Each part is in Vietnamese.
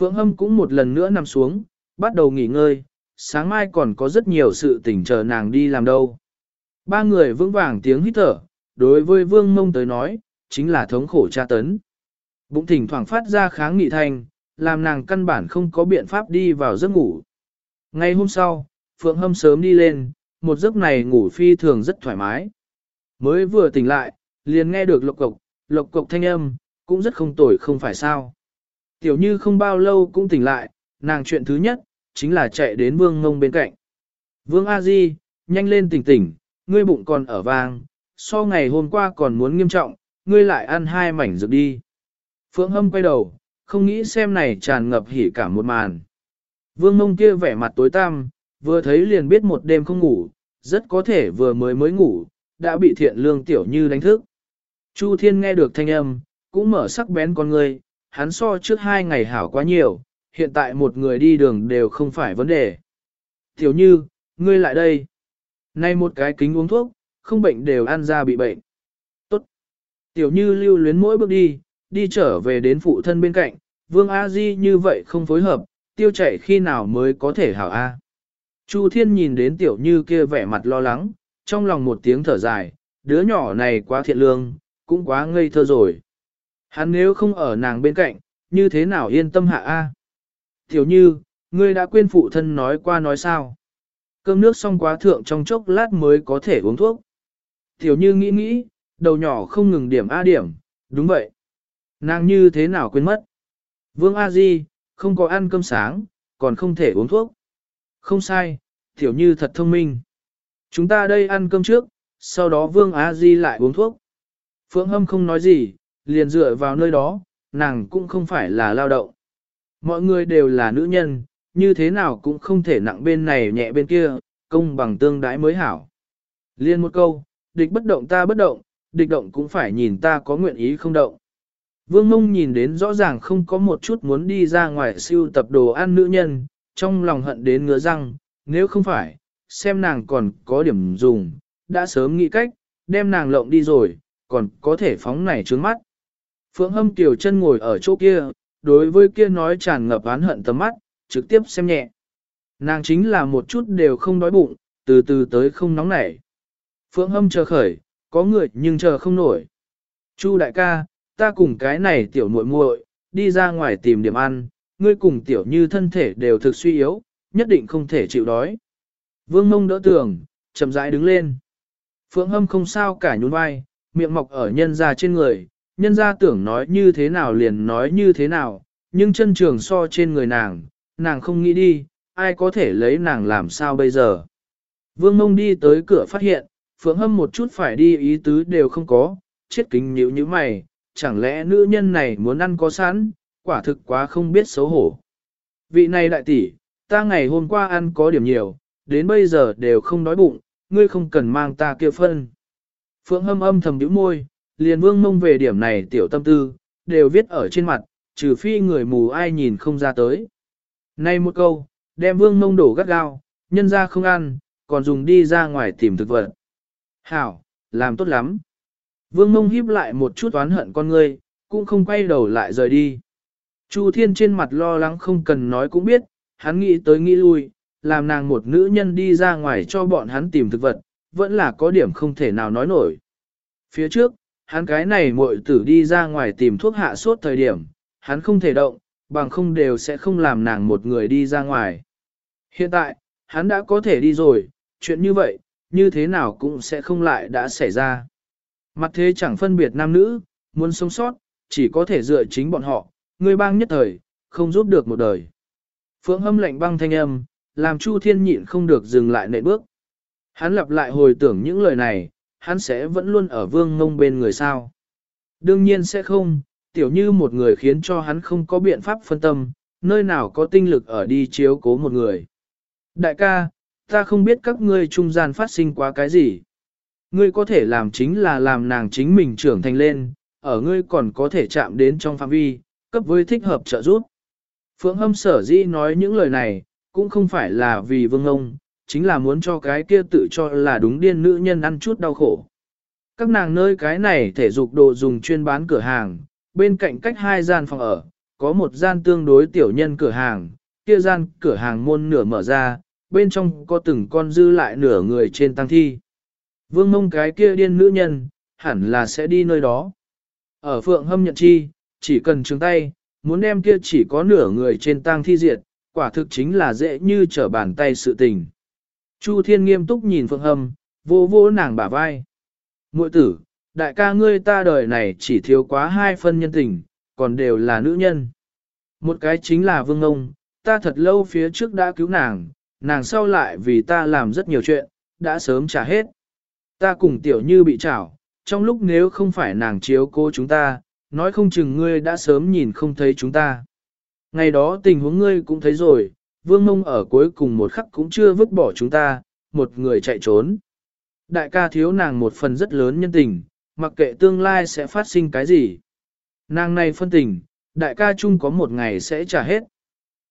Phượng Hâm cũng một lần nữa nằm xuống, bắt đầu nghỉ ngơi, sáng mai còn có rất nhiều sự tỉnh chờ nàng đi làm đâu. Ba người vững vàng tiếng hít thở, đối với Vương Mông tới nói, chính là thống khổ tra tấn. Bụng thỉnh thoảng phát ra kháng nghị thanh, làm nàng căn bản không có biện pháp đi vào giấc ngủ. Ngay hôm sau, Phượng Hâm sớm đi lên, một giấc này ngủ phi thường rất thoải mái. Mới vừa tỉnh lại, liền nghe được lộc cộc, lộc cộc thanh âm, cũng rất không tồi không phải sao. Tiểu như không bao lâu cũng tỉnh lại, nàng chuyện thứ nhất, chính là chạy đến vương ngông bên cạnh. Vương A Di, nhanh lên tỉnh tỉnh, ngươi bụng còn ở vang, so ngày hôm qua còn muốn nghiêm trọng, ngươi lại ăn hai mảnh dược đi. Phượng Hâm quay đầu, không nghĩ xem này tràn ngập hỉ cả một màn. Vương mông kia vẻ mặt tối tăm, vừa thấy liền biết một đêm không ngủ, rất có thể vừa mới mới ngủ, đã bị thiện lương tiểu như đánh thức. Chu Thiên nghe được thanh âm, cũng mở sắc bén con người, hắn so trước hai ngày hảo quá nhiều, hiện tại một người đi đường đều không phải vấn đề. Tiểu như, ngươi lại đây. Nay một cái kính uống thuốc, không bệnh đều ăn ra bị bệnh. Tốt. Tiểu như lưu luyến mỗi bước đi, đi trở về đến phụ thân bên cạnh, vương A Di như vậy không phối hợp, tiêu chảy khi nào mới có thể hảo A. Chu Thiên nhìn đến tiểu như kia vẻ mặt lo lắng, trong lòng một tiếng thở dài, đứa nhỏ này quá thiện lương, cũng quá ngây thơ rồi. Hắn nếu không ở nàng bên cạnh, như thế nào yên tâm hạ A. Tiểu như, ngươi đã quên phụ thân nói qua nói sao. Cơm nước xong quá thượng trong chốc lát mới có thể uống thuốc. Tiểu như nghĩ nghĩ, đầu nhỏ không ngừng điểm A điểm, đúng vậy. Nàng như thế nào quên mất. Vương A Di, không có ăn cơm sáng, còn không thể uống thuốc. Không sai, tiểu như thật thông minh. Chúng ta đây ăn cơm trước, sau đó Vương A Di lại uống thuốc. Phượng Hâm không nói gì, liền dựa vào nơi đó, nàng cũng không phải là lao động. Mọi người đều là nữ nhân, như thế nào cũng không thể nặng bên này nhẹ bên kia, công bằng tương đái mới hảo. Liên một câu, địch bất động ta bất động, địch động cũng phải nhìn ta có nguyện ý không động. Vương mông nhìn đến rõ ràng không có một chút muốn đi ra ngoài siêu tập đồ ăn nữ nhân, trong lòng hận đến ngứa răng, nếu không phải, xem nàng còn có điểm dùng, đã sớm nghĩ cách, đem nàng lộng đi rồi, còn có thể phóng này trướng mắt. Phượng hâm tiểu chân ngồi ở chỗ kia, đối với kia nói tràn ngập oán hận tầm mắt, trực tiếp xem nhẹ. Nàng chính là một chút đều không đói bụng, từ từ tới không nóng nảy. Phượng hâm chờ khởi, có người nhưng chờ không nổi. Chu đại ca, ta cùng cái này tiểu muội muội đi ra ngoài tìm điểm ăn, ngươi cùng tiểu như thân thể đều thực suy yếu, nhất định không thể chịu đói. Vương mông đỡ tường, chậm rãi đứng lên. Phượng hâm không sao cả nhún vai, miệng mọc ở nhân ra trên người, nhân ra tưởng nói như thế nào liền nói như thế nào, nhưng chân trường so trên người nàng, nàng không nghĩ đi, ai có thể lấy nàng làm sao bây giờ. Vương mông đi tới cửa phát hiện, Phượng hâm một chút phải đi ý tứ đều không có, chết kính nhíu như mày, chẳng lẽ nữ nhân này muốn ăn có sẵn, quả thực quá không biết xấu hổ. Vị này đại tỷ, ta ngày hôm qua ăn có điểm nhiều, đến bây giờ đều không đói bụng, ngươi không cần mang ta kia phân. Phượng hâm âm thầm nhíu môi, liền vương mông về điểm này tiểu tâm tư, đều viết ở trên mặt, trừ phi người mù ai nhìn không ra tới. Nay một câu, đem vương mông đổ gắt gao, nhân ra không ăn, còn dùng đi ra ngoài tìm thực vật. Hảo, làm tốt lắm. Vương mông híp lại một chút oán hận con ngươi, cũng không quay đầu lại rời đi. Chu Thiên trên mặt lo lắng không cần nói cũng biết, hắn nghĩ tới nghĩ lui, làm nàng một nữ nhân đi ra ngoài cho bọn hắn tìm thực vật, vẫn là có điểm không thể nào nói nổi. Phía trước, hắn cái này muội tử đi ra ngoài tìm thuốc hạ sốt thời điểm, hắn không thể động, bằng không đều sẽ không làm nàng một người đi ra ngoài. Hiện tại, hắn đã có thể đi rồi, chuyện như vậy, như thế nào cũng sẽ không lại đã xảy ra. Mặt thế chẳng phân biệt nam nữ, muốn sống sót, chỉ có thể dựa chính bọn họ, người bang nhất thời, không giúp được một đời. Phượng hâm lệnh băng thanh âm, làm Chu Thiên nhịn không được dừng lại nệ bước. Hắn lặp lại hồi tưởng những lời này, hắn sẽ vẫn luôn ở vương ngông bên người sao. Đương nhiên sẽ không, tiểu như một người khiến cho hắn không có biện pháp phân tâm, nơi nào có tinh lực ở đi chiếu cố một người. Đại ca, ta không biết các ngươi trung gian phát sinh quá cái gì. Ngươi có thể làm chính là làm nàng chính mình trưởng thành lên, ở ngươi còn có thể chạm đến trong phạm vi, cấp với thích hợp trợ giúp. Phượng Hâm sở dĩ nói những lời này, cũng không phải là vì vương ông, chính là muốn cho cái kia tự cho là đúng điên nữ nhân ăn chút đau khổ. Các nàng nơi cái này thể dục đồ dùng chuyên bán cửa hàng, bên cạnh cách hai gian phòng ở, có một gian tương đối tiểu nhân cửa hàng, kia gian cửa hàng môn nửa mở ra, bên trong có từng con dư lại nửa người trên tăng thi. Vương mông cái kia điên nữ nhân, hẳn là sẽ đi nơi đó. Ở phượng hâm nhận chi, chỉ cần trứng tay, muốn đem kia chỉ có nửa người trên tang thi diệt, quả thực chính là dễ như trở bàn tay sự tình. Chu Thiên nghiêm túc nhìn Phượng Hâm, vô vô nàng bả vai. Muội tử, đại ca ngươi ta đời này chỉ thiếu quá hai phân nhân tình, còn đều là nữ nhân. Một cái chính là Vương Ông, ta thật lâu phía trước đã cứu nàng, nàng sau lại vì ta làm rất nhiều chuyện, đã sớm trả hết. Ta cùng tiểu như bị trảo, trong lúc nếu không phải nàng chiếu cố chúng ta, nói không chừng ngươi đã sớm nhìn không thấy chúng ta. Ngày đó tình huống ngươi cũng thấy rồi, vương mông ở cuối cùng một khắc cũng chưa vứt bỏ chúng ta, một người chạy trốn. Đại ca thiếu nàng một phần rất lớn nhân tình, mặc kệ tương lai sẽ phát sinh cái gì. Nàng này phân tình, đại ca chung có một ngày sẽ trả hết.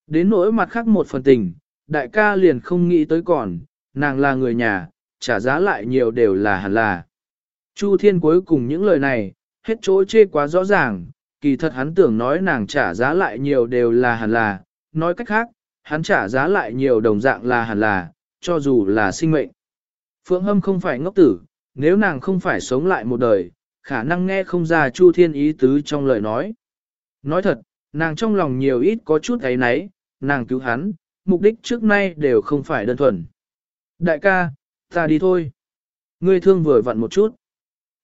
Đến nỗi mặt khác một phần tình, đại ca liền không nghĩ tới còn, nàng là người nhà, trả giá lại nhiều đều là hẳn là. Chu Thiên cuối cùng những lời này, hết chỗ chê quá rõ ràng, kỳ thật hắn tưởng nói nàng trả giá lại nhiều đều là hẳn là, nói cách khác, hắn trả giá lại nhiều đồng dạng là hẳn là, cho dù là sinh mệnh. Phượng Hâm không phải ngốc tử, nếu nàng không phải sống lại một đời, khả năng nghe không ra Chu Thiên ý tứ trong lời nói. Nói thật, nàng trong lòng nhiều ít có chút ấy nấy, nàng cứu hắn, mục đích trước nay đều không phải đơn thuần. Đại ca, ta đi thôi. Ngươi thương vừa vặn một chút.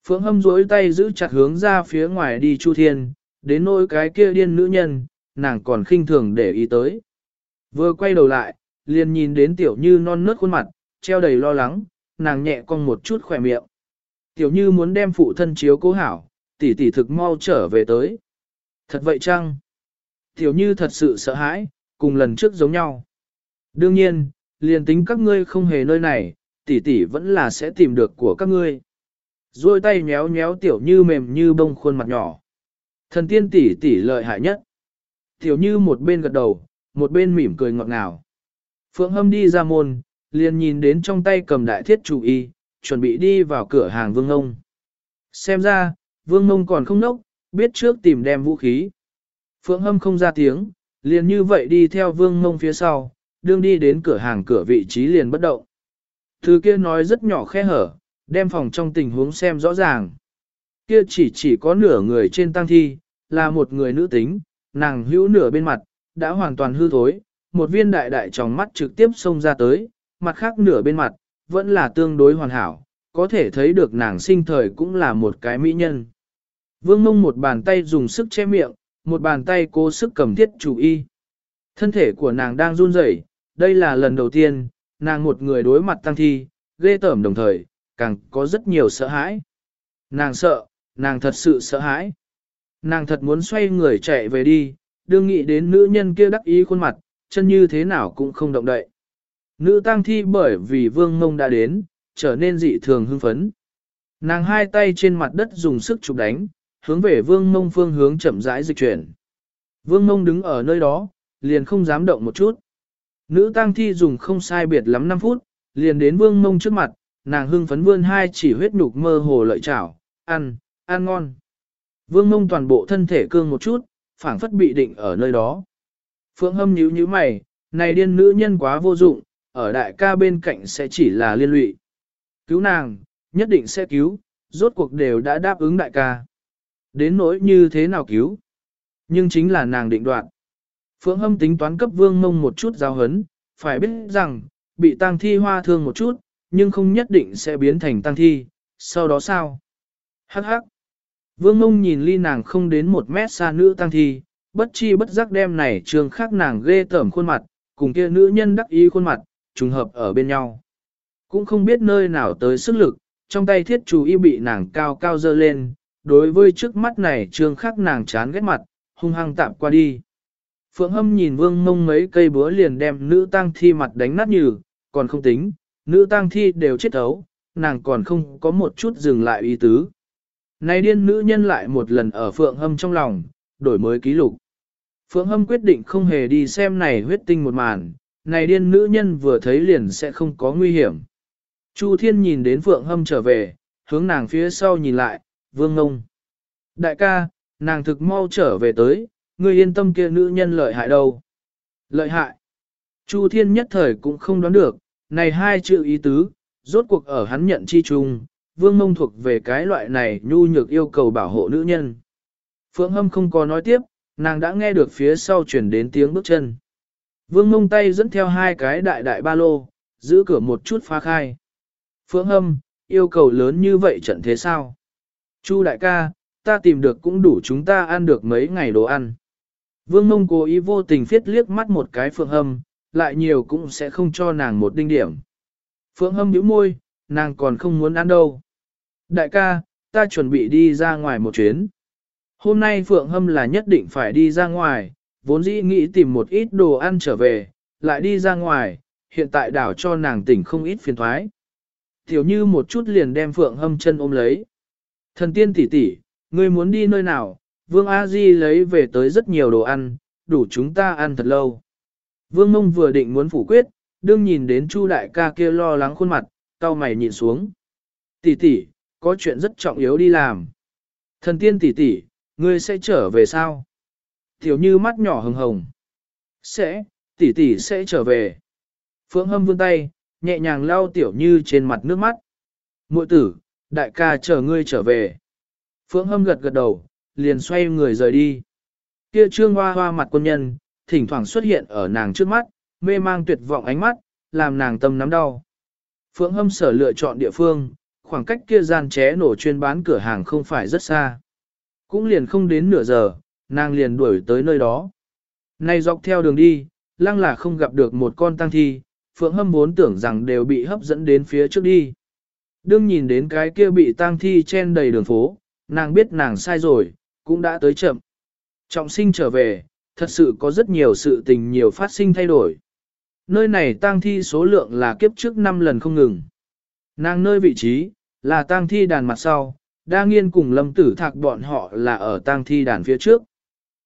Phượng hâm duỗi tay giữ chặt hướng ra phía ngoài đi Chu Thiên, đến nỗi cái kia điên nữ nhân, nàng còn khinh thường để ý tới. Vừa quay đầu lại, liền nhìn đến tiểu như non nớt khuôn mặt, treo đầy lo lắng, nàng nhẹ cong một chút khỏe miệng. Tiểu như muốn đem phụ thân chiếu cố hảo, tỷ tỷ thực mau trở về tới. Thật vậy chăng? Tiểu như thật sự sợ hãi, cùng lần trước giống nhau. Đương nhiên, liền tính các ngươi không hề nơi này, tỷ tỷ vẫn là sẽ tìm được của các ngươi. Rồi tay nhéo nhéo tiểu như mềm như bông khuôn mặt nhỏ. Thần tiên tỷ tỷ lợi hại nhất. Tiểu như một bên gật đầu, một bên mỉm cười ngọt ngào. Phượng hâm đi ra môn, liền nhìn đến trong tay cầm đại thiết chủ y, chuẩn bị đi vào cửa hàng vương ngông. Xem ra, vương ngông còn không nốc, biết trước tìm đem vũ khí. Phượng hâm không ra tiếng, liền như vậy đi theo vương ngông phía sau, đương đi đến cửa hàng cửa vị trí liền bất động. Thứ kia nói rất nhỏ khe hở, đem phòng trong tình huống xem rõ ràng. Kia chỉ chỉ có nửa người trên tăng thi, là một người nữ tính, nàng hữu nửa bên mặt, đã hoàn toàn hư thối, một viên đại đại tròng mắt trực tiếp xông ra tới, mặt khác nửa bên mặt, vẫn là tương đối hoàn hảo, có thể thấy được nàng sinh thời cũng là một cái mỹ nhân. Vương mông một bàn tay dùng sức che miệng, một bàn tay cố sức cầm thiết chủ y. Thân thể của nàng đang run rẩy, đây là lần đầu tiên, nàng một người đối mặt tăng thi, ghê tởm đồng thời, càng có rất nhiều sợ hãi. Nàng sợ, nàng thật sự sợ hãi. Nàng thật muốn xoay người chạy về đi, đương nghĩ đến nữ nhân kia đắc ý khuôn mặt, chân như thế nào cũng không động đậy. Nữ tang thi bởi vì vương mông đã đến, trở nên dị thường hưng phấn. Nàng hai tay trên mặt đất dùng sức chụp đánh, hướng về vương mông phương hướng chậm rãi dịch chuyển. Vương mông đứng ở nơi đó, liền không dám động một chút. Nữ tang thi dùng không sai biệt lắm 5 phút, liền đến vương mông trước mặt, nàng hưng phấn vươn hai chỉ huyết nhục mơ hồ lợi chảo, ăn, ăn ngon. Vương mông toàn bộ thân thể cương một chút, phảng phất bị định ở nơi đó. Phượng hâm nhíu nhíu mày, này điên nữ nhân quá vô dụng, ở đại ca bên cạnh sẽ chỉ là liên lụy. Cứu nàng, nhất định sẽ cứu, rốt cuộc đều đã đáp ứng đại ca. Đến nỗi như thế nào cứu? Nhưng chính là nàng định đoạt. Phượng hâm tính toán cấp vương mông một chút giao hấn, phải biết rằng, bị tang thi hoa thương một chút, nhưng không nhất định sẽ biến thành tang thi, sau đó sao? Hắc hắc. Vương mông nhìn ly nàng không đến một mét xa nữ tang thi, bất chi bất giác đem này trường khác nàng ghê tởm khuôn mặt, cùng kia nữ nhân đắc ý khuôn mặt, trùng hợp ở bên nhau. Cũng không biết nơi nào tới sức lực, trong tay thiết chủ y bị nàng cao cao dơ lên, đối với trước mắt này trường khác nàng chán ghét mặt, hung hăng tạm qua đi. Phượng hâm nhìn vương mông mấy cây búa liền đem nữ tang thi mặt đánh nát như, còn không tính, nữ tang thi đều chết ấu, nàng còn không có một chút dừng lại ý tứ. Này điên nữ nhân lại một lần ở phượng hâm trong lòng, đổi mới ký lục. Phượng hâm quyết định không hề đi xem này huyết tinh một màn, này điên nữ nhân vừa thấy liền sẽ không có nguy hiểm. Chu thiên nhìn đến phượng hâm trở về, hướng nàng phía sau nhìn lại, vương ngông. Đại ca, nàng thực mau trở về tới, ngươi yên tâm kia nữ nhân lợi hại đâu. Lợi hại. Chu Thiên nhất thời cũng không đoán được, này hai chữ ý tứ, rốt cuộc ở hắn nhận chi chung, vương mông thuộc về cái loại này nhu nhược yêu cầu bảo hộ nữ nhân. Phượng Hâm không có nói tiếp, nàng đã nghe được phía sau chuyển đến tiếng bước chân. Vương mông tay dẫn theo hai cái đại đại ba lô, giữ cửa một chút phá khai. Phượng Hâm, yêu cầu lớn như vậy trận thế sao? Chu đại ca, ta tìm được cũng đủ chúng ta ăn được mấy ngày đồ ăn. Vương mông cố ý vô tình phiết liếc mắt một cái Phượng Hâm, lại nhiều cũng sẽ không cho nàng một đinh điểm. Phượng Hâm nhíu môi, nàng còn không muốn ăn đâu. Đại ca, ta chuẩn bị đi ra ngoài một chuyến. Hôm nay Phượng Hâm là nhất định phải đi ra ngoài, vốn dĩ nghĩ tìm một ít đồ ăn trở về, lại đi ra ngoài, hiện tại đảo cho nàng tỉnh không ít phiền thoái. Tiểu như một chút liền đem Phượng Hâm chân ôm lấy. Thần tiên tỷ tỷ, ngươi muốn đi nơi nào? Vương A Di lấy về tới rất nhiều đồ ăn, đủ chúng ta ăn thật lâu. Vương Mông vừa định muốn phủ quyết, đương nhìn đến Chu đại ca kia lo lắng khuôn mặt, cau mày nhìn xuống. Tỷ tỷ, có chuyện rất trọng yếu đi làm. Thần tiên tỷ tỷ, ngươi sẽ trở về sao? Tiểu như mắt nhỏ hồng hồng. Sẽ, tỷ tỷ sẽ trở về. Phượng hâm vươn tay, nhẹ nhàng lau tiểu như trên mặt nước mắt. Muội tử, đại ca chờ ngươi trở về. Phượng hâm gật gật đầu, liền xoay người rời đi. Kia trương hoa hoa mặt quân nhân, thỉnh thoảng xuất hiện ở nàng trước mắt, mê mang tuyệt vọng ánh mắt, làm nàng tâm nắm đau. Phượng hâm sở lựa chọn địa phương, khoảng cách kia gian ché nổ chuyên bán cửa hàng không phải rất xa. Cũng liền không đến nửa giờ, nàng liền đuổi tới nơi đó. Nay dọc theo đường đi, lăng là không gặp được một con tăng thi, Phượng Hâm vốn tưởng rằng đều bị hấp dẫn đến phía trước đi. Đương nhìn đến cái kia bị tang thi chen đầy đường phố, nàng biết nàng sai rồi, cũng đã tới chậm. Trọng sinh trở về, thật sự có rất nhiều sự tình nhiều phát sinh thay đổi. Nơi này tang thi số lượng là kiếp trước 5 lần không ngừng. Nàng nơi vị trí, là tang thi đàn mặt sau, đa nghiên cùng lâm tử thạc bọn họ là ở tang thi đàn phía trước.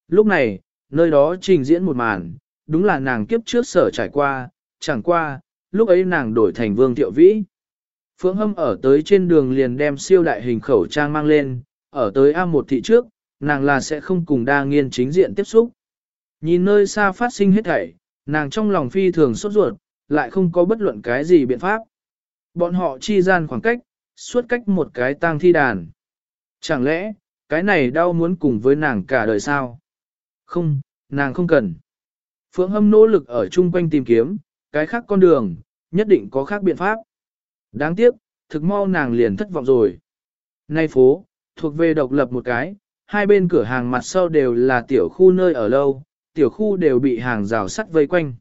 Lúc này, nơi đó trình diễn một màn, đúng là nàng kiếp trước sở trải qua, chẳng qua, lúc ấy nàng đổi thành vương thiệu vĩ. Phượng Hâm ở tới trên đường liền đem siêu đại hình khẩu trang mang lên, ở tới A1 thị trước, nàng là sẽ không cùng đa nghiên chính diện tiếp xúc. Nhìn nơi xa phát sinh hết thảy, nàng trong lòng phi thường sốt ruột, lại không có bất luận cái gì biện pháp. Bọn họ chi gian khoảng cách, suốt cách một cái tang thi đàn. Chẳng lẽ, cái này đau muốn cùng với nàng cả đời sao? Không, nàng không cần. Phượng Hâm nỗ lực ở chung quanh tìm kiếm, cái khác con đường, nhất định có khác biện pháp. Đáng tiếc, thực mau nàng liền thất vọng rồi. Nay phố, thuộc về độc lập một cái, hai bên cửa hàng mặt sau đều là tiểu khu nơi ở lâu, tiểu khu đều bị hàng rào sắt vây quanh.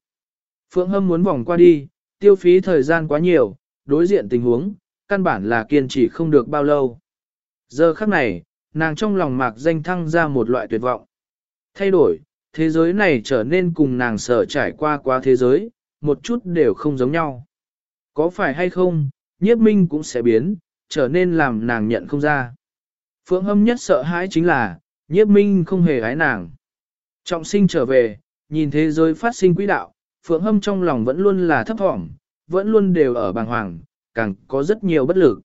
Phượng Hâm muốn vòng qua đi, tiêu phí thời gian quá nhiều, đối diện tình huống, căn bản là kiên trì không được bao lâu. Giờ khắc này, nàng trong lòng mạc danh thăng ra một loại tuyệt vọng. Thay đổi, thế giới này trở nên cùng nàng sở trải qua quá thế giới, một chút đều không giống nhau. Có phải hay không, nhiếp minh cũng sẽ biến, trở nên làm nàng nhận không ra. Phượng hâm nhất sợ hãi chính là, nhiếp minh không hề ái nàng. Trọng sinh trở về, nhìn thế giới phát sinh quỹ đạo, Phượng hâm trong lòng vẫn luôn là thấp thỏm, vẫn luôn đều ở bàng hoàng, càng có rất nhiều bất lực.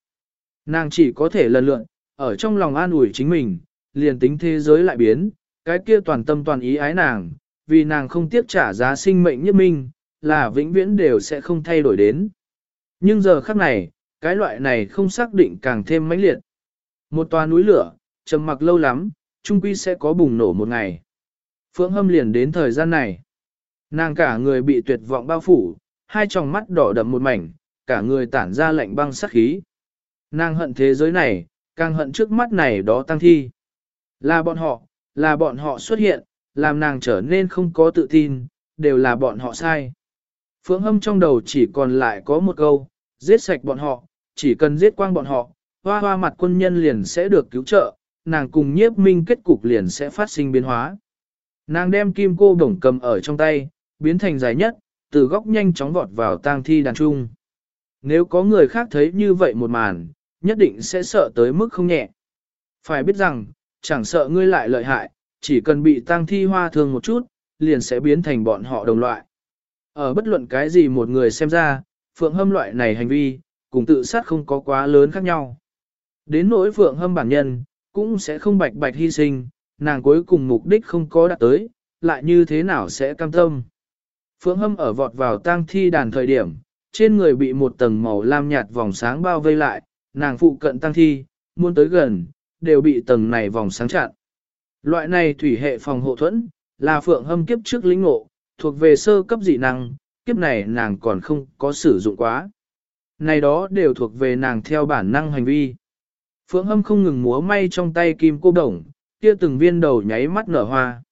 Nàng chỉ có thể lần lượn, ở trong lòng an ủi chính mình, liền tính thế giới lại biến, cái kia toàn tâm toàn ý ái nàng, vì nàng không tiếc trả giá sinh mệnh nhất minh, là vĩnh viễn đều sẽ không thay đổi đến. Nhưng giờ khắc này, cái loại này không xác định càng thêm mãnh liệt. Một tòa núi lửa, trầm mặc lâu lắm, trung quy sẽ có bùng nổ một ngày. Phượng hâm liền đến thời gian này. Nàng cả người bị tuyệt vọng bao phủ, hai tròng mắt đỏ đậm một mảnh, cả người tản ra lạnh băng sắc khí. Nàng hận thế giới này, càng hận trước mắt này đó tăng thi. Là bọn họ, là bọn họ xuất hiện, làm nàng trở nên không có tự tin, đều là bọn họ sai. Phượng hâm trong đầu chỉ còn lại có một câu, giết sạch bọn họ, chỉ cần giết quang bọn họ, hoa hoa mặt quân nhân liền sẽ được cứu trợ, nàng cùng nhiếp minh kết cục liền sẽ phát sinh biến hóa. Nàng đem kim cô bổng cầm ở trong tay, biến thành dài nhất, từ góc nhanh chóng vọt vào tang thi đàn trung. Nếu có người khác thấy như vậy một màn, nhất định sẽ sợ tới mức không nhẹ. Phải biết rằng, chẳng sợ ngươi lại lợi hại, chỉ cần bị tang thi hoa thương một chút, liền sẽ biến thành bọn họ đồng loại. Ở bất luận cái gì một người xem ra, phượng hâm loại này hành vi, cùng tự sát không có quá lớn khác nhau. Đến nỗi phượng hâm bản nhân, cũng sẽ không bạch bạch hy sinh, nàng cuối cùng mục đích không có đạt tới, lại như thế nào sẽ cam tâm. Phượng hâm ở vọt vào tang thi đàn thời điểm, trên người bị một tầng màu lam nhạt vòng sáng bao vây lại, nàng phụ cận tăng thi, muốn tới gần, đều bị tầng này vòng sáng chặn. Loại này thủy hệ phòng hộ thuẫn, là phượng hâm kiếp trước lĩnh ngộ, thuộc về sơ cấp dị năng, kiếp này nàng còn không có sử dụng quá. Này đó đều thuộc về nàng theo bản năng hành vi. Phượng hâm không ngừng múa may trong tay kim cô đồng, kia từng viên đầu nháy mắt nở hoa.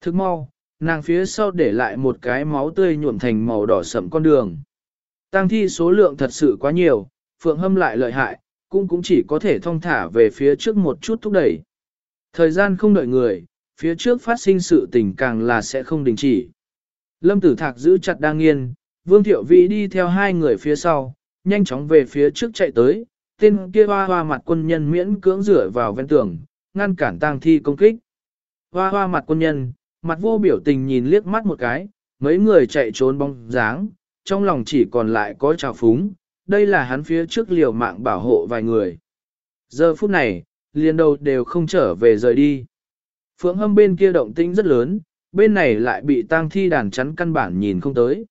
Thức mau, nàng phía sau để lại một cái máu tươi nhuộm thành màu đỏ sẫm con đường. Tăng thi số lượng thật sự quá nhiều, Phượng hâm lại lợi hại, cũng cũng chỉ có thể thong thả về phía trước một chút thúc đẩy. Thời gian không đợi người, phía trước phát sinh sự tình càng là sẽ không đình chỉ. Lâm Tử Thạc giữ chặt đang nghiên, Vương Thiệu Vĩ đi theo hai người phía sau, nhanh chóng về phía trước chạy tới, tên kia hoa hoa mặt quân nhân miễn cưỡng rửa vào ven tường, ngăn cản tang thi công kích. Hoa hoa mặt quân nhân, mặt vô biểu tình nhìn liếc mắt một cái, mấy người chạy trốn bóng dáng, trong lòng chỉ còn lại có trào phúng, đây là hắn phía trước liều mạng bảo hộ vài người. Giờ phút này, liền đầu đều không trở về rời đi. Phượng hâm bên kia động tĩnh rất lớn, bên này lại bị tang thi đàn chắn căn bản nhìn không tới.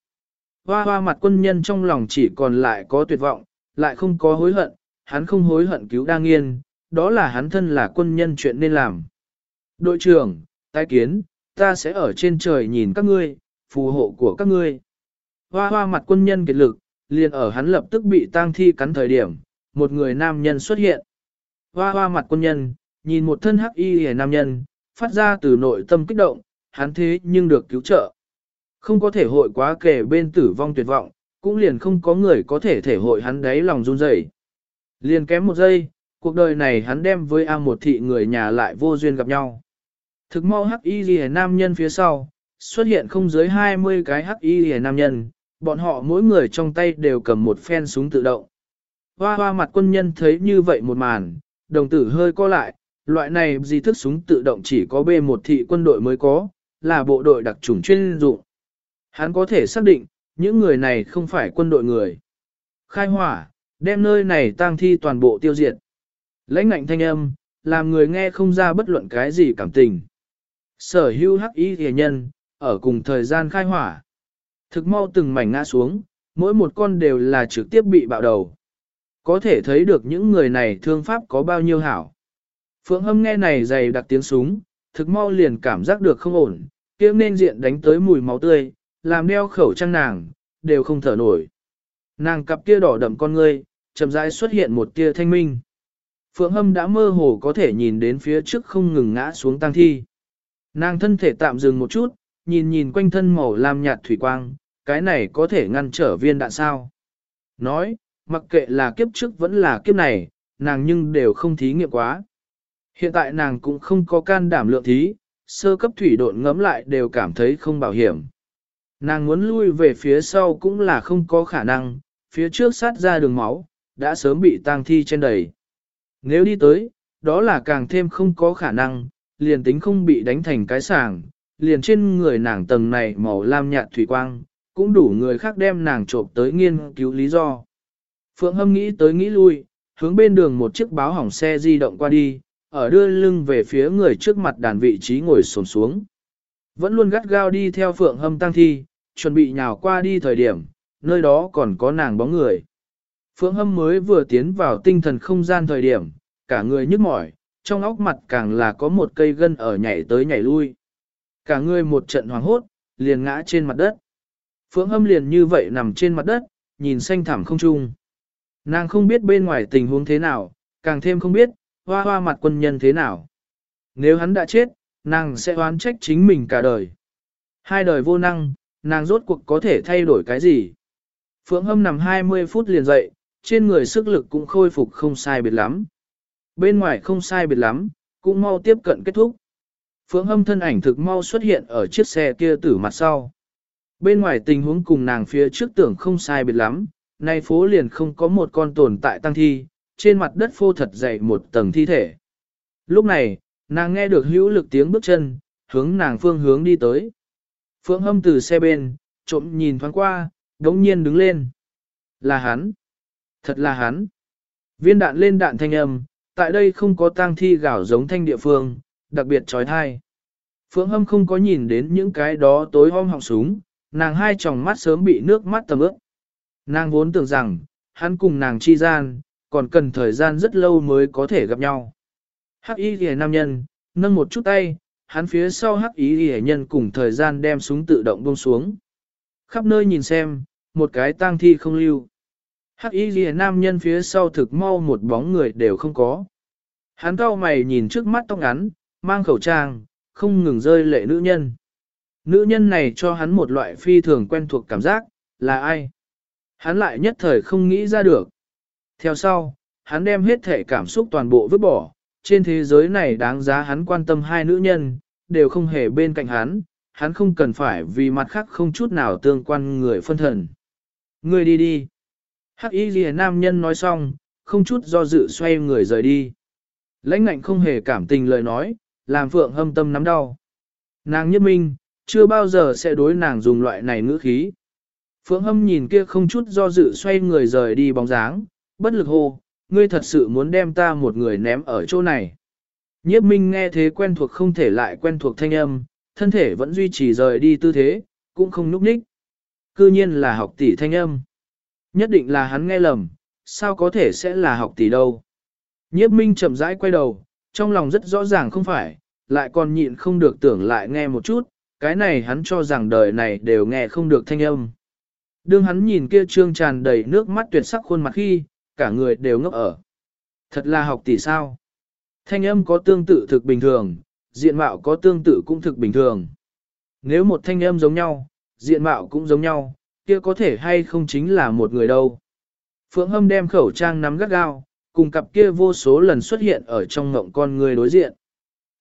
Hoa hoa mặt quân nhân trong lòng chỉ còn lại có tuyệt vọng, lại không có hối hận, hắn không hối hận cứu đa nghiên, đó là hắn thân là quân nhân chuyện nên làm. Đội trưởng, tái kiến, ta sẽ ở trên trời nhìn các ngươi, phù hộ của các ngươi. Hoa hoa mặt quân nhân kiệt lực, liền ở hắn lập tức bị tang thi cắn thời điểm, một người nam nhân xuất hiện. Hoa hoa mặt quân nhân, nhìn một thân hắc y hề nam nhân, phát ra từ nội tâm kích động, hắn thế nhưng được cứu trợ. Không có thể hội quá kể bên tử vong tuyệt vọng, cũng liền không có người có thể thể hội hắn đáy lòng run rẩy. Liền kém một giây, cuộc đời này hắn đem với A một thị người nhà lại vô duyên gặp nhau. Thực mau hắc y lìa nam nhân phía sau, xuất hiện không dưới 20 cái hắc y lìa nam nhân, bọn họ mỗi người trong tay đều cầm một phen súng tự động. Hoa hoa mặt quân nhân thấy như vậy một màn, đồng tử hơi co lại, loại này di thức súng tự động chỉ có B1 thị quân đội mới có, là bộ đội đặc chủng chuyên dụng. Hắn có thể xác định, những người này không phải quân đội người. Khai hỏa, đem nơi này tang thi toàn bộ tiêu diệt. Lãnh ngạnh thanh âm, làm người nghe không ra bất luận cái gì cảm tình. Sở hữu hắc ý thề nhân, ở cùng thời gian khai hỏa. Thực mau từng mảnh ngã xuống, mỗi một con đều là trực tiếp bị bạo đầu. Có thể thấy được những người này thương pháp có bao nhiêu hảo. Phượng hâm nghe này dày đặc tiếng súng, thực mau liền cảm giác được không ổn, kiếm nên diện đánh tới mùi máu tươi, làm đeo khẩu trang nàng, đều không thở nổi. Nàng cặp kia đỏ đậm con ngươi, chậm rãi xuất hiện một tia thanh minh. Phượng Hâm đã mơ hồ có thể nhìn đến phía trước không ngừng ngã xuống tang thi. Nàng thân thể tạm dừng một chút, nhìn nhìn quanh thân màu lam nhạt thủy quang, cái này có thể ngăn trở viên đạn sao. Nói, mặc kệ là kiếp trước vẫn là kiếp này, nàng nhưng đều không thí nghiệm quá. Hiện tại nàng cũng không có can đảm lượng thí, sơ cấp thủy độn ngấm lại đều cảm thấy không bảo hiểm. Nàng muốn lui về phía sau cũng là không có khả năng, phía trước sát ra đường máu, đã sớm bị tang thi trên đầy. Nếu đi tới, đó là càng thêm không có khả năng, liền tính không bị đánh thành cái sàng, liền trên người nàng tầng này màu lam nhạt thủy quang, cũng đủ người khác đem nàng trộm tới nghiên cứu lý do. Phượng Hâm nghĩ tới nghĩ lui, hướng bên đường một chiếc báo hỏng xe di động qua đi, ở đưa lưng về phía người trước mặt đàn vị trí ngồi xổm xuống. Vẫn luôn gắt gao đi theo Phượng Hâm tăng thi, chuẩn bị nhào qua đi thời điểm, nơi đó còn có nàng bóng người. Phượng Hâm mới vừa tiến vào tinh thần không gian thời điểm, cả người nhức mỏi, trong óc mặt càng là có một cây gân ở nhảy tới nhảy lui. Cả người một trận hoảng hốt, liền ngã trên mặt đất. Phượng Hâm liền như vậy nằm trên mặt đất, nhìn xanh thẳm không trung. Nàng không biết bên ngoài tình huống thế nào, càng thêm không biết, hoa hoa mặt quân nhân thế nào. Nếu hắn đã chết, nàng sẽ oán trách chính mình cả đời. Hai đời vô năng, nàng rốt cuộc có thể thay đổi cái gì. Phượng Hâm nằm 20 phút liền dậy, trên người sức lực cũng khôi phục không sai biệt lắm. Bên ngoài không sai biệt lắm, cũng mau tiếp cận kết thúc. Phượng Hâm thân ảnh thực mau xuất hiện ở chiếc xe kia tử mặt sau. Bên ngoài tình huống cùng nàng phía trước tưởng không sai biệt lắm, nay phố liền không có một con tồn tại tăng thi, trên mặt đất phô thật dày một tầng thi thể. Lúc này, nàng nghe được hữu lực tiếng bước chân, hướng nàng phương hướng đi tới. Phượng Hâm từ xe bên, trộm nhìn thoáng qua, đống nhiên đứng lên. Là hắn. Thật là hắn. Viên đạn lên đạn thanh âm, tại đây không có tang thi gạo giống thanh địa phương, đặc biệt trói thai. Phượng Hâm không có nhìn đến những cái đó tối om họng súng, nàng hai tròng mắt sớm bị nước mắt tầm ướt. Nàng vốn tưởng rằng, hắn cùng nàng chi gian, còn cần thời gian rất lâu mới có thể gặp nhau. Hắc y ghi nam nhân, nâng một chút tay, hắn phía sau hắc y ghi nhân cùng thời gian đem súng tự động buông xuống. Khắp nơi nhìn xem, một cái tang thi không lưu. Hắc y ghi nam nhân phía sau thực mau một bóng người đều không có. Hắn cao mày nhìn trước mắt tóc ngắn, mang khẩu trang, không ngừng rơi lệ nữ nhân. Nữ nhân này cho hắn một loại phi thường quen thuộc cảm giác, là ai? Hắn lại nhất thời không nghĩ ra được. Theo sau, hắn đem hết thể cảm xúc toàn bộ vứt bỏ, trên thế giới này đáng giá hắn quan tâm hai nữ nhân, đều không hề bên cạnh hắn, hắn không cần phải vì mặt khác không chút nào tương quan người phân thần. Người đi đi. Hắc y ghi nam nhân nói xong, không chút do dự xoay người rời đi. Lãnh ngạnh không hề cảm tình lời nói, làm phượng hâm tâm nắm đau. Nàng nhất minh, chưa bao giờ sẽ đối nàng dùng loại này ngữ khí. Phượng hâm nhìn kia không chút do dự xoay người rời đi bóng dáng, bất lực hô, ngươi thật sự muốn đem ta một người ném ở chỗ này. Nhiếp minh nghe thế quen thuộc không thể lại quen thuộc thanh âm, thân thể vẫn duy trì rời đi tư thế, cũng không núp ních. Cư nhiên là học tỷ thanh âm. Nhất định là hắn nghe lầm, sao có thể sẽ là học tỷ đâu. Nhiếp minh chậm rãi quay đầu, trong lòng rất rõ ràng không phải, lại còn nhịn không được tưởng lại nghe một chút, cái này hắn cho rằng đời này đều nghe không được thanh âm. Đương hắn nhìn kia trương tràn đầy nước mắt tuyệt sắc khuôn mặt khi, cả người đều ngốc ở. Thật là học tỷ sao. Thanh âm có tương tự thực bình thường, diện mạo có tương tự cũng thực bình thường. Nếu một thanh âm giống nhau, diện mạo cũng giống nhau, kia có thể hay không chính là một người đâu. Phượng Hâm đem khẩu trang nắm gắt gao, cùng cặp kia vô số lần xuất hiện ở trong ngộng con người đối diện.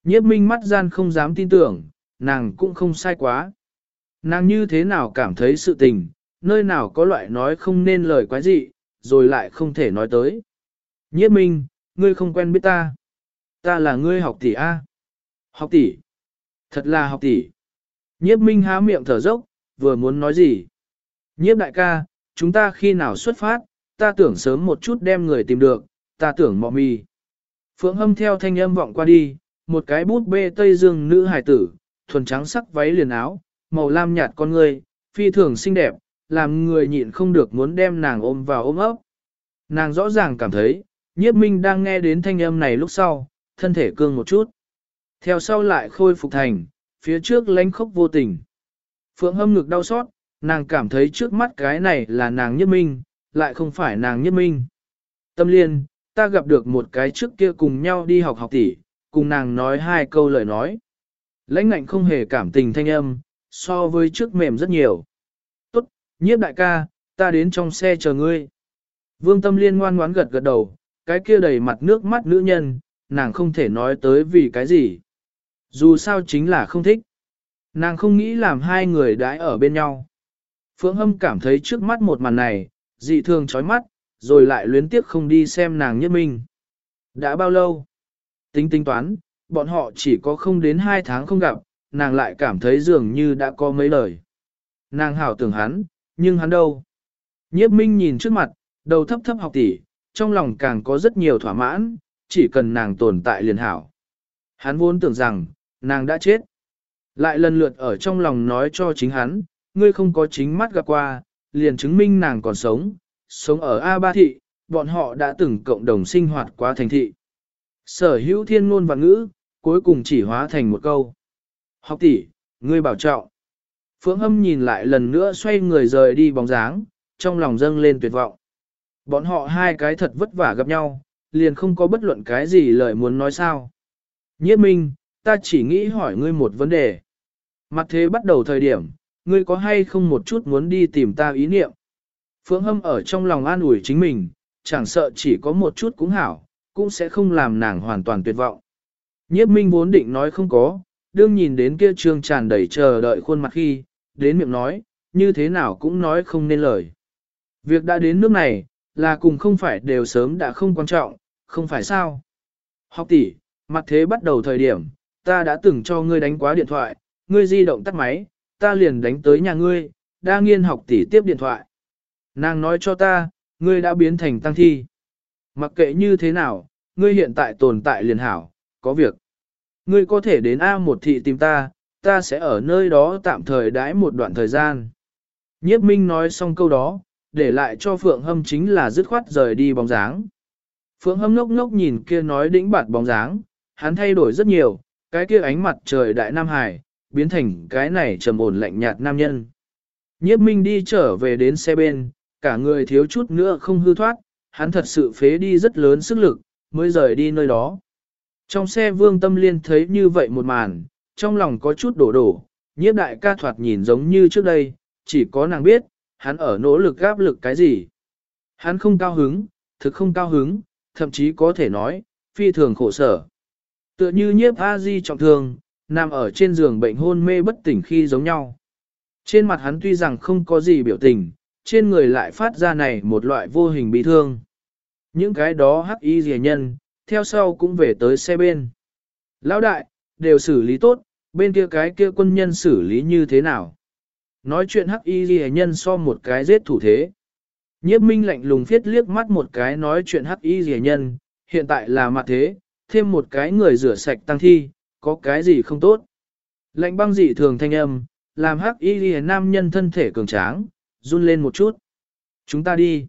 Nhiếp minh mắt gian không dám tin tưởng, nàng cũng không sai quá. Nàng như thế nào cảm thấy sự tình, nơi nào có loại nói không nên lời quái gì, rồi lại không thể nói tới. Nhiếp minh, ngươi không quen biết ta. Ta là ngươi học tỷ A. Học tỷ. Thật là học tỷ. Nhiếp minh há miệng thở dốc, vừa muốn nói gì. Nhiếp đại ca, chúng ta khi nào xuất phát, ta tưởng sớm một chút đem người tìm được, ta tưởng mọ mì. Phượng hâm theo thanh âm vọng qua đi, một cái bút bê tây dương nữ hài tử, thuần trắng sắc váy liền áo, màu lam nhạt con người, phi thường xinh đẹp, làm người nhịn không được muốn đem nàng ôm vào ôm ấp. Nàng rõ ràng cảm thấy, nhiếp minh đang nghe đến thanh âm này lúc sau, thân thể cương một chút. Theo sau lại khôi phục thành, phía trước lánh khốc vô tình. Phượng hâm ngực đau xót, nàng cảm thấy trước mắt cái này là nàng nhiếp minh, lại không phải nàng nhiếp minh. Tâm liên, ta gặp được một cái trước kia cùng nhau đi học học tỷ, cùng nàng nói hai câu lời nói. Lãnh ngạnh không hề cảm tình thanh âm, so với trước mềm rất nhiều. Tốt, nhiếp đại ca, ta đến trong xe chờ ngươi. Vương tâm liên ngoan ngoán gật gật đầu, cái kia đầy mặt nước mắt nữ nhân, nàng không thể nói tới vì cái gì. Dù sao chính là không thích. Nàng không nghĩ làm hai người đãi ở bên nhau. Phượng Hâm cảm thấy trước mắt một màn này, dị thường chói mắt, rồi lại luyến tiếc không đi xem nàng nhất minh. Đã bao lâu? Tính tính toán, bọn họ chỉ có không đến hai tháng không gặp, nàng lại cảm thấy dường như đã có mấy lời. Nàng hảo tưởng hắn, nhưng hắn đâu? Nhiếp minh nhìn trước mặt, đầu thấp thấp học tỷ, trong lòng càng có rất nhiều thỏa mãn, chỉ cần nàng tồn tại liền hảo. Hắn vốn tưởng rằng, nàng đã chết. Lại lần lượt ở trong lòng nói cho chính hắn, ngươi không có chính mắt gặp qua, liền chứng minh nàng còn sống, sống ở A Ba Thị, bọn họ đã từng cộng đồng sinh hoạt quá thành thị. Sở hữu thiên ngôn và ngữ, cuối cùng chỉ hóa thành một câu. Học tỷ, ngươi bảo trọng. Phượng Hâm nhìn lại lần nữa xoay người rời đi bóng dáng, trong lòng dâng lên tuyệt vọng. Bọn họ hai cái thật vất vả gặp nhau, liền không có bất luận cái gì lời muốn nói sao. Nhiếp minh, ta chỉ nghĩ hỏi ngươi một vấn đề. Mặt thế bắt đầu thời điểm, ngươi có hay không một chút muốn đi tìm ta ý niệm? Phượng Hâm ở trong lòng an ủi chính mình, chẳng sợ chỉ có một chút cũng hảo, cũng sẽ không làm nàng hoàn toàn tuyệt vọng. Nhiếp minh vốn định nói không có, đương nhìn đến kia trương tràn đầy chờ đợi khuôn mặt khi, đến miệng nói, như thế nào cũng nói không nên lời. Việc đã đến nước này, là cùng không phải đều sớm đã không quan trọng, không phải sao. Học tỷ, mặt thế bắt đầu thời điểm, ta đã từng cho ngươi đánh quá điện thoại, ngươi di động tắt máy, ta liền đánh tới nhà ngươi, đa nghiên học tỷ tiếp điện thoại. Nàng nói cho ta, ngươi đã biến thành tăng thi. Mặc kệ như thế nào, ngươi hiện tại tồn tại liền hảo, có việc. Ngươi có thể đến A một thị tìm ta, ta sẽ ở nơi đó tạm thời đãi một đoạn thời gian. Nhiếp Minh nói xong câu đó, để lại cho Phượng Hâm chính là dứt khoát rời đi bóng dáng. Phượng Hâm ngốc ngốc nhìn kia nói đĩnh bạt bóng dáng, hắn thay đổi rất nhiều, cái kia ánh mặt trời đại Nam Hải, biến thành cái này trầm ổn lạnh nhạt nam nhân. Nhiếp Minh đi trở về đến xe bên, cả người thiếu chút nữa không hư thoát, hắn thật sự phế đi rất lớn sức lực, mới rời đi nơi đó. Trong xe Vương Tâm Liên thấy như vậy một màn, trong lòng có chút đổ đổ, nhiếp đại ca thoạt nhìn giống như trước đây, chỉ có nàng biết, hắn ở nỗ lực gáp lực cái gì. Hắn không cao hứng, thực không cao hứng, thậm chí có thể nói, phi thường khổ sở. Tựa như nhiếp A-di trọng thương, nằm ở trên giường bệnh hôn mê bất tỉnh khi giống nhau. Trên mặt hắn tuy rằng không có gì biểu tình, trên người lại phát ra này một loại vô hình bị thương. Những cái đó hắc y rìa nhân, theo sau cũng về tới xe bên. Lão đại, đều xử lý tốt, bên kia cái kia quân nhân xử lý như thế nào? Nói chuyện hắc y rìa nhân so một cái giết thủ thế. Nhiếp minh lạnh lùng phiết liếc mắt một cái nói chuyện hắc y rìa nhân, hiện tại là mặt thế, thêm một cái người rửa sạch tăng thi, có cái gì không tốt. Lạnh băng dị thường thanh âm, làm hắc y rìa nam nhân thân thể cường tráng, run lên một chút. Chúng ta đi.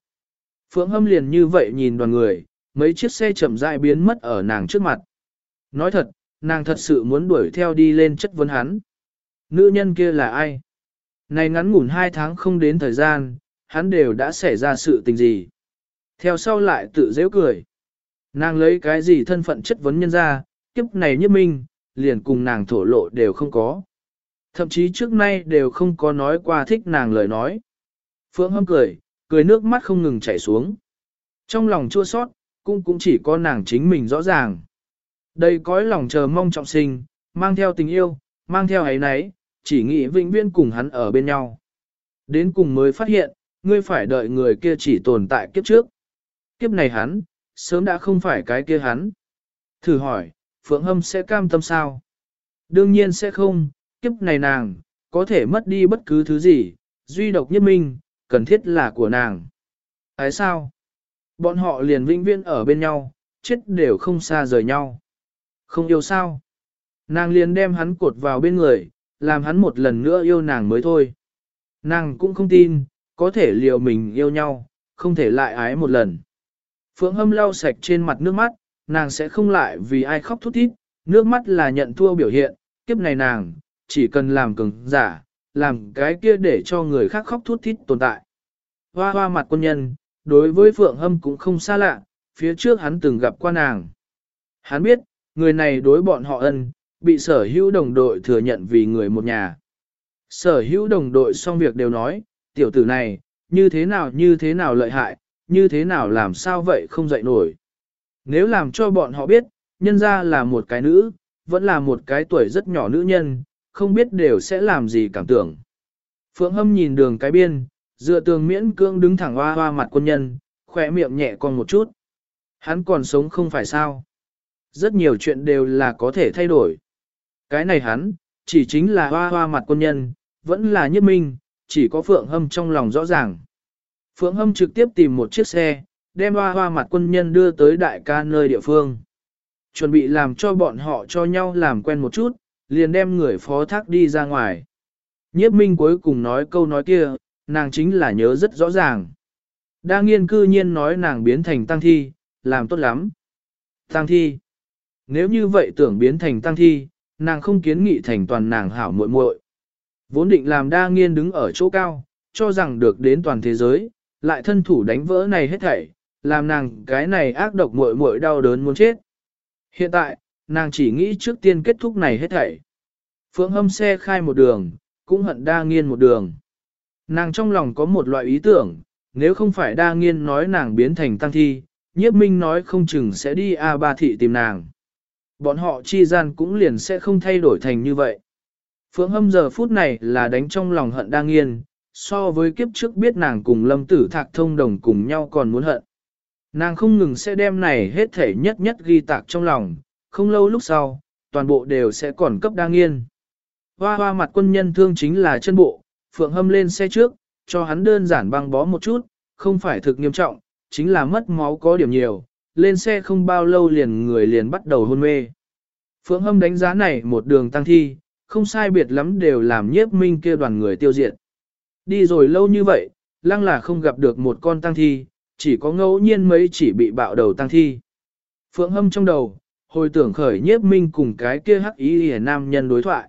Phượng hâm liền như vậy nhìn đoàn người, mấy chiếc xe chậm rãi biến mất ở nàng trước mặt. Nói thật, nàng thật sự muốn đuổi theo đi lên chất vấn hắn. Nữ nhân kia là ai? Này ngắn ngủn hai tháng không đến thời gian, hắn đều đã xảy ra sự tình gì. Theo sau lại tự dễ cười. Nàng lấy cái gì thân phận chất vấn nhân ra, kiếp này nhất minh, liền cùng nàng thổ lộ đều không có. Thậm chí trước nay đều không có nói qua thích nàng lời nói. Phượng hâm cười, cười nước mắt không ngừng chảy xuống. Trong lòng chua sót, cũng cũng chỉ có nàng chính mình rõ ràng. Đây cõi lòng chờ mong trọng sinh, mang theo tình yêu, mang theo ấy nấy, chỉ nghĩ vĩnh viễn cùng hắn ở bên nhau. Đến cùng mới phát hiện, ngươi phải đợi người kia chỉ tồn tại kiếp trước. Kiếp này hắn, sớm đã không phải cái kia hắn. Thử hỏi, Phượng Hâm sẽ cam tâm sao? Đương nhiên sẽ không, kiếp này nàng, có thể mất đi bất cứ thứ gì, duy độc nhất minh, cần thiết là của nàng. Tại sao? Bọn họ liền vĩnh viễn ở bên nhau, chết đều không xa rời nhau. Không yêu sao? Nàng liền đem hắn cột vào bên người, làm hắn một lần nữa yêu nàng mới thôi. Nàng cũng không tin, có thể liều mình yêu nhau, không thể lại ái một lần. Phượng hâm lau sạch trên mặt nước mắt, nàng sẽ không lại vì ai khóc thút thít, nước mắt là nhận thua biểu hiện, kiếp này nàng, chỉ cần làm cứng, giả, làm cái kia để cho người khác khóc thút thít tồn tại. Hoa hoa mặt quân nhân, đối với Phượng Hâm cũng không xa lạ, phía trước hắn từng gặp qua nàng. Hắn biết, người này đối bọn họ ân, bị sở hữu đồng đội thừa nhận vì người một nhà. Sở hữu đồng đội xong việc đều nói, tiểu tử này, như thế nào như thế nào lợi hại, như thế nào làm sao vậy không dậy nổi. Nếu làm cho bọn họ biết, nhân ra là một cái nữ, vẫn là một cái tuổi rất nhỏ nữ nhân, không biết đều sẽ làm gì cảm tưởng. Phượng Hâm nhìn đường cái biên, dựa tường miễn cương đứng thẳng hoa hoa mặt quân nhân, khỏe miệng nhẹ còn một chút. Hắn còn sống không phải sao. Rất nhiều chuyện đều là có thể thay đổi. Cái này hắn, chỉ chính là hoa hoa mặt quân nhân, vẫn là nhất minh, chỉ có Phượng Hâm trong lòng rõ ràng. Phượng Hâm trực tiếp tìm một chiếc xe, đem hoa hoa mặt quân nhân đưa tới đại ca nơi địa phương. Chuẩn bị làm cho bọn họ cho nhau làm quen một chút, liền đem người phó thác đi ra ngoài. Nhiếp minh cuối cùng nói câu nói kia, nàng chính là nhớ rất rõ ràng. Đa nghiên cư nhiên nói nàng biến thành tăng thi, làm tốt lắm. Tăng thi. Nếu như vậy tưởng biến thành tăng thi, nàng không kiến nghị thành toàn nàng hảo muội muội. Vốn định làm đa nghiên đứng ở chỗ cao, cho rằng được đến toàn thế giới, lại thân thủ đánh vỡ này hết thảy, làm nàng cái này ác độc muội muội đau đớn muốn chết. Hiện tại, nàng chỉ nghĩ trước tiên kết thúc này hết thảy. Phượng hâm xe khai một đường, cũng hận đa nghiên một đường. Nàng trong lòng có một loại ý tưởng, nếu không phải đa nghiên nói nàng biến thành tăng thi, nhiếp minh nói không chừng sẽ đi A ba thị tìm nàng. Bọn họ chi gian cũng liền sẽ không thay đổi thành như vậy. Phượng hâm giờ phút này là đánh trong lòng hận đa nghiên, so với kiếp trước biết nàng cùng lâm tử thạc thông đồng cùng nhau còn muốn hận. Nàng không ngừng sẽ đem này hết thể nhất nhất ghi tạc trong lòng, không lâu lúc sau, toàn bộ đều sẽ còn cấp đa nghiên. Hoa hoa mặt quân nhân thương chính là chân bộ, Phượng Hâm lên xe trước, cho hắn đơn giản băng bó một chút, không phải thực nghiêm trọng, chính là mất máu có điểm nhiều, lên xe không bao lâu liền người liền bắt đầu hôn mê. Phượng Hâm đánh giá này một đường tăng thi, không sai biệt lắm đều làm nhiếp minh kia đoàn người tiêu diệt. Đi rồi lâu như vậy, lăng là không gặp được một con tăng thi, chỉ có ngẫu nhiên mấy chỉ bị bạo đầu tăng thi. Phượng Hâm trong đầu, hồi tưởng khởi nhiếp minh cùng cái kia hắc ý hề nam nhân đối thoại.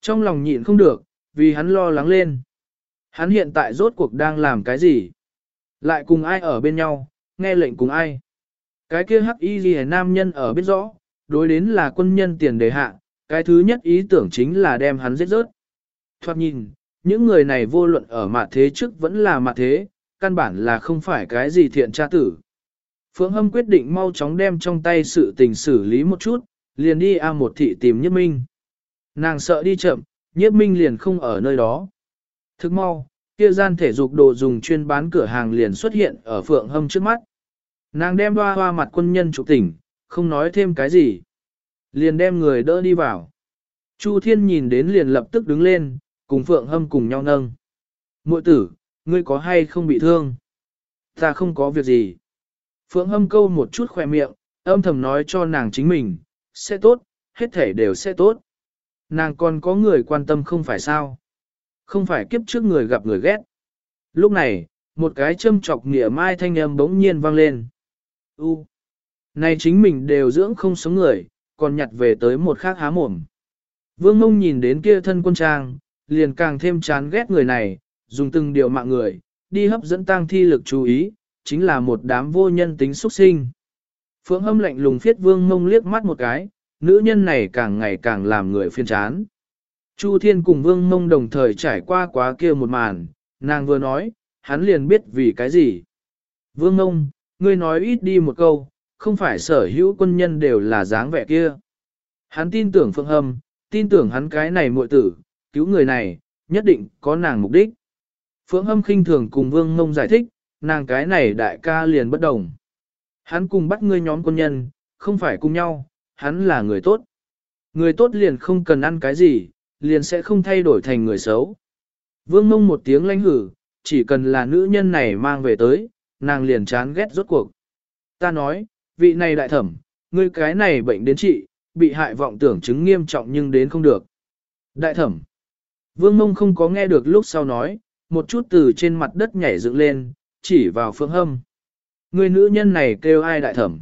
Trong lòng nhịn không được, vì hắn lo lắng lên. Hắn hiện tại rốt cuộc đang làm cái gì? Lại cùng ai ở bên nhau, nghe lệnh cùng ai? Cái kia hắc ý hề nam nhân ở biết rõ, đối đến là quân nhân tiền đề hạ, cái thứ nhất ý tưởng chính là đem hắn giết rớt. Thoát nhìn, những người này vô luận ở mặt thế trước vẫn là mặt thế, căn bản là không phải cái gì thiện tra tử. Phượng Hâm quyết định mau chóng đem trong tay sự tình xử lý một chút, liền đi A một thị tìm Nhất Minh. Nàng sợ đi chậm, Nhất Minh liền không ở nơi đó. Thức mau, kia gian thể dục đồ dùng chuyên bán cửa hàng liền xuất hiện ở Phượng Hâm trước mắt. Nàng đem hoa hoa mặt quân nhân trục tỉnh, không nói thêm cái gì. Liền đem người đỡ đi vào. Chu Thiên nhìn đến liền lập tức đứng lên, cùng Phượng Hâm cùng nhau nâng. Mội tử, ngươi có hay không bị thương? Ta không có việc gì. Phượng Hâm câu một chút khỏe miệng, âm thầm nói cho nàng chính mình, sẽ tốt, hết thể đều sẽ tốt. Nàng còn có người quan tâm không phải sao. Không phải kiếp trước người gặp người ghét. Lúc này, một cái châm chọc nghĩa mai thanh âm bỗng nhiên vang lên. U. Này chính mình đều dưỡng không sống người, còn nhặt về tới một khác há mồm. Vương mông nhìn đến kia thân quân trang, liền càng thêm chán ghét người này, dùng từng điều mạng người, đi hấp dẫn tăng thi lực chú ý, chính là một đám vô nhân tính xuất sinh. Phượng hâm lạnh lùng phiết vương mông liếc mắt một cái, nữ nhân này càng ngày càng làm người phiên chán. Chu Thiên cùng vương mông đồng thời trải qua quá kia một màn, nàng vừa nói, hắn liền biết vì cái gì. Vương mông, ngươi nói ít đi một câu, không phải sở hữu quân nhân đều là dáng vẻ kia. Hắn tin tưởng Phượng Hâm, tin tưởng hắn cái này muội tử, cứu người này, nhất định có nàng mục đích. Phượng Hâm khinh thường cùng Vương Ngông giải thích, nàng cái này đại ca liền bất đồng. Hắn cùng bắt ngươi nhóm quân nhân, không phải cùng nhau, hắn là người tốt. Người tốt liền không cần ăn cái gì, liền sẽ không thay đổi thành người xấu. Vương Mông một tiếng lanh hử, chỉ cần là nữ nhân này mang về tới, nàng liền chán ghét rốt cuộc. Ta nói, vị này đại thẩm, ngươi cái này bệnh đến trị, bị hại vọng tưởng chứng nghiêm trọng nhưng đến không được. Đại thẩm, vương mông không có nghe được lúc sau nói, một chút từ trên mặt đất nhảy dựng lên, chỉ vào phương hâm. Người nữ nhân này kêu ai đại thẩm?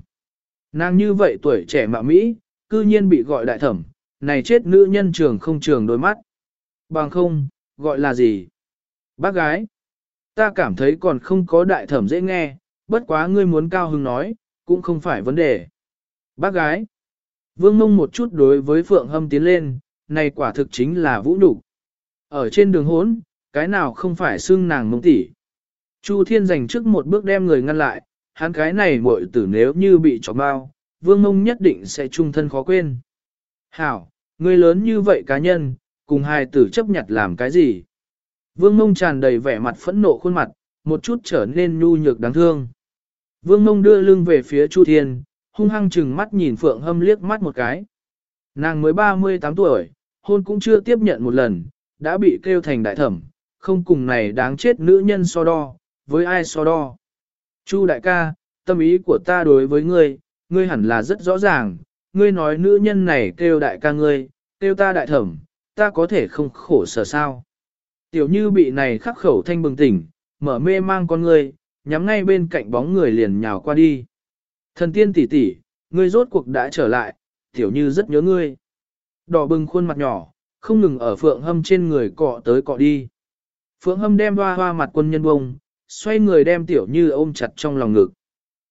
Nàng như vậy tuổi trẻ mạ Mỹ, cư nhiên bị gọi đại thẩm, này chết nữ nhân trường không trường đôi mắt. Bằng không, gọi là gì? Bác gái. Ta cảm thấy còn không có đại thẩm dễ nghe, bất quá ngươi muốn cao hứng nói, cũng không phải vấn đề. Bác gái. Vương mông một chút đối với Phượng Hâm tiến lên, này quả thực chính là vũ nhục. Ở trên đường hốn, cái nào không phải xưng nàng mông tỷ. Chu Thiên dành trước một bước đem người ngăn lại, hắn cái này muội tử nếu như bị chó bao, vương mông nhất định sẽ trung thân khó quên. Hảo, người lớn như vậy cá nhân, cùng hai tử chấp nhặt làm cái gì? Vương mông tràn đầy vẻ mặt phẫn nộ khuôn mặt, một chút trở nên nhu nhược đáng thương. Vương mông đưa lưng về phía Chu Thiên, hung hăng chừng mắt nhìn Phượng Hâm liếc mắt một cái. Nàng mới 38 tuổi, hôn cũng chưa tiếp nhận một lần, đã bị kêu thành đại thẩm, không cùng này đáng chết nữ nhân so đo, với ai so đo. Chu đại ca, tâm ý của ta đối với ngươi, ngươi hẳn là rất rõ ràng, ngươi nói nữ nhân này kêu đại ca ngươi, kêu ta đại thẩm, ta có thể không khổ sở sao. Tiểu như bị này khắc khẩu thanh bừng tỉnh, mở mê mang con ngươi, nhắm ngay bên cạnh bóng người liền nhào qua đi. Thần tiên tỷ tỷ, ngươi rốt cuộc đã trở lại, tiểu như rất nhớ ngươi. Đỏ bừng khuôn mặt nhỏ, không ngừng ở phượng hâm trên người cọ tới cọ đi. Phượng hâm đem hoa hoa mặt quân nhân bông, xoay người đem tiểu như ôm chặt trong lòng ngực.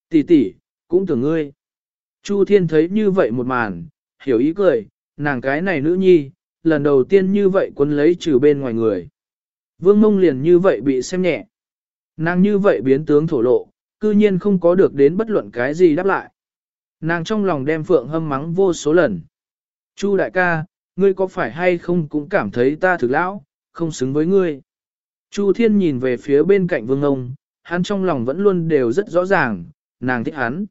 Tỷ tỷ, cũng tưởng ngươi. Chu thiên thấy như vậy một màn, hiểu ý cười, nàng cái này nữ nhi, lần đầu tiên như vậy quân lấy trừ bên ngoài người. Vương mông liền như vậy bị xem nhẹ. Nàng như vậy biến tướng thổ lộ, cư nhiên không có được đến bất luận cái gì đáp lại. Nàng trong lòng đem phượng hâm mắng vô số lần. Chu đại ca, ngươi có phải hay không cũng cảm thấy ta thực lão, không xứng với ngươi. Chu thiên nhìn về phía bên cạnh vương ông, hắn trong lòng vẫn luôn đều rất rõ ràng, nàng thích hắn.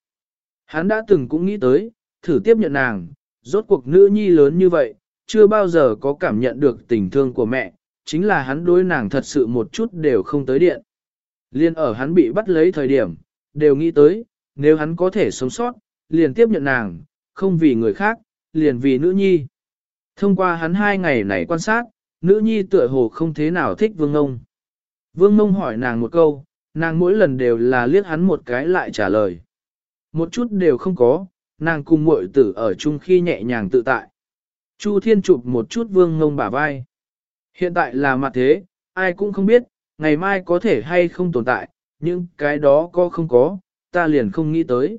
Hắn đã từng cũng nghĩ tới, thử tiếp nhận nàng, rốt cuộc nữ nhi lớn như vậy, chưa bao giờ có cảm nhận được tình thương của mẹ, chính là hắn đối nàng thật sự một chút đều không tới điện. Liên ở hắn bị bắt lấy thời điểm, đều nghĩ tới, nếu hắn có thể sống sót, liền tiếp nhận nàng, không vì người khác, liền vì nữ nhi. Thông qua hắn hai ngày này quan sát, nữ nhi tựa hồ không thế nào thích vương Ông. Vương ngông hỏi nàng một câu, nàng mỗi lần đều là liếc hắn một cái lại trả lời. Một chút đều không có, nàng cùng muội tử ở chung khi nhẹ nhàng tự tại. Chu Thiên chụp một chút vương ngông bả vai. Hiện tại là mặt thế, ai cũng không biết, ngày mai có thể hay không tồn tại, nhưng cái đó có không có, ta liền không nghĩ tới.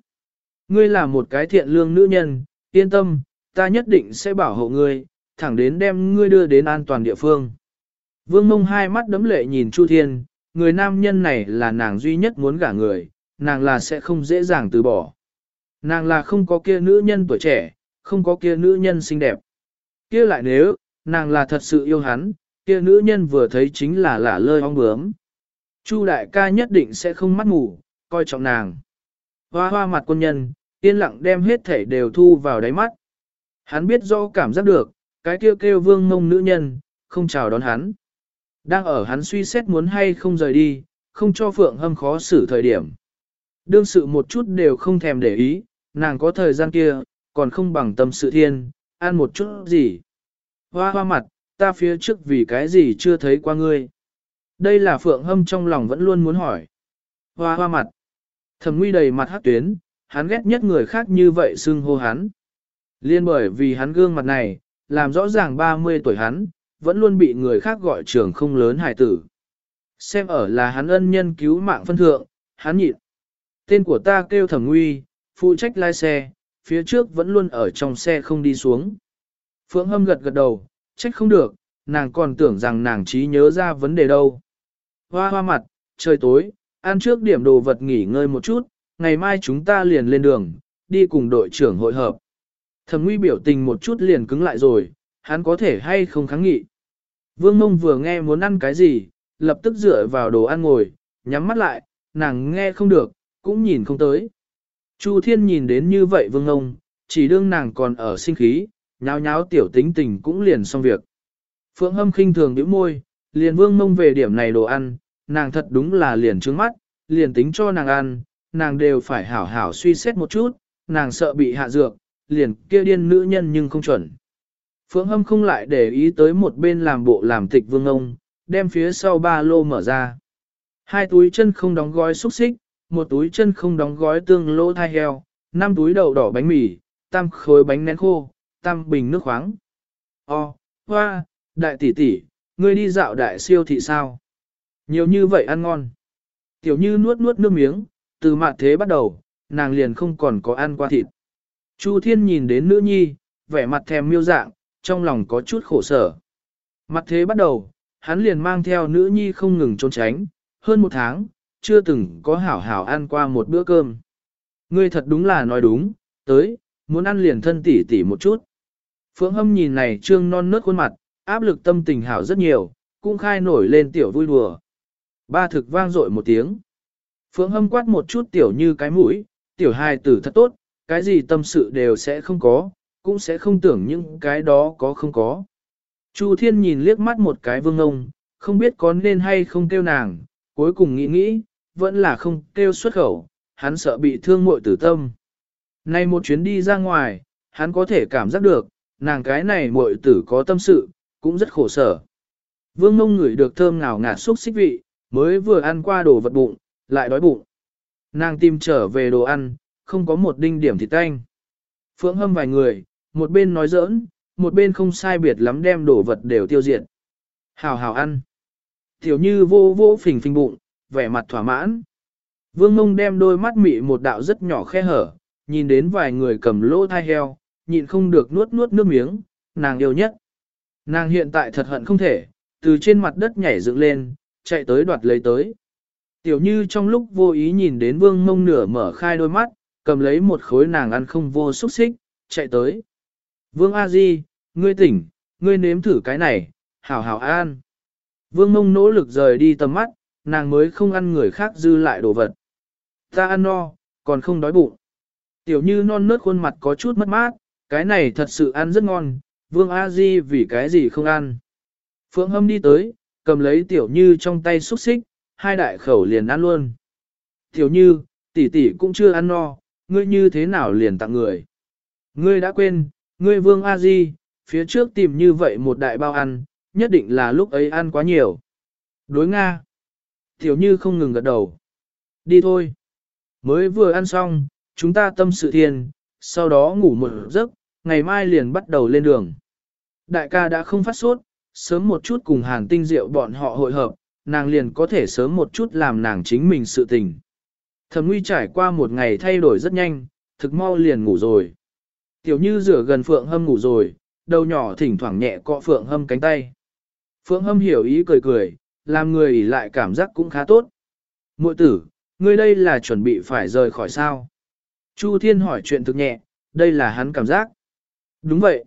Ngươi là một cái thiện lương nữ nhân, yên tâm, ta nhất định sẽ bảo hộ ngươi, thẳng đến đem ngươi đưa đến an toàn địa phương. Vương mông hai mắt đấm lệ nhìn Chu Thiên, người nam nhân này là nàng duy nhất muốn gả người, nàng là sẽ không dễ dàng từ bỏ. Nàng là không có kia nữ nhân tuổi trẻ, không có kia nữ nhân xinh đẹp. Kia lại nếu, nàng là thật sự yêu hắn, kia nữ nhân vừa thấy chính là lả lơi ong bướm. Chu đại ca nhất định sẽ không mắt ngủ, coi trọng nàng. Hoa hoa mặt quân nhân, yên lặng đem hết thể đều thu vào đáy mắt. Hắn biết do cảm giác được, cái kêu kêu vương mông nữ nhân, không chào đón hắn. Đang ở hắn suy xét muốn hay không rời đi, không cho Phượng Hâm khó xử thời điểm. Đương sự một chút đều không thèm để ý, nàng có thời gian kia, còn không bằng tâm sự thiên, ăn một chút gì. Hoa hoa mặt, ta phía trước vì cái gì chưa thấy qua ngươi. Đây là Phượng Hâm trong lòng vẫn luôn muốn hỏi. Hoa hoa mặt. Thẩm nguy đầy mặt hát tuyến, hắn ghét nhất người khác như vậy xưng hô hắn. Liên bởi vì hắn gương mặt này, làm rõ ràng 30 tuổi hắn, vẫn luôn bị người khác gọi trường không lớn hài tử. Xem ở là hắn ân nhân cứu mạng phân thượng, hắn nhịn. Tên của ta kêu thẩm nguy, phụ trách lái xe, phía trước vẫn luôn ở trong xe không đi xuống. Phượng hâm gật gật đầu, trách không được, nàng còn tưởng rằng nàng trí nhớ ra vấn đề đâu. Hoa hoa mặt, trời tối, ăn trước điểm đồ vật nghỉ ngơi một chút, ngày mai chúng ta liền lên đường, đi cùng đội trưởng hội hợp. Thẩm nguy biểu tình một chút liền cứng lại rồi, hắn có thể hay không kháng nghị. Vương mông vừa nghe muốn ăn cái gì, lập tức dựa vào đồ ăn ngồi, nhắm mắt lại, nàng nghe không được, cũng nhìn không tới. Chu thiên nhìn đến như vậy vương mông, chỉ đương nàng còn ở sinh khí, nháo nháo tiểu tính tình cũng liền xong việc. Phượng hâm khinh thường nhíu môi, liền vương mông về điểm này đồ ăn, nàng thật đúng là liền trướng mắt, liền tính cho nàng ăn, nàng đều phải hảo hảo suy xét một chút, nàng sợ bị hạ dược, liền kia điên nữ nhân nhưng không chuẩn. Phượng Hâm không lại để ý tới một bên làm bộ làm tịch vương ông, đem phía sau ba lô mở ra. Hai túi chân không đóng gói xúc xích, một túi chân không đóng gói tương lô thai heo, năm túi đậu đỏ bánh mì, tam khối bánh nén khô, tam bình nước khoáng. O, hoa, đại tỷ tỷ, ngươi đi dạo đại siêu thị sao? Nhiều như vậy ăn ngon. Tiểu như nuốt nuốt nước miếng, từ mạn thế bắt đầu, nàng liền không còn có ăn qua thịt. Chu Thiên nhìn đến nữ nhi, vẻ mặt thèm miêu dạng, trong lòng có chút khổ sở. Mặt thế bắt đầu, hắn liền mang theo nữ nhi không ngừng trốn tránh, hơn một tháng, chưa từng có hảo hảo ăn qua một bữa cơm. Ngươi thật đúng là nói đúng, tới, muốn ăn liền thân tỉ tỉ một chút. Phượng hâm nhìn này trương non nớt khuôn mặt, áp lực tâm tình hảo rất nhiều, cũng khai nổi lên tiểu vui đùa. Ba thực vang dội một tiếng. Phượng hâm quát một chút tiểu như cái mũi, tiểu hài tử thật tốt, cái gì tâm sự đều sẽ không có, cũng sẽ không tưởng những cái đó có không có. Chu Thiên nhìn liếc mắt một cái vương ông, không biết có nên hay không kêu nàng, cuối cùng nghĩ nghĩ, vẫn là không kêu xuất khẩu, hắn sợ bị thương muội tử tâm. Nay một chuyến đi ra ngoài, hắn có thể cảm giác được, nàng cái này muội tử có tâm sự, cũng rất khổ sở. Vương mông ngửi được thơm ngào ngạt xúc xích vị, mới vừa ăn qua đồ vật bụng, lại đói bụng. Nàng tìm trở về đồ ăn, không có một đinh điểm thịt tanh. Phượng hâm vài người, một bên nói giỡn, một bên không sai biệt lắm đem đồ vật đều tiêu diệt. Hào hào ăn. Tiểu như vô vô phình phình bụng, vẻ mặt thỏa mãn. Vương mông đem đôi mắt mị một đạo rất nhỏ khe hở, nhìn đến vài người cầm lỗ thai heo, nhịn không được nuốt nuốt nước miếng, nàng yêu nhất. Nàng hiện tại thật hận không thể, từ trên mặt đất nhảy dựng lên, chạy tới đoạt lấy tới. Tiểu như trong lúc vô ý nhìn đến vương mông nửa mở khai đôi mắt, cầm lấy một khối nàng ăn không vô xúc xích, chạy tới. Vương A Di, ngươi tỉnh, ngươi nếm thử cái này, hảo hảo an. Vương mông nỗ lực rời đi tầm mắt, nàng mới không ăn người khác dư lại đồ vật. Ta ăn no, còn không đói bụng. Tiểu như non nớt khuôn mặt có chút mất mát, cái này thật sự ăn rất ngon, Vương A Di vì cái gì không ăn. Phượng Hâm đi tới, cầm lấy Tiểu Như trong tay xúc xích, hai đại khẩu liền ăn luôn. Tiểu Như, tỷ tỷ cũng chưa ăn no, ngươi như thế nào liền tặng người. Ngươi đã quên, ngươi vương a di, phía trước tìm như vậy một đại bao ăn, nhất định là lúc ấy ăn quá nhiều. Đối Nga. Tiểu như không ngừng gật đầu. Đi thôi. Mới vừa ăn xong, chúng ta tâm sự thiền, sau đó ngủ một giấc, ngày mai liền bắt đầu lên đường. Đại ca đã không phát sốt, sớm một chút cùng hàn tinh rượu bọn họ hội hợp, nàng liền có thể sớm một chút làm nàng chính mình sự tình. Thẩm nguy trải qua một ngày thay đổi rất nhanh, thực mau liền ngủ rồi. Tiểu như rửa gần phượng hâm ngủ rồi, đầu nhỏ thỉnh thoảng nhẹ cọ phượng hâm cánh tay. Phượng hâm hiểu ý cười cười, làm người ỉ lại cảm giác cũng khá tốt. Muội tử, ngươi đây là chuẩn bị phải rời khỏi sao? Chu Thiên hỏi chuyện thực nhẹ, đây là hắn cảm giác. Đúng vậy.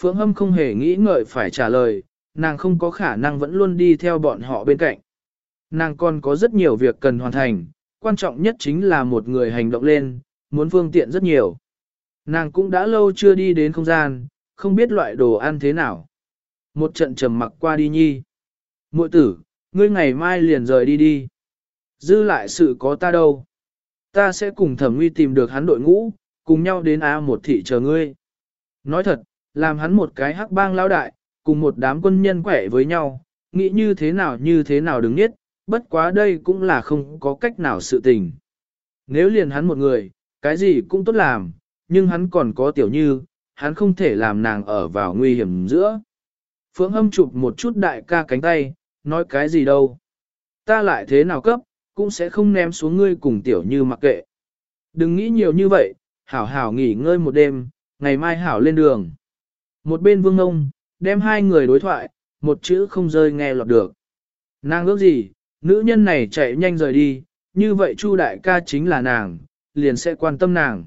Phượng Hâm không hề nghĩ ngợi phải trả lời, nàng không có khả năng vẫn luôn đi theo bọn họ bên cạnh. Nàng còn có rất nhiều việc cần hoàn thành, quan trọng nhất chính là một người hành động lên, muốn phương tiện rất nhiều. Nàng cũng đã lâu chưa đi đến không gian, không biết loại đồ ăn thế nào. Một trận trầm mặc qua đi nhi. Muội tử, ngươi ngày mai liền rời đi đi. Dư lại sự có ta đâu. Ta sẽ cùng thẩm nguy tìm được hắn đội ngũ, cùng nhau đến A một thị chờ ngươi. Nói thật, làm hắn một cái hắc bang lao đại, cùng một đám quân nhân quẻ với nhau, nghĩ như thế nào như thế nào đứng nhất, bất quá đây cũng là không có cách nào sự tình. Nếu liền hắn một người, cái gì cũng tốt làm, nhưng hắn còn có tiểu như, hắn không thể làm nàng ở vào nguy hiểm giữa. Phượng hâm chụp một chút đại ca cánh tay, nói cái gì đâu. Ta lại thế nào cấp, cũng sẽ không ném xuống ngươi cùng tiểu như mặc kệ. Đừng nghĩ nhiều như vậy, hảo hảo nghỉ ngơi một đêm, ngày mai hảo lên đường. Một bên vương ông, đem hai người đối thoại, một chữ không rơi nghe lọt được. Nàng ước gì, nữ nhân này chạy nhanh rời đi, như vậy Chu đại ca chính là nàng, liền sẽ quan tâm nàng.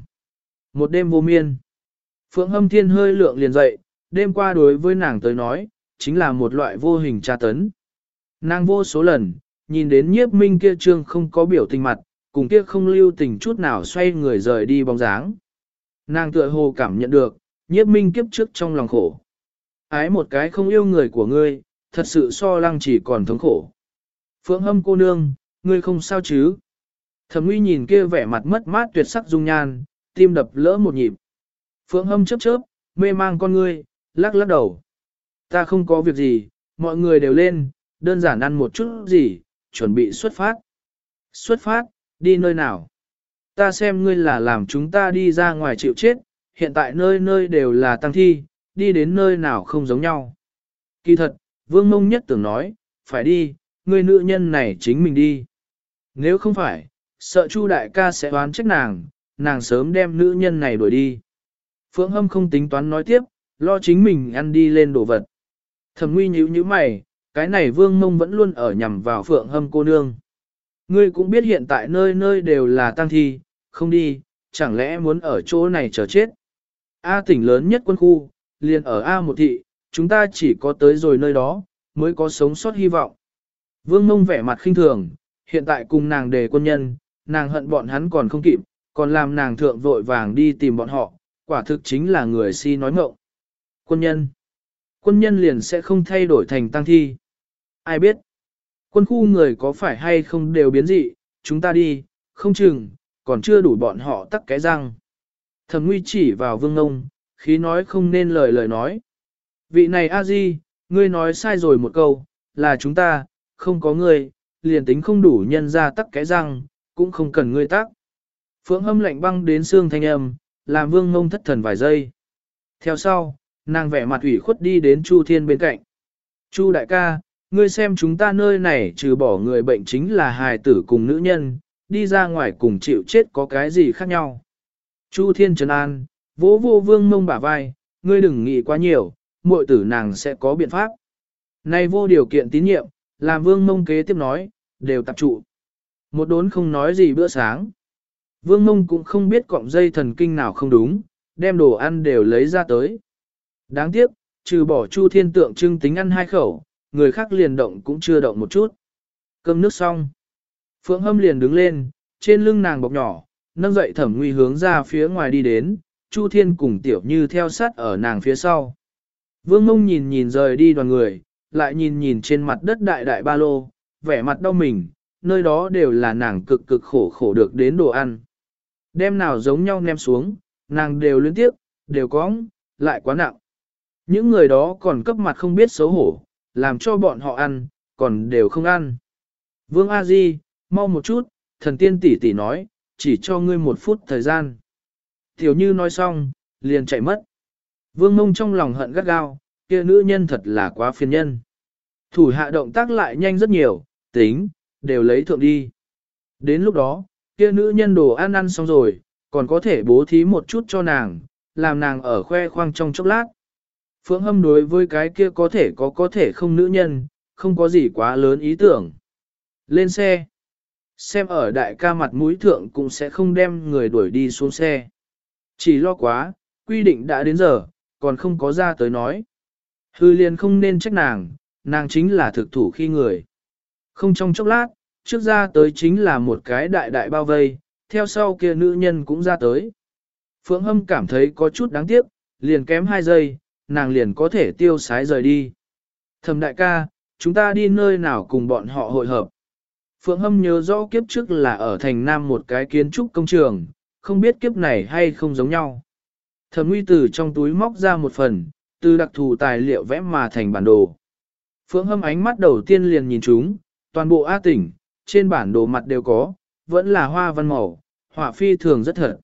Một đêm vô miên. Phượng hâm thiên hơi lượng liền dậy, đêm qua đối với nàng tới nói, chính là một loại vô hình tra tấn. Nàng vô số lần, nhìn đến nhiếp minh kia trương không có biểu tình mặt, cùng kia không lưu tình chút nào xoay người rời đi bóng dáng. Nàng tựa hồ cảm nhận được, nhiếp minh kiếp trước trong lòng khổ. Ái một cái không yêu người của ngươi, thật sự so lăng chỉ còn thống khổ. Phượng hâm cô nương, ngươi không sao chứ? Thẩm nguy nhìn kia vẻ mặt mất mát tuyệt sắc dung nhan, tim đập lỡ một nhịp. Phượng hâm chớp chớp, mê mang con ngươi, lắc lắc đầu. Ta không có việc gì, mọi người đều lên, đơn giản ăn một chút gì, chuẩn bị xuất phát. Xuất phát, đi nơi nào? Ta xem ngươi là làm chúng ta đi ra ngoài chịu chết, hiện tại nơi nơi đều là tăng thi, đi đến nơi nào không giống nhau. Kỳ thật, vương mông nhất tưởng nói, phải đi, người nữ nhân này chính mình đi. Nếu không phải, sợ Chu đại ca sẽ đoán trách nàng, nàng sớm đem nữ nhân này đuổi đi. Phượng Hâm không tính toán nói tiếp, lo chính mình ăn đi lên đồ vật. Thẩm nguy nhíu nhíu mày, cái này vương mông vẫn luôn ở nhằm vào Phượng Hâm cô nương. Ngươi cũng biết hiện tại nơi nơi đều là tang thi, không đi, chẳng lẽ muốn ở chỗ này chờ chết. A tỉnh lớn nhất quân khu, liền ở A một thị, chúng ta chỉ có tới rồi nơi đó, mới có sống sót hy vọng. Vương mông vẻ mặt khinh thường, hiện tại cùng nàng đề quân nhân, nàng hận bọn hắn còn không kịp, còn làm nàng thượng vội vàng đi tìm bọn họ, quả thực chính là người si nói ngộng. Quân nhân. Quân nhân liền sẽ không thay đổi thành tăng thi. Ai biết? Quân khu người có phải hay không đều biến dị, chúng ta đi, không chừng, còn chưa đủ bọn họ tắc cái răng. Thẩm nguy chỉ vào vương ông, khí nói không nên lời lời nói. Vị này a di, ngươi nói sai rồi một câu, là chúng ta, không có ngươi, liền tính không đủ nhân ra tắc cái răng, cũng không cần ngươi tắc. Phượng hâm lạnh băng đến xương thanh âm, làm vương ngông thất thần vài giây. Theo sau, nàng vẻ mặt ủy khuất đi đến Chu Thiên bên cạnh. Chu đại ca, ngươi xem chúng ta nơi này trừ bỏ người bệnh chính là hài tử cùng nữ nhân, đi ra ngoài cùng chịu chết có cái gì khác nhau. Chu Thiên Trần An, vỗ vô vương mông bả vai, ngươi đừng nghĩ quá nhiều, muội tử nàng sẽ có biện pháp. Này vô điều kiện tín nhiệm, làm vương mông kế tiếp nói, đều tập trụ. Một đốn không nói gì bữa sáng. Vương mông cũng không biết cọng dây thần kinh nào không đúng, đem đồ ăn đều lấy ra tới. Đáng tiếc, trừ bỏ chu thiên tượng trưng tính ăn hai khẩu, người khác liền động cũng chưa động một chút. Cơm nước xong. Phượng hâm liền đứng lên, trên lưng nàng bọc nhỏ, nâng dậy thẩm nguy hướng ra phía ngoài đi đến, Chu Thiên cùng tiểu như theo sát ở nàng phía sau. Vương mông nhìn nhìn rời đi đoàn người, lại nhìn nhìn trên mặt đất đại đại ba lô, vẻ mặt đau mình, nơi đó đều là nàng cực cực khổ khổ được đến đồ ăn. Đem nào giống nhau ném xuống, nàng đều liên tiếp, đều cóng, lại quá nặng. Những người đó còn cấp mặt không biết xấu hổ, làm cho bọn họ ăn, còn đều không ăn. Vương A Di, mau một chút, thần tiên tỷ tỷ nói, chỉ cho ngươi một phút thời gian. Tiểu như nói xong, liền chạy mất. Vương mông trong lòng hận gắt gao, kia nữ nhân thật là quá phiền nhân. Thủ hạ động tác lại nhanh rất nhiều, tính, đều lấy thượng đi. Đến lúc đó, kia nữ nhân đồ ăn ăn xong rồi, còn có thể bố thí một chút cho nàng, làm nàng ở khoe khoang trong chốc lát. Phượng hâm đối với cái kia có thể có có thể không nữ nhân, không có gì quá lớn ý tưởng. Lên xe. Xem ở đại ca mặt mũi thượng cũng sẽ không đem người đuổi đi xuống xe. Chỉ lo quá, quy định đã đến giờ, còn không có ra tới nói. Hư liền không nên trách nàng, nàng chính là thực thủ khi người. Không trong chốc lát, trước ra tới chính là một cái đại đại bao vây, theo sau kia nữ nhân cũng ra tới. Phượng Hâm cảm thấy có chút đáng tiếc, liền kém hai giây, nàng liền có thể tiêu sái rời đi. Thầm đại ca, chúng ta đi nơi nào cùng bọn họ hội hợp. Phượng Hâm nhớ rõ kiếp trước là ở thành Nam một cái kiến trúc công trường, không biết kiếp này hay không giống nhau. Thẩm nguy từ trong túi móc ra một phần, từ đặc thù tài liệu vẽ mà thành bản đồ. Phượng Hâm ánh mắt đầu tiên liền nhìn chúng, toàn bộ A tỉnh, trên bản đồ mặt đều có, vẫn là hoa văn màu, họa phi thường rất thật.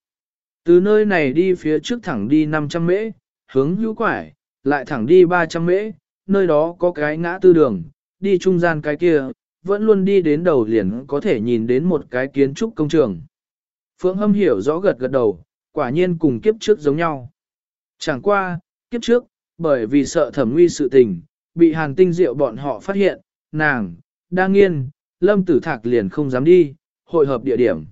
Từ nơi này đi phía trước thẳng đi 500 mễ, hướng hữu quải, lại thẳng đi 300 mễ, nơi đó có cái ngã tư đường, đi trung gian cái kia, vẫn luôn đi đến đầu liền có thể nhìn đến một cái kiến trúc công trường. Phượng Hâm hiểu rõ gật gật đầu, quả nhiên cùng kiếp trước giống nhau. Chẳng qua, kiếp trước, bởi vì sợ thẩm nguy sự tình, bị hàn tinh diệu bọn họ phát hiện, nàng, đang nghiên, lâm tử thạc liền không dám đi, hội hợp địa điểm.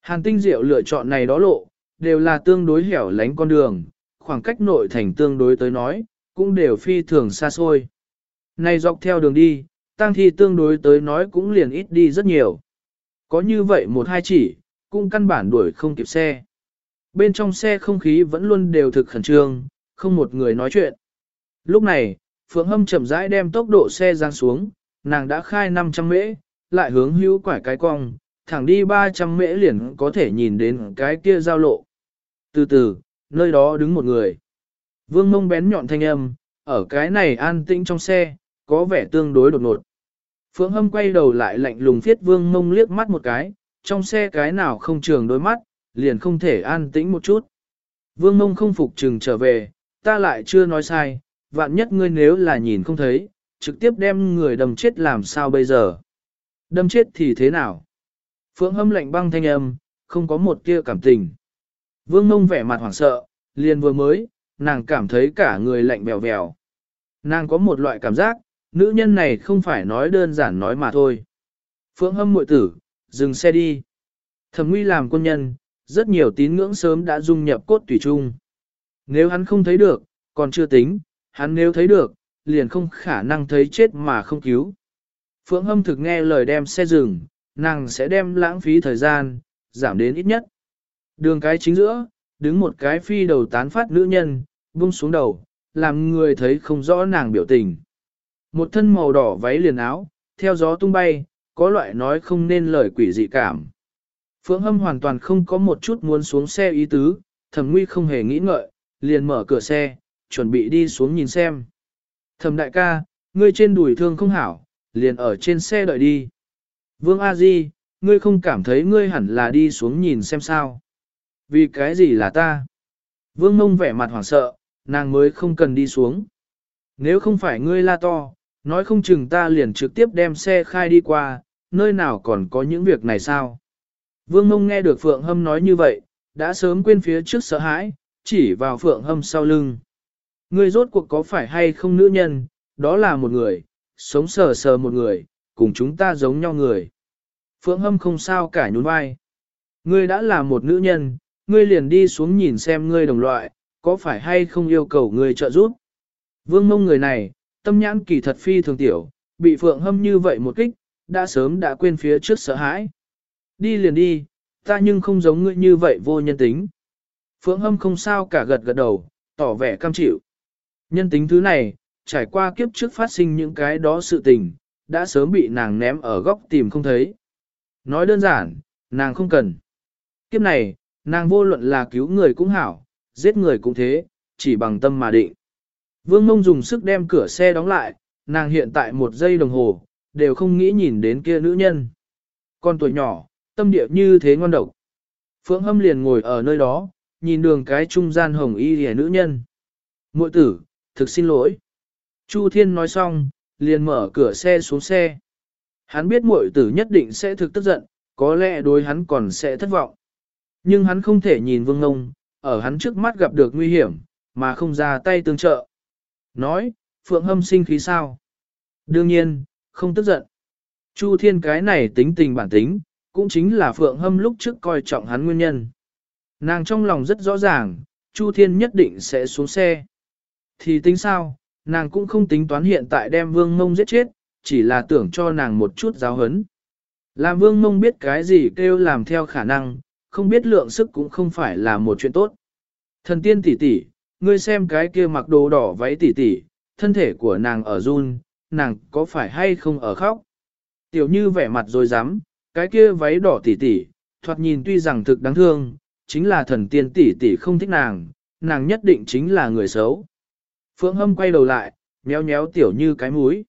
Hàn tinh diệu lựa chọn này đó lộ, đều là tương đối hẻo lánh con đường, khoảng cách nội thành tương đối tới nói, cũng đều phi thường xa xôi. Này dọc theo đường đi, tăng thi tương đối tới nói cũng liền ít đi rất nhiều. Có như vậy một hai chỉ, cũng căn bản đuổi không kịp xe. Bên trong xe không khí vẫn luôn đều thực khẩn trương, không một người nói chuyện. Lúc này, Phượng Hâm chậm rãi đem tốc độ xe giang xuống, nàng đã khai 500 mễ, lại hướng hữu quải cái cong, thẳng đi 300 mễ liền có thể nhìn đến cái kia giao lộ. Từ từ, nơi đó đứng một người. Vương mông bén nhọn thanh âm, ở cái này an tĩnh trong xe, có vẻ tương đối đột ngột. Phượng Hâm quay đầu lại lạnh lùng phiết vương mông liếc mắt một cái, trong xe cái nào không trường đôi mắt, liền không thể an tĩnh một chút. Vương mông không phục trừng trở về, ta lại chưa nói sai, vạn nhất ngươi nếu là nhìn không thấy, trực tiếp đem người đầm chết làm sao bây giờ. Đâm chết thì thế nào? Phượng hâm lạnh băng thanh âm, không có một tia cảm tình. Vương mông vẻ mặt hoảng sợ, liền vừa mới, nàng cảm thấy cả người lạnh bèo bèo. Nàng có một loại cảm giác, nữ nhân này không phải nói đơn giản nói mà thôi. Phượng hâm muội tử, dừng xe đi. Thẩm nguy làm quân nhân, rất nhiều tín ngưỡng sớm đã dung nhập cốt tùy trung. Nếu hắn không thấy được, còn chưa tính, hắn nếu thấy được, liền không khả năng thấy chết mà không cứu. Phượng hâm thực nghe lời đem xe dừng, nàng sẽ đem lãng phí thời gian, giảm đến ít nhất. Đường cái chính giữa, đứng một cái phi đầu tán phát nữ nhân, buông xuống đầu, làm người thấy không rõ nàng biểu tình. Một thân màu đỏ váy liền áo, theo gió tung bay, có loại nói không nên lời quỷ dị cảm. Phượng Hâm hoàn toàn không có một chút muốn xuống xe ý tứ, thẩm nguy không hề nghĩ ngợi, liền mở cửa xe, chuẩn bị đi xuống nhìn xem. Thẩm đại ca, ngươi trên đùi thương không hảo, liền ở trên xe đợi đi. Vương A Di, ngươi không cảm thấy ngươi hẳn là đi xuống nhìn xem sao. Vì cái gì là ta? Vương mông vẻ mặt hoảng sợ, nàng mới không cần đi xuống. Nếu không phải ngươi la to, nói không chừng ta liền trực tiếp đem xe khai đi qua, nơi nào còn có những việc này sao? Vương mông nghe được Phượng Hâm nói như vậy, đã sớm quên phía trước sợ hãi, chỉ vào Phượng Hâm sau lưng. Ngươi rốt cuộc có phải hay không nữ nhân, đó là một người, sống sờ sờ một người, cùng chúng ta giống nhau người. Phượng Hâm không sao cả nhún vai. Ngươi đã là một nữ nhân, ngươi liền đi xuống nhìn xem ngươi đồng loại, có phải hay không yêu cầu ngươi trợ giúp. Vương mông người này, tâm nhãn kỳ thật phi thường tiểu, bị Phượng Hâm như vậy một kích, đã sớm đã quên phía trước sợ hãi. Đi liền đi, ta nhưng không giống ngươi như vậy vô nhân tính. Phượng Hâm không sao cả gật gật đầu, tỏ vẻ cam chịu. Nhân tính thứ này, trải qua kiếp trước phát sinh những cái đó sự tình, đã sớm bị nàng ném ở góc tìm không thấy. Nói đơn giản, nàng không cần. Kiếp này, nàng vô luận là cứu người cũng hảo, giết người cũng thế, chỉ bằng tâm mà định. Vương Mông dùng sức đem cửa xe đóng lại, nàng hiện tại một giây đồng hồ, đều không nghĩ nhìn đến kia nữ nhân. Con tuổi nhỏ, tâm địa như thế ngon độc. Phượng Hâm liền ngồi ở nơi đó, nhìn đường cái trung gian hồng y hề nữ nhân. Mội tử, thực xin lỗi. Chu Thiên nói xong, liền mở cửa xe xuống xe. Hắn biết muội tử nhất định sẽ thực tức giận, có lẽ đối hắn còn sẽ thất vọng. Nhưng hắn không thể nhìn Vương Ngông, ở hắn trước mắt gặp được nguy hiểm, mà không ra tay tương trợ. Nói, Phượng Hâm sinh khí sao? Đương nhiên, không tức giận. Chu Thiên cái này tính tình bản tính, cũng chính là Phượng Hâm lúc trước coi trọng hắn nguyên nhân. Nàng trong lòng rất rõ ràng, Chu Thiên nhất định sẽ xuống xe. Thì tính sao, nàng cũng không tính toán hiện tại đem Vương Mông giết chết, chỉ là tưởng cho nàng một chút giáo hấn. Làm Vương Mông biết cái gì kêu làm theo khả năng, không biết lượng sức cũng không phải là một chuyện tốt. Thần tiên tỷ tỷ, ngươi xem cái kia mặc đồ đỏ váy tỷ tỷ, thân thể của nàng ở run, nàng có phải hay không ở khóc? Tiểu như vẻ mặt rồi dám, cái kia váy đỏ tỷ tỷ, thoạt nhìn tuy rằng thực đáng thương, chính là thần tiên tỷ tỷ không thích nàng, nàng nhất định chính là người xấu. Phượng Hâm quay đầu lại, méo méo tiểu như cái múi.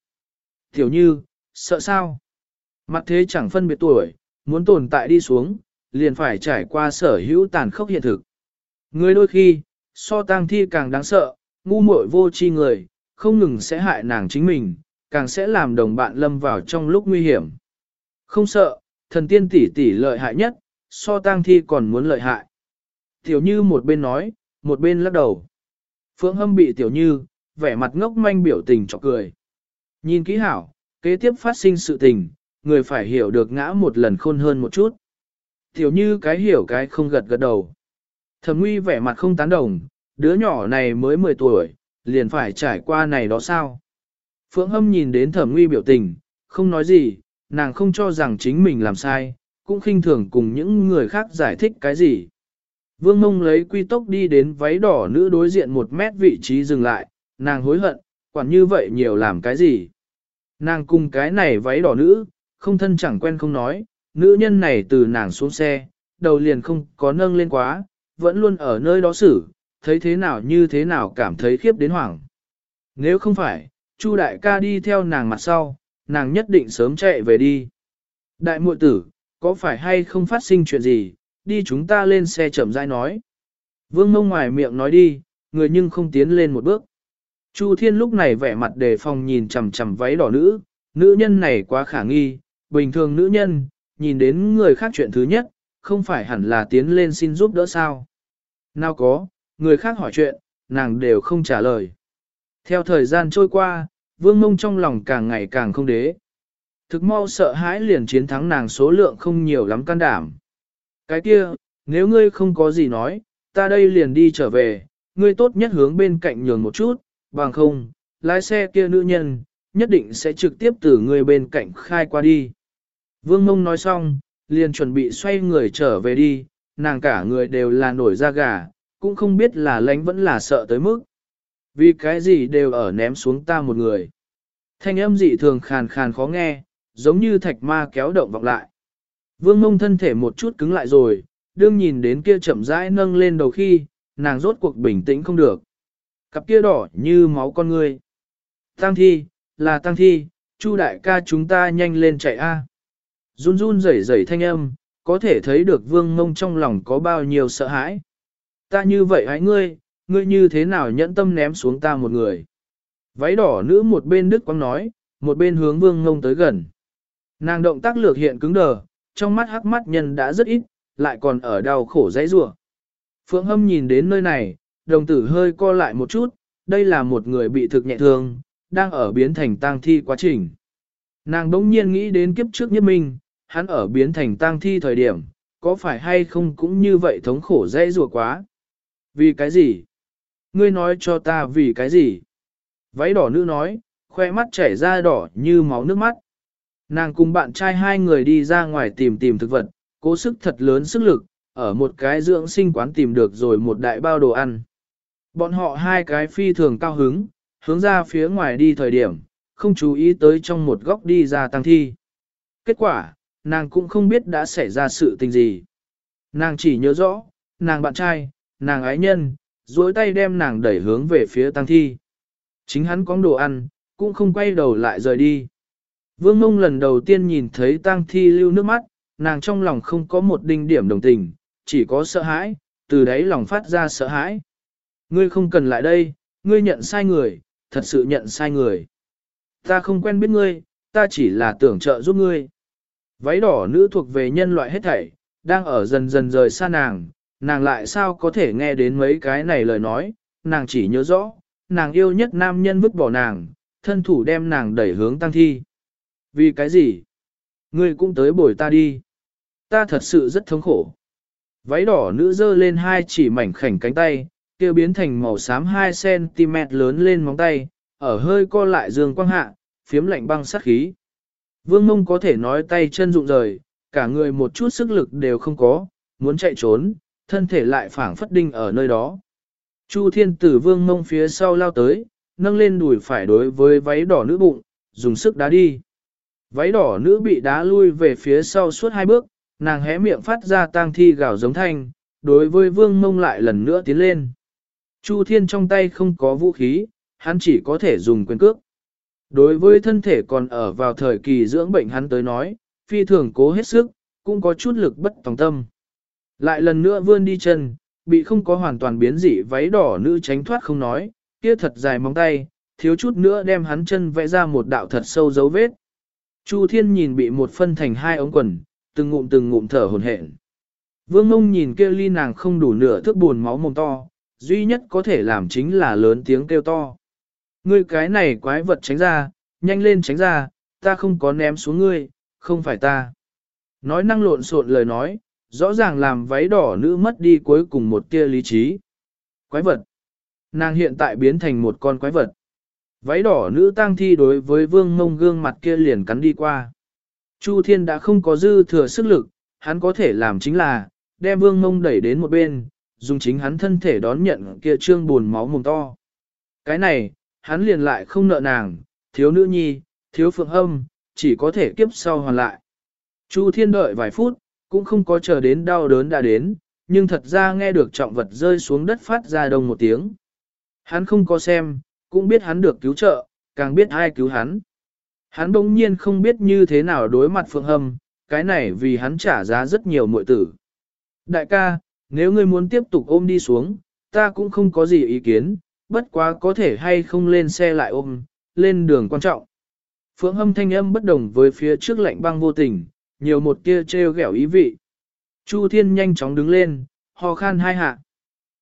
Tiểu như, sợ sao? Mặt thế chẳng phân biệt tuổi, muốn tồn tại đi xuống, liền phải trải qua sở hữu tàn khốc hiện thực. Người đôi khi, so tang thi càng đáng sợ, ngu muội vô tri người, không ngừng sẽ hại nàng chính mình, càng sẽ làm đồng bạn lâm vào trong lúc nguy hiểm. Không sợ, thần tiên tỷ tỷ lợi hại nhất, so tang thi còn muốn lợi hại. Tiểu Như một bên nói, một bên lắc đầu. Phượng Hâm bị Tiểu Như, vẻ mặt ngốc manh biểu tình cho cười. Nhìn kỹ hảo, kế tiếp phát sinh sự tình, người phải hiểu được ngã một lần khôn hơn một chút. Tiểu Như cái hiểu cái không gật gật đầu. Thẩm Nguy vẻ mặt không tán đồng, đứa nhỏ này mới 10 tuổi, liền phải trải qua này đó sao? Phượng Hâm nhìn đến Thẩm Nguy biểu tình, không nói gì, nàng không cho rằng chính mình làm sai, cũng khinh thường cùng những người khác giải thích cái gì. Vương mông lấy quy tốc đi đến váy đỏ nữ đối diện một mét vị trí dừng lại, nàng hối hận, quản như vậy nhiều làm cái gì. Nàng cùng cái này váy đỏ nữ, không thân chẳng quen không nói, nữ nhân này từ nàng xuống xe, đầu liền không có nâng lên quá, vẫn luôn ở nơi đó xử, thấy thế nào như thế nào cảm thấy khiếp đến hoảng. Nếu không phải, Chu đại ca đi theo nàng mặt sau, nàng nhất định sớm chạy về đi. Đại muội tử, có phải hay không phát sinh chuyện gì, đi chúng ta lên xe chậm rãi nói. Vương mông ngoài miệng nói đi, người nhưng không tiến lên một bước. Chu Thiên lúc này vẻ mặt đề phòng nhìn chằm chằm váy đỏ nữ, nữ nhân này quá khả nghi, bình thường nữ nhân, nhìn đến người khác chuyện thứ nhất, không phải hẳn là tiến lên xin giúp đỡ sao. Nào có, người khác hỏi chuyện, nàng đều không trả lời. Theo thời gian trôi qua, vương mông trong lòng càng ngày càng không đế. Thực mau sợ hãi liền chiến thắng nàng số lượng không nhiều lắm can đảm. Cái kia, nếu ngươi không có gì nói, ta đây liền đi trở về, ngươi tốt nhất hướng bên cạnh nhường một chút, bằng không, lái xe kia nữ nhân, nhất định sẽ trực tiếp từ ngươi bên cạnh khai qua đi. Vương Mông nói xong, liền chuẩn bị xoay người trở về đi, nàng cả người đều là nổi da gà, cũng không biết là lánh vẫn là sợ tới mức. Vì cái gì đều ở ném xuống ta một người. Thanh âm dị thường khàn khàn khó nghe, giống như thạch ma kéo động vọng lại. Vương mông thân thể một chút cứng lại rồi, đương nhìn đến kia chậm rãi nâng lên đầu khi, nàng rốt cuộc bình tĩnh không được. Cặp kia đỏ như máu con người. Tăng thi, là tăng thi, Chu đại ca chúng ta nhanh lên chạy a. Run run rẩy rẩy thanh âm, có thể thấy được vương mông trong lòng có bao nhiêu sợ hãi. Ta như vậy hãy ngươi, ngươi như thế nào nhẫn tâm ném xuống ta một người. Váy đỏ nữ một bên đức quang nói, một bên hướng vương mông tới gần. Nàng động tác lược hiện cứng đờ, trong mắt hắc mắt nhân đã rất ít, lại còn ở đau khổ dãy rủa. Phượng Hâm nhìn đến nơi này, đồng tử hơi co lại một chút, đây là một người bị thực nhẹ thương, đang ở biến thành tang thi quá trình. Nàng đống nhiên nghĩ đến kiếp trước nhất minh, hắn ở biến thành tang thi thời điểm, có phải hay không cũng như vậy thống khổ dãy rủa quá. Vì cái gì? Ngươi nói cho ta vì cái gì? Váy đỏ nữ nói, khoe mắt chảy ra đỏ như máu nước mắt. Nàng cùng bạn trai hai người đi ra ngoài tìm tìm thực vật, cố sức thật lớn sức lực, ở một cái dưỡng sinh quán tìm được rồi một đại bao đồ ăn. Bọn họ hai cái phi thường cao hứng, hướng ra phía ngoài đi thời điểm, không chú ý tới trong một góc đi ra tăng thi. Kết quả, nàng cũng không biết đã xảy ra sự tình gì. Nàng chỉ nhớ rõ, nàng bạn trai, nàng ái nhân, duỗi tay đem nàng đẩy hướng về phía tăng thi. Chính hắn có đồ ăn, cũng không quay đầu lại rời đi. Vương mông lần đầu tiên nhìn thấy tang thi lưu nước mắt, nàng trong lòng không có một đinh điểm đồng tình, chỉ có sợ hãi, từ đấy lòng phát ra sợ hãi. Ngươi không cần lại đây, ngươi nhận sai người, thật sự nhận sai người. Ta không quen biết ngươi, ta chỉ là tưởng trợ giúp ngươi. Váy đỏ nữ thuộc về nhân loại hết thảy, đang ở dần dần rời xa nàng, nàng lại sao có thể nghe đến mấy cái này lời nói, nàng chỉ nhớ rõ, nàng yêu nhất nam nhân vứt bỏ nàng, thân thủ đem nàng đẩy hướng tăng thi. Vì cái gì? Ngươi cũng tới bồi ta đi. Ta thật sự rất thống khổ. Váy đỏ nữ dơ lên hai chỉ mảnh khảnh cánh tay, kia biến thành màu xám 2cm lớn lên móng tay, ở hơi co lại dương quang hạ, phiếm lạnh băng sát khí. Vương mông có thể nói tay chân rụng rời, cả người một chút sức lực đều không có, muốn chạy trốn, thân thể lại phảng phất đinh ở nơi đó. Chu thiên tử vương mông phía sau lao tới, nâng lên đùi phải đối với váy đỏ nữ bụng, dùng sức đá đi. Váy đỏ nữ bị đá lui về phía sau suốt hai bước, nàng hé miệng phát ra tang thi gào giống thanh, đối với vương mông lại lần nữa tiến lên. Chu thiên trong tay không có vũ khí, hắn chỉ có thể dùng quyền cước. Đối với thân thể còn ở vào thời kỳ dưỡng bệnh hắn tới nói, phi thường cố hết sức, cũng có chút lực bất tòng tâm. Lại lần nữa vươn đi chân, bị không có hoàn toàn biến dị váy đỏ nữ tránh thoát không nói, kia thật dài móng tay, thiếu chút nữa đem hắn chân vẽ ra một đạo thật sâu dấu vết. Chu Thiên nhìn bị một phân thành hai ống quần, từng ngụm từng ngụm thở hồn hển. Vương Mông nhìn kia ly nàng không đủ nửa thước buồn máu mồm to, duy nhất có thể làm chính là lớn tiếng kêu to. Ngươi cái này quái vật tránh ra, nhanh lên tránh ra, ta không có ném xuống ngươi, không phải ta. Nói năng lộn xộn lời nói, rõ ràng làm váy đỏ nữ mất đi cuối cùng một tia lý trí. Quái vật. Nàng hiện tại biến thành một con quái vật. Váy đỏ nữ tang thi đối với vương mông gương mặt kia liền cắn đi qua. Chu Thiên đã không có dư thừa sức lực, hắn có thể làm chính là, đem vương mông đẩy đến một bên, dùng chính hắn thân thể đón nhận kia trương buồn máu mồm to. Cái này, hắn liền lại không nợ nàng, thiếu nữ nhi, thiếu phượng âm, chỉ có thể kiếp sau hoàn lại. Chu Thiên đợi vài phút, cũng không có chờ đến đau đớn đã đến, nhưng thật ra nghe được trọng vật rơi xuống đất phát ra đông một tiếng. Hắn không có xem, cũng biết hắn được cứu trợ, càng biết ai cứu hắn. Hắn bỗng nhiên không biết như thế nào đối mặt Phượng Hâm, cái này vì hắn trả giá rất nhiều muội tử. Đại ca, nếu ngươi muốn tiếp tục ôm đi xuống, ta cũng không có gì ý kiến, bất quá có thể hay không lên xe lại ôm, lên đường quan trọng. Phượng Hâm thanh âm bất đồng với phía trước lạnh băng vô tình, nhiều một tia trêu ghẹo ý vị. Chu Thiên nhanh chóng đứng lên, ho khan hai hạ.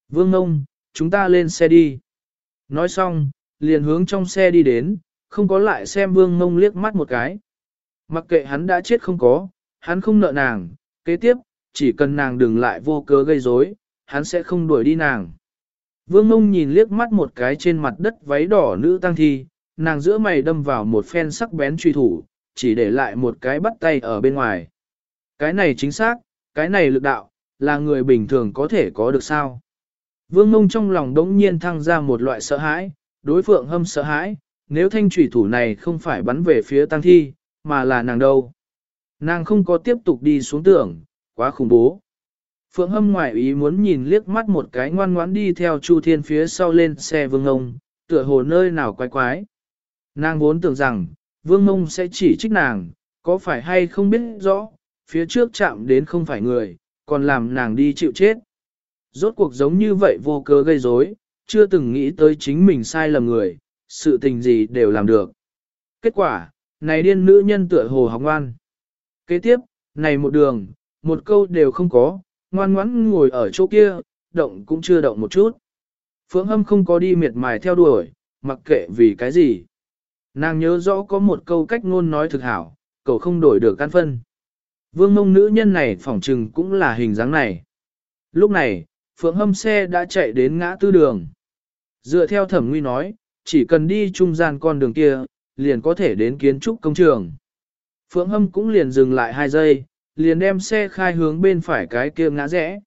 Vương ông, chúng ta lên xe đi. Nói xong, liền hướng trong xe đi đến, không có lại xem Vương Ngông liếc mắt một cái. Mặc kệ hắn đã chết không có, hắn không nợ nàng, kế tiếp, chỉ cần nàng đừng lại vô cớ gây rối, hắn sẽ không đuổi đi nàng. Vương Ngông nhìn liếc mắt một cái trên mặt đất váy đỏ nữ tăng thi, nàng giữa mày đâm vào một phen sắc bén truy thủ, chỉ để lại một cái bắt tay ở bên ngoài. Cái này chính xác, cái này lực đạo, là người bình thường có thể có được sao? Vương Ngông trong lòng đống nhiên thăng ra một loại sợ hãi, đối phượng hâm sợ hãi, nếu thanh trùy thủ này không phải bắn về phía tăng thi, mà là nàng đâu. Nàng không có tiếp tục đi xuống tưởng, quá khủng bố. Phượng hâm ngoại ý muốn nhìn liếc mắt một cái ngoan ngoãn đi theo Chu Thiên phía sau lên xe vương ngông, tựa hồ nơi nào quái quái. Nàng vốn tưởng rằng, vương ngông sẽ chỉ trích nàng, có phải hay không biết rõ, phía trước chạm đến không phải người, còn làm nàng đi chịu chết. Rốt cuộc giống như vậy vô cớ gây rối, chưa từng nghĩ tới chính mình sai lầm người, sự tình gì đều làm được. Kết quả, này điên nữ nhân tựa hồ học ngoan. Kế tiếp, này một đường, một câu đều không có, ngoan ngoãn ngồi ở chỗ kia, động cũng chưa động một chút. Phượng Hâm không có đi miệt mài theo đuổi, mặc kệ vì cái gì. Nàng nhớ rõ có một câu cách ngôn nói thực hảo, cậu không đổi được căn phân. Vương mông nữ nhân này phỏng trừng cũng là hình dáng này. Lúc này, Phượng Hâm xe đã chạy đến ngã tư đường. Dựa theo thẩm nguy nói, chỉ cần đi trung gian con đường kia, liền có thể đến kiến trúc công trường. Phượng Hâm cũng liền dừng lại hai giây, liền đem xe khai hướng bên phải cái kia ngã rẽ.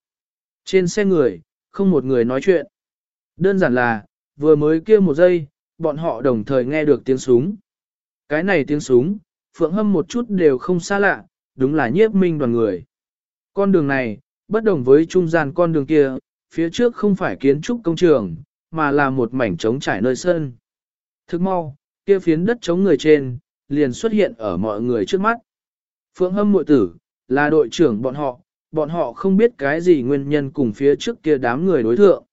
Trên xe người, không một người nói chuyện. Đơn giản là, vừa mới kia một giây, bọn họ đồng thời nghe được tiếng súng. Cái này tiếng súng, Phượng Hâm một chút đều không xa lạ, đúng là nhiếp minh đoàn người. Con đường này, bất đồng với trung gian con đường kia, phía trước không phải kiến trúc công trường, mà là một mảnh trống trải nơi sơn, Thức mau, kia phiến đất chống người trên, liền xuất hiện ở mọi người trước mắt. Phượng hâm muội tử, là đội trưởng bọn họ, bọn họ không biết cái gì nguyên nhân cùng phía trước kia đám người đối thượng.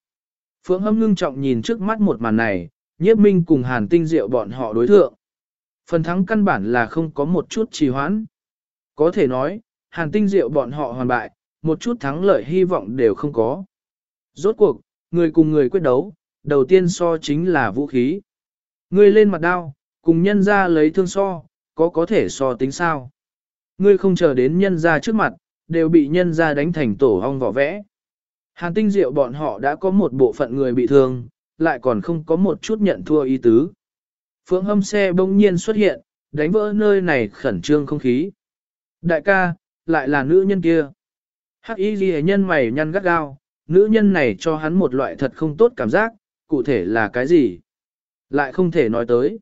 Phượng hâm ngưng trọng nhìn trước mắt một màn này, nhiếp minh cùng hàn tinh diệu bọn họ đối thượng. Phần thắng căn bản là không có một chút trì hoãn. Có thể nói, hàn tinh diệu bọn họ hoàn bại, một chút thắng lợi hy vọng đều không có. Rốt cuộc, người cùng người quyết đấu, đầu tiên so chính là vũ khí. Ngươi lên mặt đao, cùng nhân ra lấy thương so, có có thể so tính sao. Ngươi không chờ đến nhân ra trước mặt, đều bị nhân ra đánh thành tổ hong vỏ vẽ. Hàn tinh diệu bọn họ đã có một bộ phận người bị thương, lại còn không có một chút nhận thua ý tứ. Phượng hâm xe bỗng nhiên xuất hiện, đánh vỡ nơi này khẩn trương không khí. Đại ca, lại là nữ nhân kia. Hắc y ghi nhân mày nhăn gắt gao, nữ nhân này cho hắn một loại thật không tốt cảm giác, cụ thể là cái gì? Lại không thể nói tới.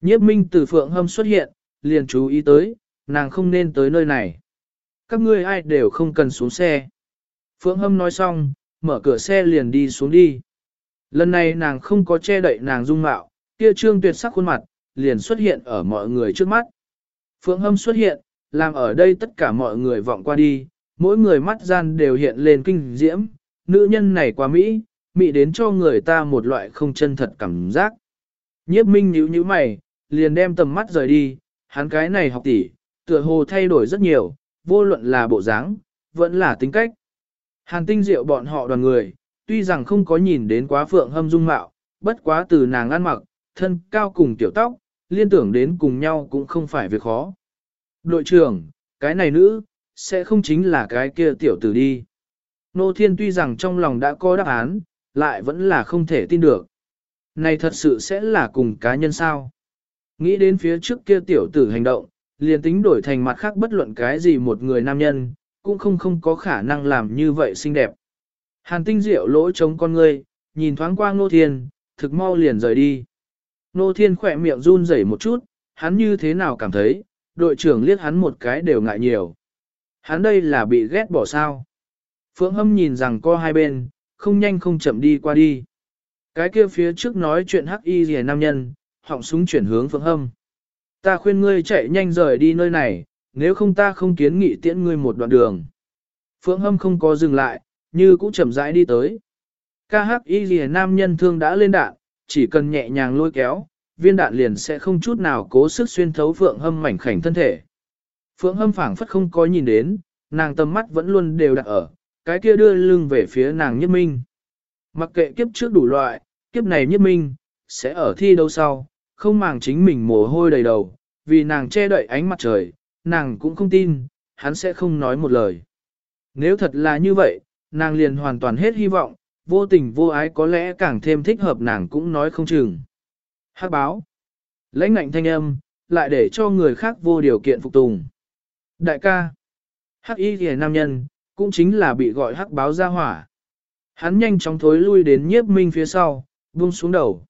Nhiếp minh từ phượng hâm xuất hiện, liền chú ý tới, nàng không nên tới nơi này. Các ngươi ai đều không cần xuống xe. Phượng hâm nói xong, mở cửa xe liền đi xuống đi. Lần này nàng không có che đậy nàng dung mạo, kia trương tuyệt sắc khuôn mặt, liền xuất hiện ở mọi người trước mắt. Phượng hâm xuất hiện, làm ở đây tất cả mọi người vọng qua đi, mỗi người mắt gian đều hiện lên kinh diễm, nữ nhân này quá Mỹ, mị đến cho người ta một loại không chân thật cảm giác. Nhiếp minh nhíu nhíu mày, liền đem tầm mắt rời đi, hắn cái này học tỷ, tựa hồ thay đổi rất nhiều, vô luận là bộ dáng, vẫn là tính cách. Hàn tinh diệu bọn họ đoàn người, tuy rằng không có nhìn đến quá phượng hâm dung mạo, bất quá từ nàng ăn mặc, thân cao cùng tiểu tóc, liên tưởng đến cùng nhau cũng không phải việc khó. Đội trưởng, cái này nữ, sẽ không chính là cái kia tiểu tử đi. Nô Thiên tuy rằng trong lòng đã có đáp án, lại vẫn là không thể tin được. Này thật sự sẽ là cùng cá nhân sao? Nghĩ đến phía trước kia tiểu tử hành động, liền tính đổi thành mặt khác bất luận cái gì một người nam nhân, cũng không không có khả năng làm như vậy xinh đẹp. Hàn tinh diệu lỗ chống con ngươi, nhìn thoáng qua Nô Thiên, thực mau liền rời đi. Nô Thiên khỏe miệng run rẩy một chút, hắn như thế nào cảm thấy, đội trưởng liếc hắn một cái đều ngại nhiều. Hắn đây là bị ghét bỏ sao. Phượng Hâm nhìn rằng co hai bên, không nhanh không chậm đi qua đi. Cái kia phía trước nói chuyện hắc y rìa nam nhân, họng súng chuyển hướng Phượng Hâm. Ta khuyên ngươi chạy nhanh rời đi nơi này, nếu không ta không kiến nghị tiễn ngươi một đoạn đường. Phượng Hâm không có dừng lại, như cũng chậm rãi đi tới. Ca hắc y rìa nam nhân thương đã lên đạn, chỉ cần nhẹ nhàng lôi kéo, viên đạn liền sẽ không chút nào cố sức xuyên thấu Phượng Hâm mảnh khảnh thân thể. Phượng Hâm phảng phất không có nhìn đến, nàng tầm mắt vẫn luôn đều đặt ở, cái kia đưa lưng về phía nàng nhất minh. Mặc kệ kiếp trước đủ loại, kiếp này nhất minh, sẽ ở thi đấu sau, không màng chính mình mồ hôi đầy đầu, vì nàng che đậy ánh mặt trời, nàng cũng không tin, hắn sẽ không nói một lời. Nếu thật là như vậy, nàng liền hoàn toàn hết hy vọng, vô tình vô ái có lẽ càng thêm thích hợp nàng cũng nói không chừng. Hắc báo. Lãnh ngạnh thanh âm, lại để cho người khác vô điều kiện phục tùng. Đại ca. Hắc y kìa nam nhân, cũng chính là bị gọi hắc báo ra hỏa. Hắn nhanh chóng thối lui đến nhiếp minh phía sau, buông xuống đầu.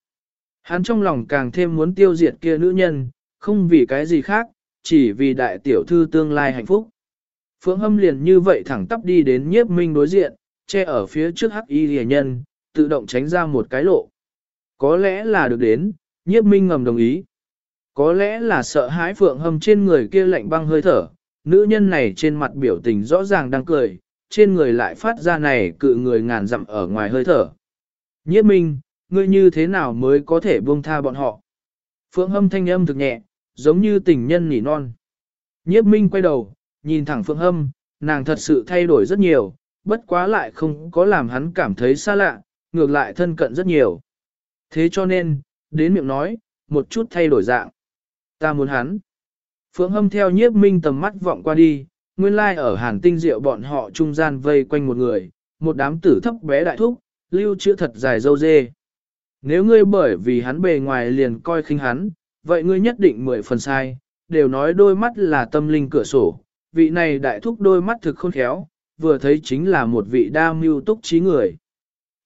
Hắn trong lòng càng thêm muốn tiêu diệt kia nữ nhân, không vì cái gì khác, chỉ vì đại tiểu thư tương lai hạnh phúc. Phượng hâm liền như vậy thẳng tắp đi đến nhiếp minh đối diện, che ở phía trước hắc y rìa nhân, tự động tránh ra một cái lộ. Có lẽ là được đến, nhiếp minh ngầm đồng ý. Có lẽ là sợ hãi phượng hâm trên người kia lạnh băng hơi thở, nữ nhân này trên mặt biểu tình rõ ràng đang cười, trên người lại phát ra này cự người ngàn dặm ở ngoài hơi thở. Nhiếp minh, ngươi như thế nào mới có thể buông tha bọn họ? Phượng hâm thanh âm thực nhẹ, giống như tình nhân nỉ non. Nhiếp minh quay đầu, nhìn thẳng Phượng hâm, nàng thật sự thay đổi rất nhiều, bất quá lại không có làm hắn cảm thấy xa lạ, ngược lại thân cận rất nhiều. Thế cho nên, đến miệng nói, một chút thay đổi dạng. Ta muốn hắn. Phượng hâm theo nhiếp minh tầm mắt vọng qua đi, nguyên lai ở hàn tinh diệu bọn họ trung gian vây quanh một người, một đám tử thấp bé đại thúc, lưu chữ thật dài dâu dê. Nếu ngươi bởi vì hắn bề ngoài liền coi khinh hắn, vậy ngươi nhất định mười phần sai, đều nói đôi mắt là tâm linh cửa sổ, vị này đại thúc đôi mắt thực khôn khéo, vừa thấy chính là một vị đa mưu túc trí người.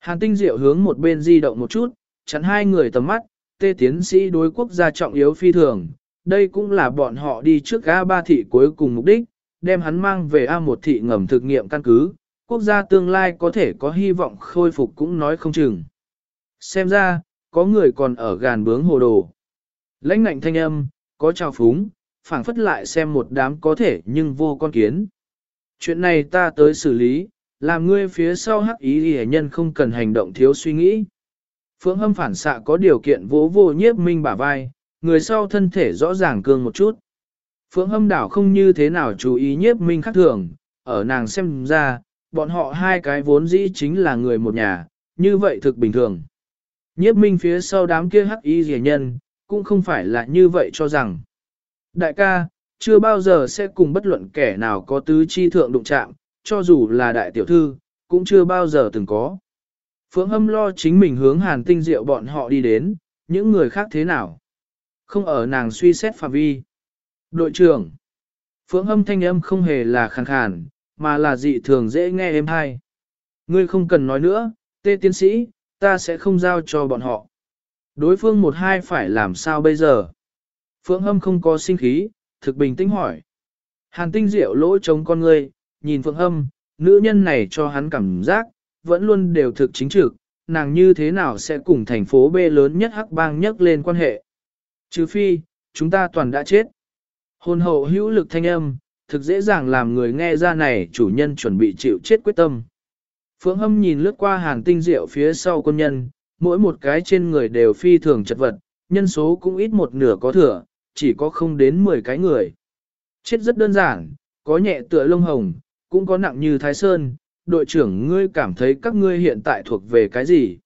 Hàn tinh diệu hướng một bên di động một chút, chắn hai người tầm mắt, tê tiến sĩ đối quốc gia trọng yếu phi thường, đây cũng là bọn họ đi trước A ba thị cuối cùng mục đích, đem hắn mang về A một thị ngầm thực nghiệm căn cứ, quốc gia tương lai có thể có hy vọng khôi phục cũng nói không chừng. Xem ra, có người còn ở gàn bướng hồ đồ. Lãnh ngạnh thanh âm, có trào phúng, phảng phất lại xem một đám có thể nhưng vô con kiến. Chuyện này ta tới xử lý, làm ngươi phía sau hắc ý hề nhân không cần hành động thiếu suy nghĩ. Phượng hâm phản xạ có điều kiện vỗ vô nhiếp minh bả vai, người sau thân thể rõ ràng cương một chút. Phượng hâm đảo không như thế nào chú ý nhiếp minh khác thường, ở nàng xem ra, bọn họ hai cái vốn dĩ chính là người một nhà, như vậy thực bình thường. Nhiếp minh phía sau đám kia hắc y rẻ nhân, cũng không phải là như vậy cho rằng. Đại ca, chưa bao giờ sẽ cùng bất luận kẻ nào có tứ chi thượng đụng chạm, cho dù là đại tiểu thư, cũng chưa bao giờ từng có. Phượng Hâm lo chính mình hướng hàn tinh diệu bọn họ đi đến, những người khác thế nào? Không ở nàng suy xét phạm vi. Đội trưởng. Phượng âm thanh âm không hề là khàn khàn, mà là dị thường dễ nghe êm hay. Ngươi không cần nói nữa, tê tiến sĩ, ta sẽ không giao cho bọn họ. Đối phương một hai phải làm sao bây giờ? Phượng Hâm không có sinh khí, thực bình tĩnh hỏi. Hàn tinh diệu lỗ chống con ngươi, nhìn Phượng Hâm, nữ nhân này cho hắn cảm giác, vẫn luôn đều thực chính trực, nàng như thế nào sẽ cùng thành phố B lớn nhất Hắc Bang nhất lên quan hệ. Chứ phi, chúng ta toàn đã chết. Hồn hậu hữu lực thanh âm, thực dễ dàng làm người nghe ra này chủ nhân chuẩn bị chịu chết quyết tâm. Phượng Hâm nhìn lướt qua hàng tinh diệu phía sau quân nhân, mỗi một cái trên người đều phi thường chật vật, nhân số cũng ít một nửa có thừa, chỉ có không đến 10 cái người. Chết rất đơn giản, có nhẹ tựa lông hồng, cũng có nặng như thái sơn, đội trưởng ngươi cảm thấy các ngươi hiện tại thuộc về cái gì?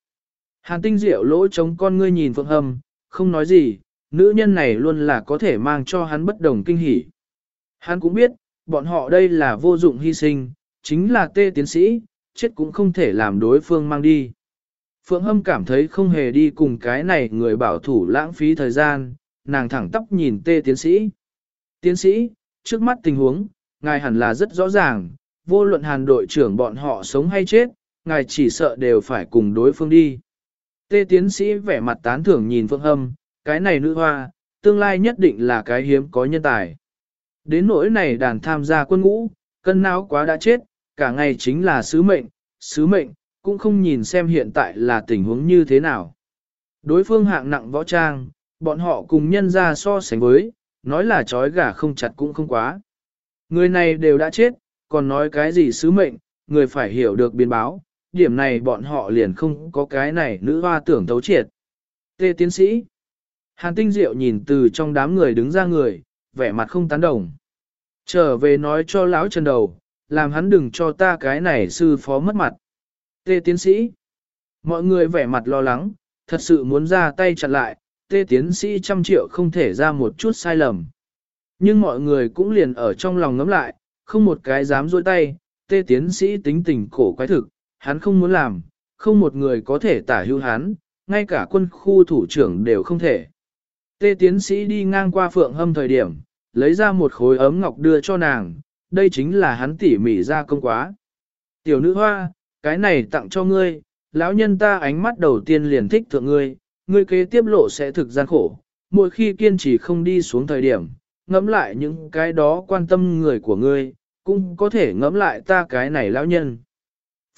Hàn tinh diệu lỗ chống con ngươi nhìn Phượng Hâm, không nói gì, nữ nhân này luôn là có thể mang cho hắn bất đồng kinh hỉ. Hắn cũng biết, bọn họ đây là vô dụng hy sinh, chính là tê tiến sĩ, chết cũng không thể làm đối phương mang đi. Phượng Hâm cảm thấy không hề đi cùng cái này người bảo thủ lãng phí thời gian, nàng thẳng tóc nhìn tê tiến sĩ. Tiến sĩ, trước mắt tình huống, ngài hẳn là rất rõ ràng, vô luận hàn đội trưởng bọn họ sống hay chết, ngài chỉ sợ đều phải cùng đối phương đi. Tê tiến sĩ vẻ mặt tán thưởng nhìn Phượng Hâm, cái này nữ hoa, tương lai nhất định là cái hiếm có nhân tài. Đến nỗi này đàn tham gia quân ngũ, cân não quá đã chết, cả ngày chính là sứ mệnh, sứ mệnh, cũng không nhìn xem hiện tại là tình huống như thế nào. Đối phương hạng nặng võ trang, bọn họ cùng nhân ra so sánh với, nói là trói gà không chặt cũng không quá. Người này đều đã chết, còn nói cái gì sứ mệnh, người phải hiểu được biến báo, điểm này bọn họ liền không có cái này nữ hoa tưởng thấu triệt. Tê tiến sĩ Hàn tinh diệu nhìn từ trong đám người đứng ra người, vẻ mặt không tán đồng. Trở về nói cho lão trần đầu, làm hắn đừng cho ta cái này sư phó mất mặt. Tê tiến sĩ. Mọi người vẻ mặt lo lắng, thật sự muốn ra tay chặn lại, tê tiến sĩ trăm triệu không thể ra một chút sai lầm. Nhưng mọi người cũng liền ở trong lòng ngấm lại, không một cái dám dôi tay, tê tiến sĩ tính tình cổ quái thực, hắn không muốn làm, không một người có thể tả hữu hắn, ngay cả quân khu thủ trưởng đều không thể. Tê tiến sĩ đi ngang qua phượng hâm thời điểm, lấy ra một khối ấm ngọc đưa cho nàng, đây chính là hắn tỉ mỉ ra công quá. Tiểu nữ hoa, cái này tặng cho ngươi, lão nhân ta ánh mắt đầu tiên liền thích thượng ngươi, ngươi kế tiếp lộ sẽ thực gian khổ, mỗi khi kiên trì không đi xuống thời điểm, ngẫm lại những cái đó quan tâm người của ngươi, cũng có thể ngẫm lại ta cái này lão nhân.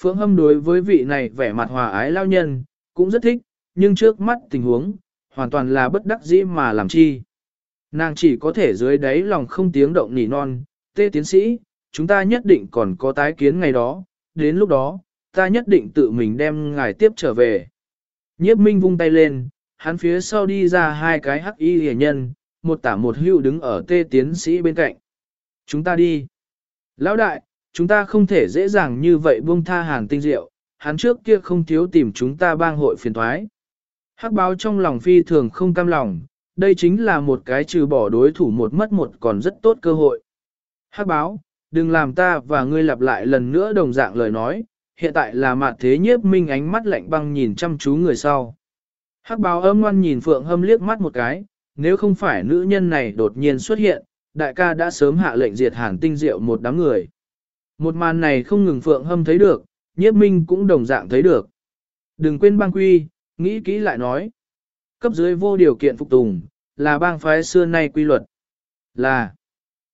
Phượng hâm đối với vị này vẻ mặt hòa ái lão nhân, cũng rất thích, nhưng trước mắt tình huống, hoàn toàn là bất đắc dĩ mà làm chi. Nàng chỉ có thể dưới đáy lòng không tiếng động nỉ non, tê tiến sĩ, chúng ta nhất định còn có tái kiến ngày đó, đến lúc đó, ta nhất định tự mình đem ngài tiếp trở về. Nhiếp minh vung tay lên, hắn phía sau đi ra hai cái hắc y hề nhân, một tả một hữu đứng ở tê tiến sĩ bên cạnh. Chúng ta đi. Lão đại, chúng ta không thể dễ dàng như vậy buông tha hàn tinh diệu, hắn trước kia không thiếu tìm chúng ta bang hội phiền thoái. Hắc báo trong lòng phi thường không cam lòng, đây chính là một cái trừ bỏ đối thủ một mất một còn rất tốt cơ hội. Hắc báo, đừng làm ta và ngươi lặp lại lần nữa đồng dạng lời nói, hiện tại là mặt thế nhiếp minh ánh mắt lạnh băng nhìn chăm chú người sau. Hắc báo âm ngoan nhìn Phượng Hâm liếc mắt một cái, nếu không phải nữ nhân này đột nhiên xuất hiện, đại ca đã sớm hạ lệnh diệt hàn tinh diệu một đám người. Một màn này không ngừng Phượng Hâm thấy được, nhiếp minh cũng đồng dạng thấy được. Đừng quên băng quy, nghĩ kỹ lại nói. Cấp dưới vô điều kiện phục tùng, là bang phái xưa nay quy luật. Là,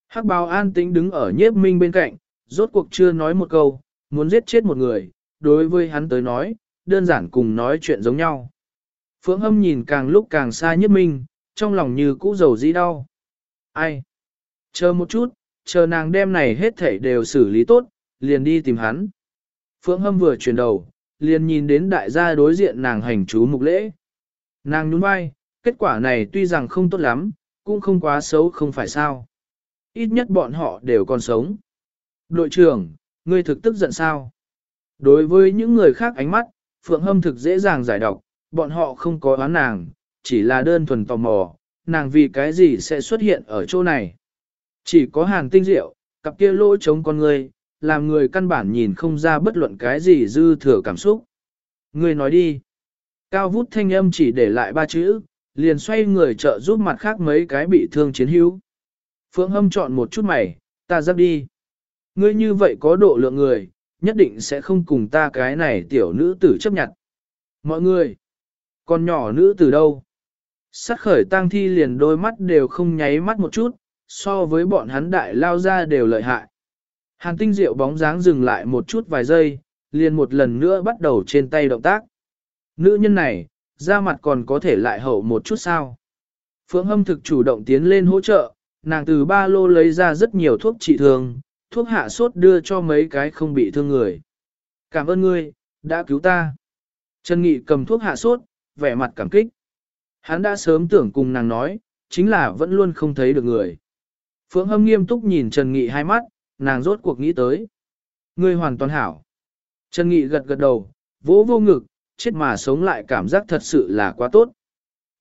hắc bào an tĩnh đứng ở nhiếp minh bên cạnh, rốt cuộc chưa nói một câu, muốn giết chết một người, đối với hắn tới nói, đơn giản cùng nói chuyện giống nhau. Phượng Hâm nhìn càng lúc càng xa nhiếp minh, trong lòng như cũ dầu dĩ đau. Ai? Chờ một chút, chờ nàng đem này hết thảy đều xử lý tốt, liền đi tìm hắn. Phượng Hâm vừa chuyển đầu, liền nhìn đến đại gia đối diện nàng hành chú mục lễ. Nàng nhún vai, kết quả này tuy rằng không tốt lắm, cũng không quá xấu không phải sao. Ít nhất bọn họ đều còn sống. Đội trưởng, ngươi thực tức giận sao? Đối với những người khác ánh mắt, Phượng Hâm thực dễ dàng giải độc, bọn họ không có oán nàng, chỉ là đơn thuần tò mò, nàng vì cái gì sẽ xuất hiện ở chỗ này. Chỉ có hàng tinh diệu, cặp kia lỗ chống con người, làm người căn bản nhìn không ra bất luận cái gì dư thừa cảm xúc. Người nói đi. Cao vút thanh âm chỉ để lại ba chữ, liền xoay người trợ giúp mặt khác mấy cái bị thương chiến hữu. Phượng Hâm chọn một chút mày, ta dắt đi. Ngươi như vậy có độ lượng người, nhất định sẽ không cùng ta cái này tiểu nữ tử chấp nhận. Mọi người, con nhỏ nữ tử đâu? Sát khởi tang thi liền đôi mắt đều không nháy mắt một chút, so với bọn hắn đại lao ra đều lợi hại. Hàn tinh diệu bóng dáng dừng lại một chút vài giây, liền một lần nữa bắt đầu trên tay động tác. Nữ nhân này, da mặt còn có thể lại hậu một chút sao. Phượng hâm thực chủ động tiến lên hỗ trợ, nàng từ ba lô lấy ra rất nhiều thuốc trị thương, thuốc hạ sốt đưa cho mấy cái không bị thương người. Cảm ơn ngươi, đã cứu ta. Trần Nghị cầm thuốc hạ sốt, vẻ mặt cảm kích. Hắn đã sớm tưởng cùng nàng nói, chính là vẫn luôn không thấy được người. Phượng Hâm nghiêm túc nhìn Trần Nghị hai mắt, nàng rốt cuộc nghĩ tới. Ngươi hoàn toàn hảo. Trần Nghị gật gật đầu, vỗ vô ngực, chết mà sống lại cảm giác thật sự là quá tốt.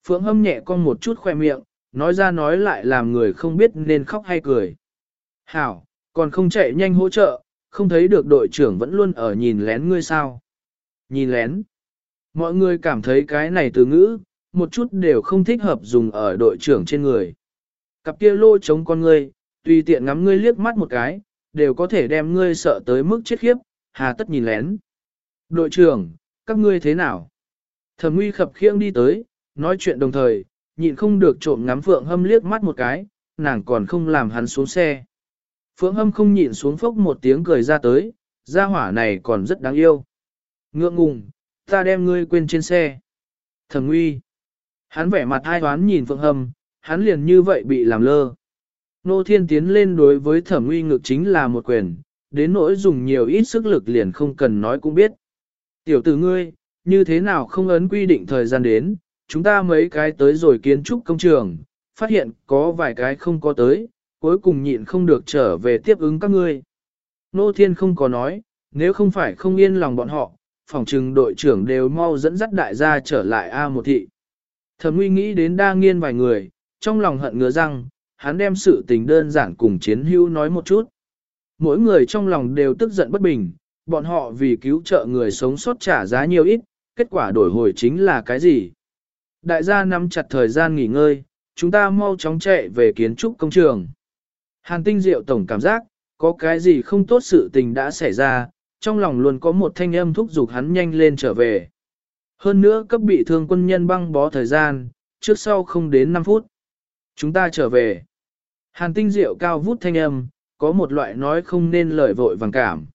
Phượng Hâm nhẹ con một chút khoe miệng, nói ra nói lại làm người không biết nên khóc hay cười. Hảo, còn không chạy nhanh hỗ trợ, không thấy được đội trưởng vẫn luôn ở nhìn lén ngươi sao. Nhìn lén. Mọi người cảm thấy cái này từ ngữ, một chút đều không thích hợp dùng ở đội trưởng trên người. Cặp kia lô chống con ngươi, tùy tiện ngắm ngươi liếc mắt một cái, đều có thể đem ngươi sợ tới mức chết khiếp, hà tất nhìn lén. Đội trưởng, các ngươi thế nào? Thẩm nguy khập khiễng đi tới, nói chuyện đồng thời, nhịn không được trộm ngắm Phượng Hâm liếc mắt một cái, nàng còn không làm hắn xuống xe. Phượng Hâm không nhịn xuống phốc một tiếng cười ra tới, gia hỏa này còn rất đáng yêu. Ngượng ngùng, ta đem ngươi quên trên xe. Thẩm nguy. Hắn vẻ mặt ai hoán nhìn Phượng Hâm, hắn liền như vậy bị làm lơ. Nô Thiên tiến lên đối với thẩm uy ngực chính là một quyền, đến nỗi dùng nhiều ít sức lực liền không cần nói cũng biết. Tiểu tử ngươi, như thế nào không ấn quy định thời gian đến, chúng ta mấy cái tới rồi kiến trúc công trường, phát hiện có vài cái không có tới, cuối cùng nhịn không được trở về tiếp ứng các ngươi. Nô Thiên không có nói, nếu không phải không yên lòng bọn họ, phòng trừng đội trưởng đều mau dẫn dắt đại gia trở lại A một thị. Thẩm uy nghĩ đến đa nghiên vài người, trong lòng hận ngứa răng, hắn đem sự tình đơn giản cùng chiến hữu nói một chút. Mỗi người trong lòng đều tức giận bất bình, bọn họ vì cứu trợ người sống sót trả giá nhiều ít, kết quả đổi hồi chính là cái gì? Đại gia nắm chặt thời gian nghỉ ngơi, chúng ta mau chóng chạy về kiến trúc công trường. Hàn tinh diệu tổng cảm giác, có cái gì không tốt sự tình đã xảy ra, trong lòng luôn có một thanh âm thúc giục hắn nhanh lên trở về. Hơn nữa cấp bị thương quân nhân băng bó thời gian, trước sau không đến 5 phút. Chúng ta trở về. Hàn tinh diệu cao vút thanh âm, có một loại nói không nên lời vội vàng cảm.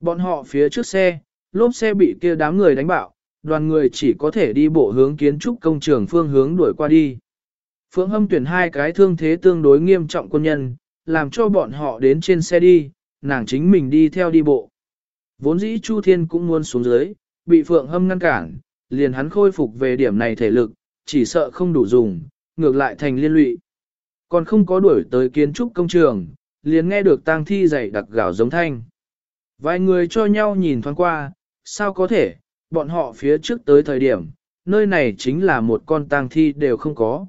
Bọn họ phía trước xe, lốp xe bị kia đám người đánh bạo, đoàn người chỉ có thể đi bộ hướng kiến trúc công trường phương hướng đuổi qua đi. Phượng hâm tuyển hai cái thương thế tương đối nghiêm trọng quân nhân, làm cho bọn họ đến trên xe đi, nàng chính mình đi theo đi bộ. Vốn dĩ Chu Thiên cũng muốn xuống dưới, bị Phượng hâm ngăn cản, liền hắn khôi phục về điểm này thể lực, chỉ sợ không đủ dùng, ngược lại thành liên lụy. Còn không có đuổi tới kiến trúc công trường, liền nghe được tang thi dày đặc gạo giống thanh. Vài người cho nhau nhìn thoáng qua, sao có thể, bọn họ phía trước tới thời điểm, nơi này chính là một con tang thi đều không có.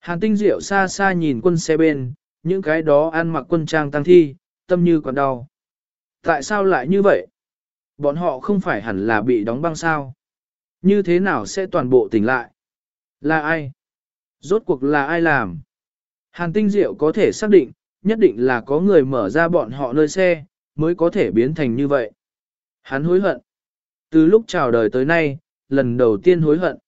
Hàn tinh diệu xa xa nhìn quân xe bên, những cái đó ăn mặc quân trang tang thi, tâm như còn đau. Tại sao lại như vậy? Bọn họ không phải hẳn là bị đóng băng sao? Như thế nào sẽ toàn bộ tỉnh lại? Là ai? Rốt cuộc là ai làm? Hàn tinh diệu có thể xác định, nhất định là có người mở ra bọn họ nơi xe, mới có thể biến thành như vậy. Hắn hối hận. Từ lúc chào đời tới nay, lần đầu tiên hối hận.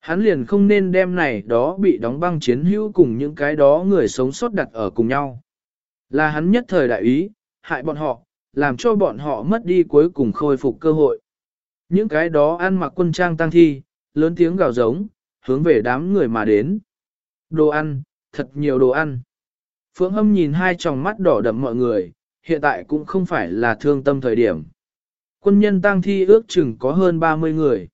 Hắn liền không nên đem này đó bị đóng băng chiến hữu cùng những cái đó người sống sót đặt ở cùng nhau. Là hắn nhất thời đại ý, hại bọn họ, làm cho bọn họ mất đi cuối cùng khôi phục cơ hội. Những cái đó ăn mặc quân trang tăng thi, lớn tiếng gào giống, hướng về đám người mà đến. Đồ ăn, thật nhiều đồ ăn. Phượng Hâm nhìn hai tròng mắt đỏ đậm mọi người, hiện tại cũng không phải là thương tâm thời điểm. Quân nhân tang thi ước chừng có hơn 30 người.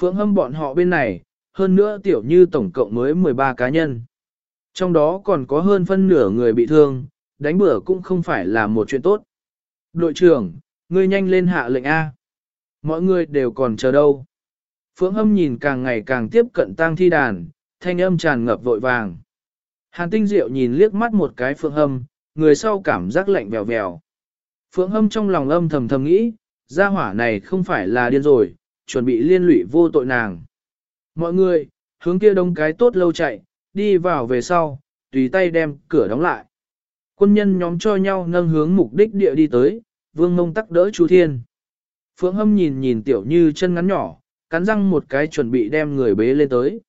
Phượng Hâm bọn họ bên này, hơn nữa tiểu như tổng cộng mới 13 cá nhân. Trong đó còn có hơn phân nửa người bị thương, đánh bữa cũng không phải là một chuyện tốt. Đội trưởng, ngươi nhanh lên hạ lệnh A. Mọi người đều còn chờ đâu. Phượng Hâm nhìn càng ngày càng tiếp cận tang thi đàn, thanh âm tràn ngập vội vàng. Hàn tinh diệu nhìn liếc mắt một cái Phượng Hâm, người sau cảm giác lạnh vèo vèo. Phượng Hâm trong lòng âm thầm thầm nghĩ, gia hỏa này không phải là điên rồi, chuẩn bị liên lụy vô tội nàng. Mọi người, hướng kia đông cái tốt lâu chạy, đi vào về sau, tùy tay đem cửa đóng lại. Quân nhân nhóm cho nhau nâng hướng mục đích địa đi tới, vương mông tắc đỡ chú thiên. Phượng hâm nhìn nhìn tiểu như chân ngắn nhỏ, cắn răng một cái chuẩn bị đem người bế lên tới.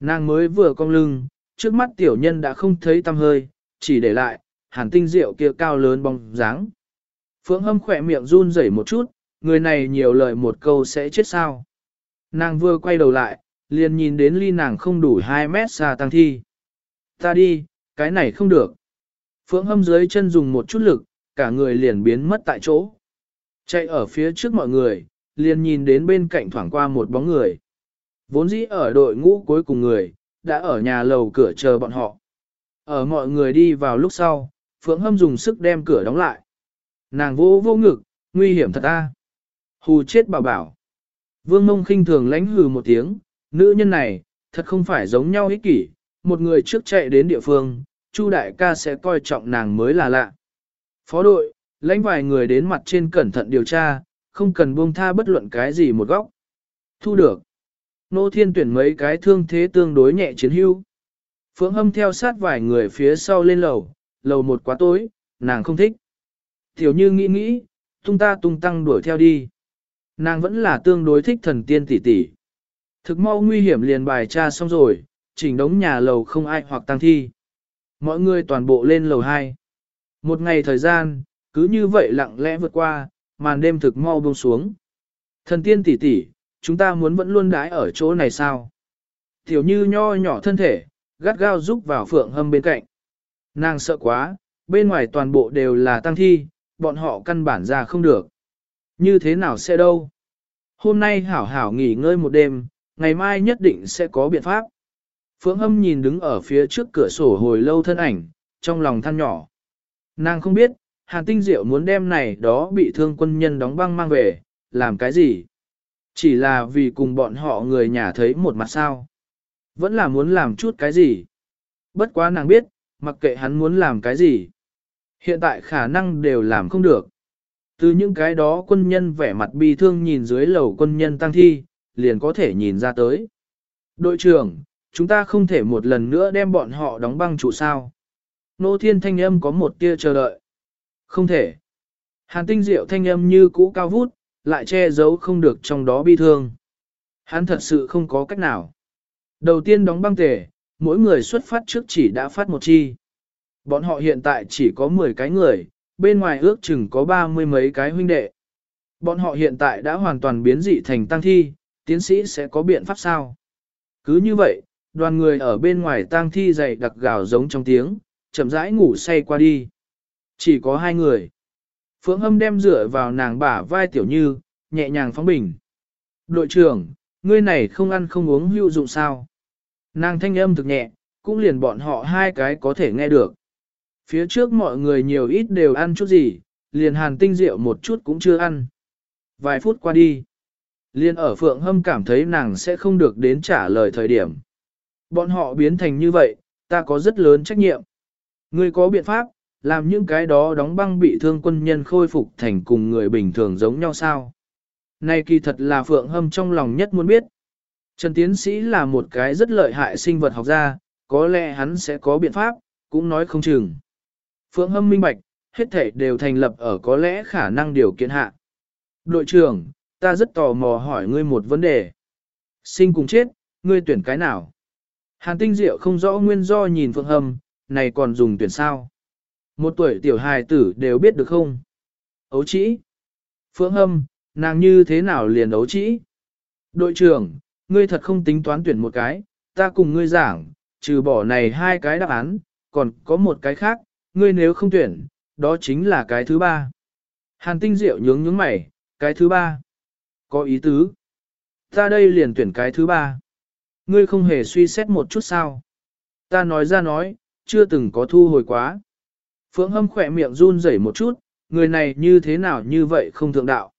Nàng mới vừa cong lưng, trước mắt tiểu nhân đã không thấy tăm hơi, chỉ để lại, hàn tinh rượu kia cao lớn bóng dáng. Phượng hâm khỏe miệng run rẩy một chút, người này nhiều lời một câu sẽ chết sao. Nàng vừa quay đầu lại, liền nhìn đến ly nàng không đủ 2 mét xa tăng thi. Ta đi, cái này không được. Phượng hâm dưới chân dùng một chút lực, cả người liền biến mất tại chỗ. Chạy ở phía trước mọi người, liền nhìn đến bên cạnh thoảng qua một bóng người. Vốn dĩ ở đội ngũ cuối cùng người, đã ở nhà lầu cửa chờ bọn họ. Ở mọi người đi vào lúc sau, Phượng Hâm dùng sức đem cửa đóng lại. Nàng vô vô ngực, nguy hiểm thật a, Hù chết bảo bảo. Vương mông khinh thường lánh hừ một tiếng, nữ nhân này, thật không phải giống nhau ích kỷ, một người trước chạy đến địa phương, Chu đại ca sẽ coi trọng nàng mới là lạ. Phó đội, lãnh vài người đến mặt trên cẩn thận điều tra, không cần buông tha bất luận cái gì một góc. Thu được. Nô thiên tuyển mấy cái thương thế tương đối nhẹ chiến hưu. Phượng hâm theo sát vài người phía sau lên lầu, lầu một quá tối, nàng không thích. Tiểu như nghĩ nghĩ, tung ta tung tăng đuổi theo đi. Nàng vẫn là tương đối thích thần tiên tỷ tỷ. Thực mau nguy hiểm liền bài tra xong rồi, chỉnh đống nhà lầu không ai hoặc tăng thi. Mọi người toàn bộ lên lầu 2. Một ngày thời gian, cứ như vậy lặng lẽ vượt qua, màn đêm thực mau buông xuống. Thần tiên tỷ tỷ, chúng ta muốn vẫn luôn đái ở chỗ này sao? Tiểu như nho nhỏ thân thể, gắt gao rúc vào phượng hâm bên cạnh. Nàng sợ quá, bên ngoài toàn bộ đều là tăng thi, bọn họ căn bản ra không được. Như thế nào sẽ đâu? Hôm nay hảo hảo nghỉ ngơi một đêm, ngày mai nhất định sẽ có biện pháp. Phượng Hâm nhìn đứng ở phía trước cửa sổ hồi lâu thân ảnh, trong lòng than nhỏ. Nàng không biết, Hàn Tinh Diệu muốn đem này đó bị thương quân nhân đóng băng mang về, làm cái gì? Chỉ là vì cùng bọn họ người nhà thấy một mặt sao. Vẫn là muốn làm chút cái gì. Bất quá nàng biết, mặc kệ hắn muốn làm cái gì. Hiện tại khả năng đều làm không được. Từ những cái đó quân nhân vẻ mặt bi thương nhìn dưới lầu quân nhân tăng thi, liền có thể nhìn ra tới. Đội trưởng, chúng ta không thể một lần nữa đem bọn họ đóng băng trụ sao. Nô thiên thanh âm có một tia chờ đợi. Không thể. Hàn tinh diệu thanh âm như cũ cao vút, lại che giấu không được trong đó bi thương. Hắn thật sự không có cách nào. Đầu tiên đóng băng tề, mỗi người xuất phát trước chỉ đã phát một chi. Bọn họ hiện tại chỉ có 10 cái người, bên ngoài ước chừng có ba mươi mấy cái huynh đệ. Bọn họ hiện tại đã hoàn toàn biến dị thành tăng thi, tiến sĩ sẽ có biện pháp sao? Cứ như vậy, đoàn người ở bên ngoài tang thi dày đặc gào giống trong tiếng, chậm rãi ngủ say qua đi. Chỉ có hai người. Phượng Hâm đem dựa vào nàng bả vai tiểu như, nhẹ nhàng phóng bình. Đội trưởng, ngươi này không ăn không uống hữu dụng sao? Nàng thanh âm thực nhẹ, cũng liền bọn họ hai cái có thể nghe được. Phía trước mọi người nhiều ít đều ăn chút gì, liền hàn tinh rượu một chút cũng chưa ăn. Vài phút qua đi. Liên ở Phượng Hâm cảm thấy nàng sẽ không được đến trả lời thời điểm. Bọn họ biến thành như vậy, ta có rất lớn trách nhiệm. Ngươi có biện pháp, làm những cái đó đóng băng bị thương quân nhân khôi phục thành cùng người bình thường giống nhau sao? Này kỳ thật là Phượng Hâm trong lòng nhất muốn biết. Trần Tiến Sĩ là một cái rất lợi hại sinh vật học gia, có lẽ hắn sẽ có biện pháp, cũng nói không chừng. Phượng Hâm minh bạch, hết thể đều thành lập ở có lẽ khả năng điều kiện hạ. Đội trưởng, ta rất tò mò hỏi ngươi một vấn đề. Sinh cùng chết, ngươi tuyển cái nào? Hàn tinh diệu không rõ nguyên do nhìn Phượng Hâm, này còn dùng tuyển sao? Một tuổi tiểu hài tử đều biết được không? Ấu trĩ. Phượng Hâm, nàng như thế nào liền ấu trĩ? Đội trưởng, ngươi thật không tính toán tuyển một cái, ta cùng ngươi giảng, trừ bỏ này hai cái đáp án, còn có một cái khác, ngươi nếu không tuyển, đó chính là cái thứ ba. Hàn tinh diệu nhướng nhướng mày, cái thứ ba. Có ý tứ. Ta đây liền tuyển cái thứ ba. Ngươi không hề suy xét một chút sao. Ta nói ra nói, chưa từng có thu hồi quá. Phượng hâm khỏe miệng run rẩy một chút, người này như thế nào như vậy không thượng đạo.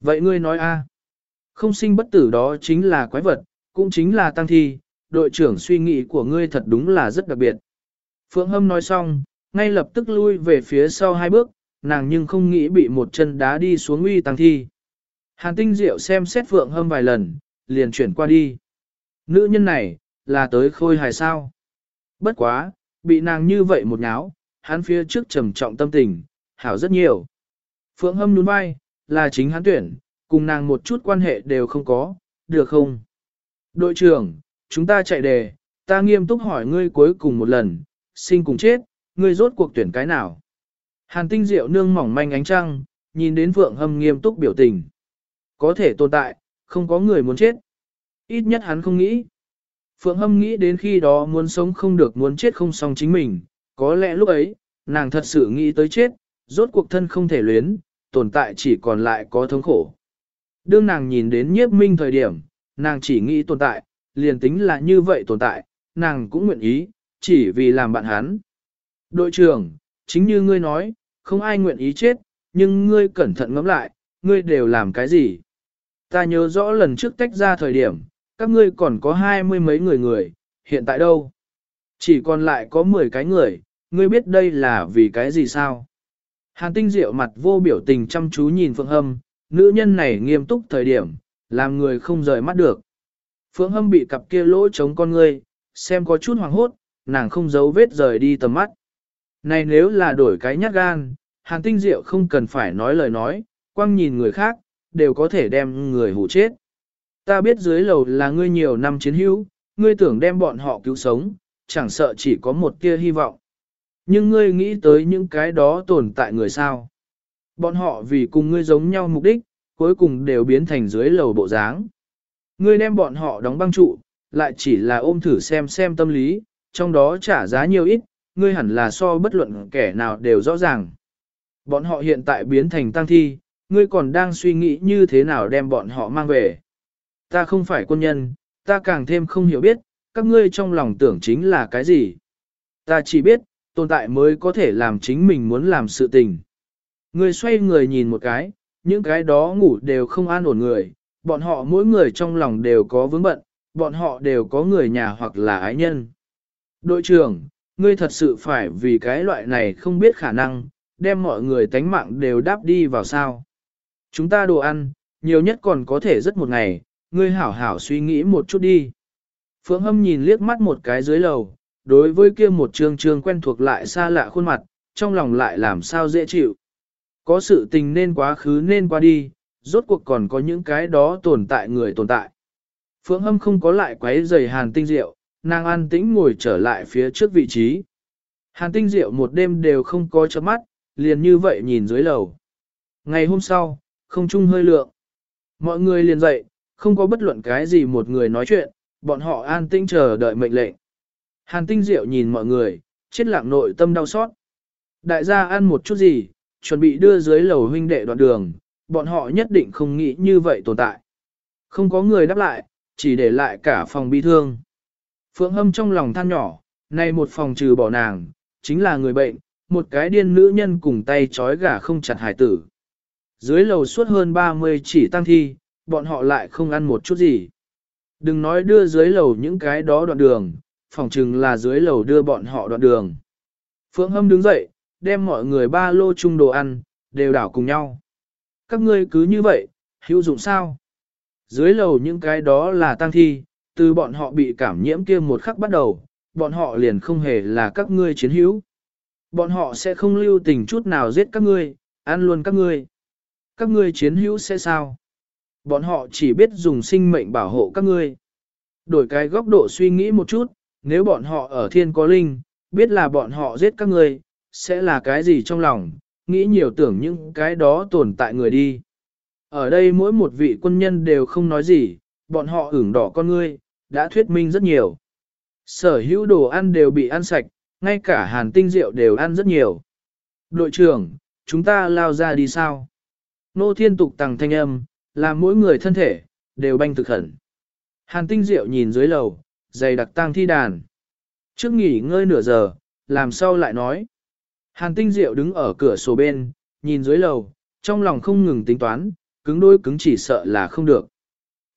Vậy ngươi nói a, Không sinh bất tử đó chính là quái vật, cũng chính là tăng thi, đội trưởng suy nghĩ của ngươi thật đúng là rất đặc biệt. Phượng Hâm nói xong, ngay lập tức lui về phía sau hai bước, nàng nhưng không nghĩ bị một chân đá đi xuống uy tăng thi. Hàn tinh diệu xem xét Phượng Hâm vài lần, liền chuyển qua đi. Nữ nhân này, là tới khôi hài sao. Bất quá, bị nàng như vậy một nháo, hắn phía trước trầm trọng tâm tình, hảo rất nhiều. Phượng Hâm nhún vai, là chính hắn tuyển, cùng nàng một chút quan hệ đều không có, được không? Đội trưởng, chúng ta chạy đề, ta nghiêm túc hỏi ngươi cuối cùng một lần, sinh cùng chết, ngươi rốt cuộc tuyển cái nào? Hàn tinh diệu nương mỏng manh ánh trăng, nhìn đến Phượng Hâm nghiêm túc biểu tình. Có thể tồn tại, không có người muốn chết. Ít nhất hắn không nghĩ. Phượng Hâm nghĩ đến khi đó muốn sống không được muốn chết không xong chính mình, có lẽ lúc ấy, nàng thật sự nghĩ tới chết, rốt cuộc thân không thể luyến, tồn tại chỉ còn lại có thống khổ. Đương nàng nhìn đến nhiếp minh thời điểm, nàng chỉ nghĩ tồn tại, liền tính là như vậy tồn tại, nàng cũng nguyện ý, chỉ vì làm bạn hắn. Đội trưởng, chính như ngươi nói, không ai nguyện ý chết, nhưng ngươi cẩn thận ngẫm lại, ngươi đều làm cái gì? Ta nhớ rõ lần trước tách ra thời điểm, các ngươi còn có hai mươi mấy người người, hiện tại đâu? Chỉ còn lại có mười cái người, ngươi biết đây là vì cái gì sao? Hàn tinh diệu mặt vô biểu tình chăm chú nhìn Phượng Hâm, nữ nhân này nghiêm túc thời điểm, làm người không rời mắt được. Phượng Hâm bị cặp kia lỗ chống con ngươi, xem có chút hoàng hốt, nàng không giấu vết rời đi tầm mắt. Này nếu là đổi cái nhát gan, hàn tinh diệu không cần phải nói lời nói, quăng nhìn người khác, đều có thể đem người hủ chết. Ta biết dưới lầu là ngươi nhiều năm chiến hữu, ngươi tưởng đem bọn họ cứu sống, chẳng sợ chỉ có một tia hy vọng. Nhưng ngươi nghĩ tới những cái đó tồn tại người sao. Bọn họ vì cùng ngươi giống nhau mục đích, cuối cùng đều biến thành dưới lầu bộ dáng. Ngươi đem bọn họ đóng băng trụ, lại chỉ là ôm thử xem xem tâm lý, trong đó trả giá nhiều ít, ngươi hẳn là so bất luận kẻ nào đều rõ ràng. Bọn họ hiện tại biến thành tăng thi, ngươi còn đang suy nghĩ như thế nào đem bọn họ mang về. Ta không phải quân nhân, ta càng thêm không hiểu biết, các ngươi trong lòng tưởng chính là cái gì. Ta chỉ biết, tồn tại mới có thể làm chính mình muốn làm sự tình. người xoay người nhìn một cái, những cái đó ngủ đều không an ổn người, bọn họ mỗi người trong lòng đều có vướng bận, bọn họ đều có người nhà hoặc là ái nhân. Đội trưởng, ngươi thật sự phải vì cái loại này không biết khả năng, đem mọi người tánh mạng đều đáp đi vào sao. Chúng ta đồ ăn, nhiều nhất còn có thể rất một ngày, ngươi hảo hảo suy nghĩ một chút đi. Phượng Hâm nhìn liếc mắt một cái dưới lầu, đối với kia một trường trường quen thuộc lại xa lạ khuôn mặt, trong lòng lại làm sao dễ chịu. Có sự tình nên quá khứ nên qua đi, rốt cuộc còn có những cái đó tồn tại người tồn tại. Phượng Hâm không có lại quấy giày hàn tinh diệu, nàng an tĩnh ngồi trở lại phía trước vị trí. Hàn tinh diệu một đêm đều không có chớp mắt, liền như vậy nhìn dưới lầu. Ngày hôm sau, không chung hơi lượng. Mọi người liền dậy, không có bất luận cái gì một người nói chuyện, bọn họ an tinh chờ đợi mệnh lệnh. Hàn tinh diệu nhìn mọi người, chết lặng nội tâm đau xót. Đại gia ăn một chút gì, chuẩn bị đưa dưới lầu huynh đệ đoạn đường, bọn họ nhất định không nghĩ như vậy tồn tại. Không có người đáp lại, chỉ để lại cả phòng bi thương. Phượng Hâm trong lòng than nhỏ, nay một phòng trừ bỏ nàng, chính là người bệnh, một cái điên nữ nhân cùng tay trói gà không chặt hải tử. Dưới lầu suốt hơn 30 chỉ tăng thi, bọn họ lại không ăn một chút gì. Đừng nói đưa dưới lầu những cái đó đoạn đường, phòng chừng là dưới lầu đưa bọn họ đoạn đường. Phượng Hâm đứng dậy, đem mọi người ba lô chung đồ ăn, đều đảo cùng nhau. Các ngươi cứ như vậy, hữu dụng sao? Dưới lầu những cái đó là tăng thi, từ bọn họ bị cảm nhiễm kia một khắc bắt đầu, bọn họ liền không hề là các ngươi chiến hữu. Bọn họ sẽ không lưu tình chút nào giết các ngươi, ăn luôn các ngươi. Các ngươi chiến hữu sẽ sao? Bọn họ chỉ biết dùng sinh mệnh bảo hộ các ngươi. Đổi cái góc độ suy nghĩ một chút, nếu bọn họ ở thiên có linh, biết là bọn họ giết các ngươi, sẽ là cái gì trong lòng, nghĩ nhiều tưởng những cái đó tồn tại người đi. Ở đây mỗi một vị quân nhân đều không nói gì, bọn họ ửng đỏ con ngươi, đã thuyết minh rất nhiều. Sở hữu đồ ăn đều bị ăn sạch, ngay cả hàn tinh rượu đều ăn rất nhiều. Đội trưởng, chúng ta lao ra đi sao? Nô thiên tục tăng thanh âm, làm mỗi người thân thể, đều banh thực khẩn. Hàn tinh Diệu nhìn dưới lầu, dày đặc tang thi đàn. Trước nghỉ ngơi nửa giờ, làm sao lại nói. Hàn tinh Diệu đứng ở cửa sổ bên, nhìn dưới lầu, trong lòng không ngừng tính toán, cứng đôi cứng chỉ sợ là không được.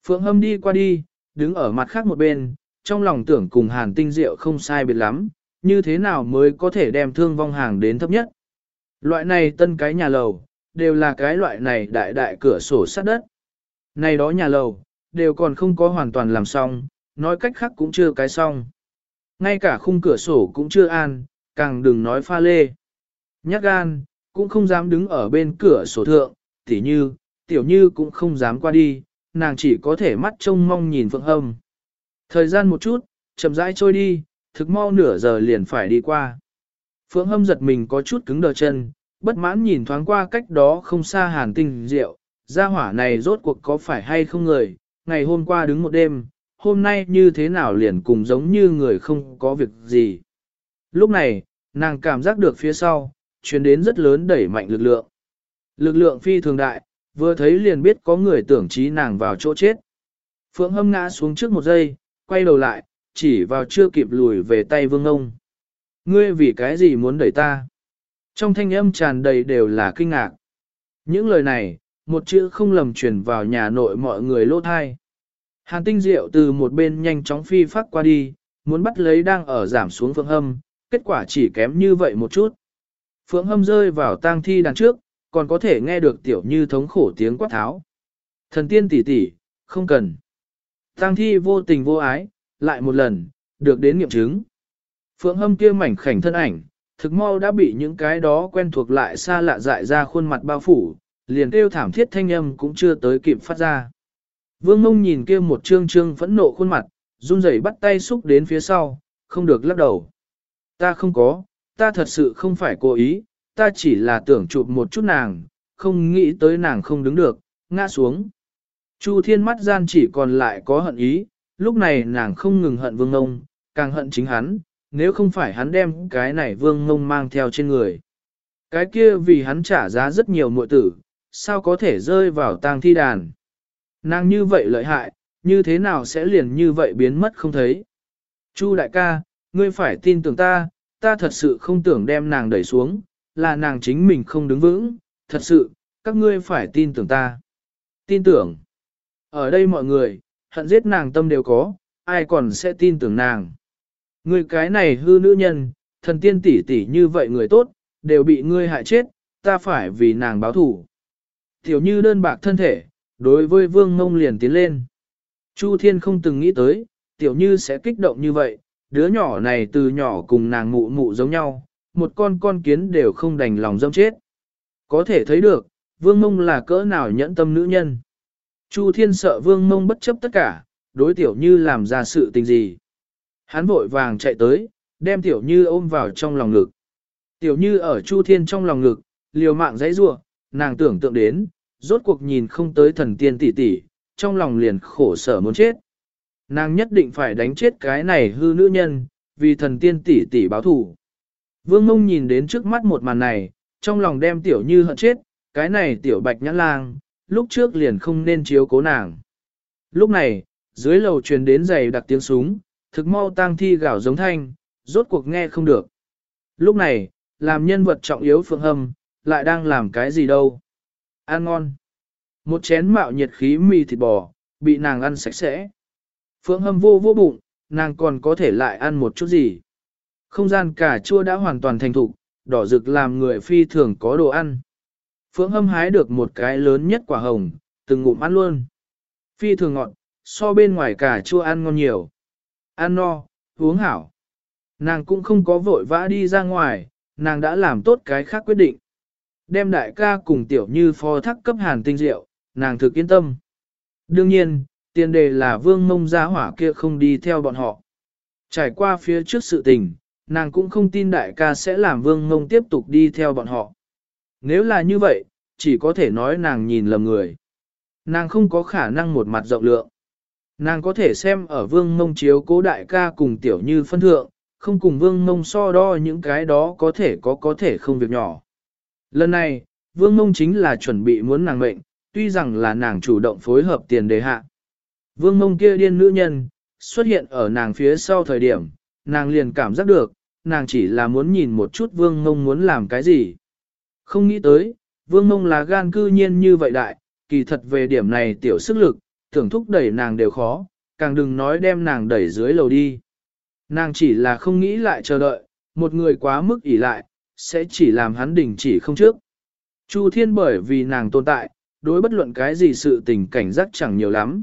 Phượng hâm đi qua đi, đứng ở mặt khác một bên, trong lòng tưởng cùng hàn tinh Diệu không sai biệt lắm, như thế nào mới có thể đem thương vong hàng đến thấp nhất. Loại này tân cái nhà lầu, đều là cái loại này đại đại cửa sổ sắt đất. Này đó nhà lầu, đều còn không có hoàn toàn làm xong, nói cách khác cũng chưa cái xong. Ngay cả khung cửa sổ cũng chưa an, càng đừng nói pha lê. nhắc gan, cũng không dám đứng ở bên cửa sổ thượng, tỉ như, tiểu như cũng không dám qua đi, nàng chỉ có thể mắt trông mong nhìn Phượng Hâm. Thời gian một chút, chậm rãi trôi đi, thực mau nửa giờ liền phải đi qua. Phượng Hâm giật mình có chút cứng đờ chân, bất mãn nhìn thoáng qua cách đó không xa hàn tinh diệu gia hỏa này rốt cuộc có phải hay không người, ngày hôm qua đứng một đêm, hôm nay như thế nào liền cùng giống như người không có việc gì. Lúc này, nàng cảm giác được phía sau, chuyến đến rất lớn đẩy mạnh lực lượng. Lực lượng phi thường đại, vừa thấy liền biết có người tưởng trí nàng vào chỗ chết. Phượng hâm ngã xuống trước một giây, quay đầu lại, chỉ vào chưa kịp lùi về tay vương ông. Ngươi vì cái gì muốn đẩy ta? Trong thanh âm tràn đầy đều là kinh ngạc. Những lời này, một chữ không lầm truyền vào nhà nội mọi người lỗ thai. Hàn tinh diệu từ một bên nhanh chóng phi phát qua đi, muốn bắt lấy đang ở giảm xuống phượng hâm, kết quả chỉ kém như vậy một chút. Phượng hâm rơi vào tang thi đằng trước, còn có thể nghe được tiểu như thống khổ tiếng quát tháo. Thần tiên tỷ tỷ, không cần. Tang thi vô tình vô ái, lại một lần, được đến nghiệm chứng. Phượng hâm kia mảnh khảnh thân ảnh, thực mau đã bị những cái đó quen thuộc lại xa lạ dại ra khuôn mặt bao phủ, liền kêu thảm thiết thanh âm cũng chưa tới kịp phát ra. Vương mông nhìn kia một trương trương phẫn nộ khuôn mặt, run rẩy bắt tay xúc đến phía sau, không được lắc đầu. Ta không có, ta thật sự không phải cố ý, ta chỉ là tưởng chụp một chút nàng, không nghĩ tới nàng không đứng được, ngã xuống. Chu thiên mắt gian chỉ còn lại có hận ý, lúc này nàng không ngừng hận vương ông, càng hận chính hắn, nếu không phải hắn đem cái này vương ngông mang theo trên người. Cái kia vì hắn trả giá rất nhiều muội tử, sao có thể rơi vào tang thi đàn. Nàng như vậy lợi hại, như thế nào sẽ liền như vậy biến mất không thấy. Chu đại ca, ngươi phải tin tưởng ta, ta thật sự không tưởng đem nàng đẩy xuống, là nàng chính mình không đứng vững, thật sự, các ngươi phải tin tưởng ta. Tin tưởng. Ở đây mọi người, hận giết nàng tâm đều có, ai còn sẽ tin tưởng nàng. Ngươi cái này hư nữ nhân, thần tiên tỷ tỷ như vậy người tốt, đều bị ngươi hại chết, ta phải vì nàng báo thủ. Tiểu như đơn bạc thân thể, đối với vương mông liền tiến lên. Chu Thiên không từng nghĩ tới, tiểu như sẽ kích động như vậy, đứa nhỏ này từ nhỏ cùng nàng mụ mụ giống nhau, một con con kiến đều không đành lòng dâm chết. Có thể thấy được, vương mông là cỡ nào nhẫn tâm nữ nhân. Chu Thiên sợ vương mông bất chấp tất cả, đối tiểu như làm ra sự tình gì. Hắn vội vàng chạy tới, đem tiểu như ôm vào trong lòng ngực. Tiểu như ở Chu Thiên trong lòng ngực, liều mạng dãy rua, nàng tưởng tượng đến, rốt cuộc nhìn không tới thần tiên tỷ tỷ, trong lòng liền khổ sở muốn chết. Nàng nhất định phải đánh chết cái này hư nữ nhân, vì thần tiên tỷ tỷ báo thù. Vương mông nhìn đến trước mắt một màn này, trong lòng đem tiểu như hận chết, cái này tiểu bạch nhãn lang, lúc trước liền không nên chiếu cố nàng. Lúc này, dưới lầu truyền đến giày đặc tiếng súng, thực mau tang thi gạo giống thanh, rốt cuộc nghe không được. Lúc này, làm nhân vật trọng yếu phượng hâm, lại đang làm cái gì đâu. Ăn ngon. Một chén mạo nhiệt khí mì thịt bò, bị nàng ăn sạch sẽ. Phượng hâm vô vô bụng, nàng còn có thể lại ăn một chút gì. Không gian cả chua đã hoàn toàn thành thục, đỏ rực làm người phi thường có đồ ăn. Phượng hâm hái được một cái lớn nhất quả hồng, từng ngụm ăn luôn. Phi thường ngọt, so bên ngoài cả chua ăn ngon nhiều. Ăn no, uống hảo. Nàng cũng không có vội vã đi ra ngoài, nàng đã làm tốt cái khác quyết định. Đem đại ca cùng tiểu như phó thác cấp hàn tinh rượu, nàng thực yên tâm. Đương nhiên, tiền đề là vương mông gia hỏa kia không đi theo bọn họ. Trải qua phía trước sự tình, nàng cũng không tin đại ca sẽ làm vương mông tiếp tục đi theo bọn họ. Nếu là như vậy, chỉ có thể nói nàng nhìn lầm người. Nàng không có khả năng một mặt rộng lượng. Nàng có thể xem ở vương mông chiếu cố đại ca cùng tiểu như phân thượng, không cùng vương mông so đo những cái đó có thể có có thể không việc nhỏ. Lần này, vương mông chính là chuẩn bị muốn nàng mệnh, tuy rằng là nàng chủ động phối hợp tiền đề hạ. Vương mông kia điên nữ nhân, xuất hiện ở nàng phía sau thời điểm, nàng liền cảm giác được, nàng chỉ là muốn nhìn một chút vương mông muốn làm cái gì. Không nghĩ tới, vương mông là gan cư nhiên như vậy đại, kỳ thật về điểm này tiểu sức lực, tưởng thúc đẩy nàng đều khó, càng đừng nói đem nàng đẩy dưới lầu đi. Nàng chỉ là không nghĩ lại chờ đợi, một người quá mức ỷ lại, sẽ chỉ làm hắn đình chỉ không trước. Chu Thiên bởi vì nàng tồn tại, đối bất luận cái gì sự tình cảnh giác chẳng nhiều lắm.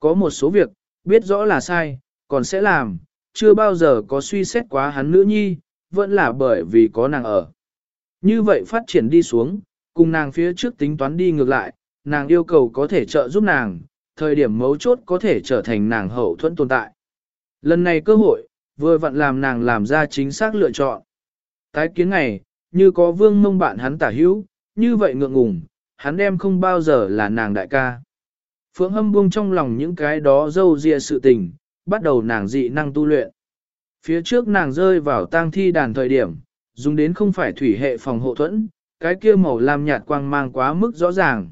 Có một số việc, biết rõ là sai, còn sẽ làm, chưa bao giờ có suy xét quá hắn nữ nhi, vẫn là bởi vì có nàng ở. Như vậy phát triển đi xuống, cùng nàng phía trước tính toán đi ngược lại, nàng yêu cầu có thể trợ giúp nàng, thời điểm mấu chốt có thể trở thành nàng hậu thuẫn tồn tại. Lần này cơ hội, vừa vặn làm nàng làm ra chính xác lựa chọn. Tái kiến này như có vương mông bạn hắn tả hữu, như vậy ngượng ngùng, hắn đem không bao giờ là nàng đại ca. Phượng hâm buông trong lòng những cái đó dâu dịa sự tình, bắt đầu nàng dị năng tu luyện. Phía trước nàng rơi vào tang thi đàn thời điểm, dùng đến không phải thủy hệ phòng hộ thuẫn, cái kia màu lam nhạt quang mang quá mức rõ ràng.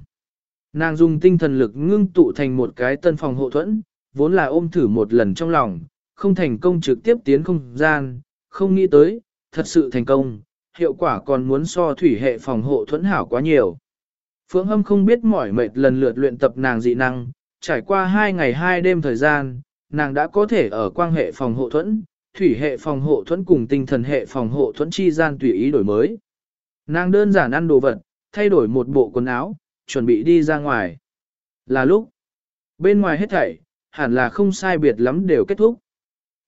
Nàng dùng tinh thần lực ngưng tụ thành một cái tân phòng hộ thuẫn, vốn là ôm thử một lần trong lòng, không thành công trực tiếp tiến không gian, không nghĩ tới, thật sự thành công, hiệu quả còn muốn so thủy hệ phòng hộ thuẫn hảo quá nhiều. Phượng Hâm không biết mỏi mệt lần lượt luyện tập nàng dị năng, trải qua hai ngày hai đêm thời gian, nàng đã có thể ở quang hệ phòng hộ thuẫn, thủy hệ phòng hộ thuẫn cùng tinh thần hệ phòng hộ thuẫn chi gian tùy ý đổi mới. Nàng đơn giản ăn đồ vật, thay đổi một bộ quần áo, chuẩn bị đi ra ngoài. Là lúc, bên ngoài hết thảy, hẳn là không sai biệt lắm đều kết thúc.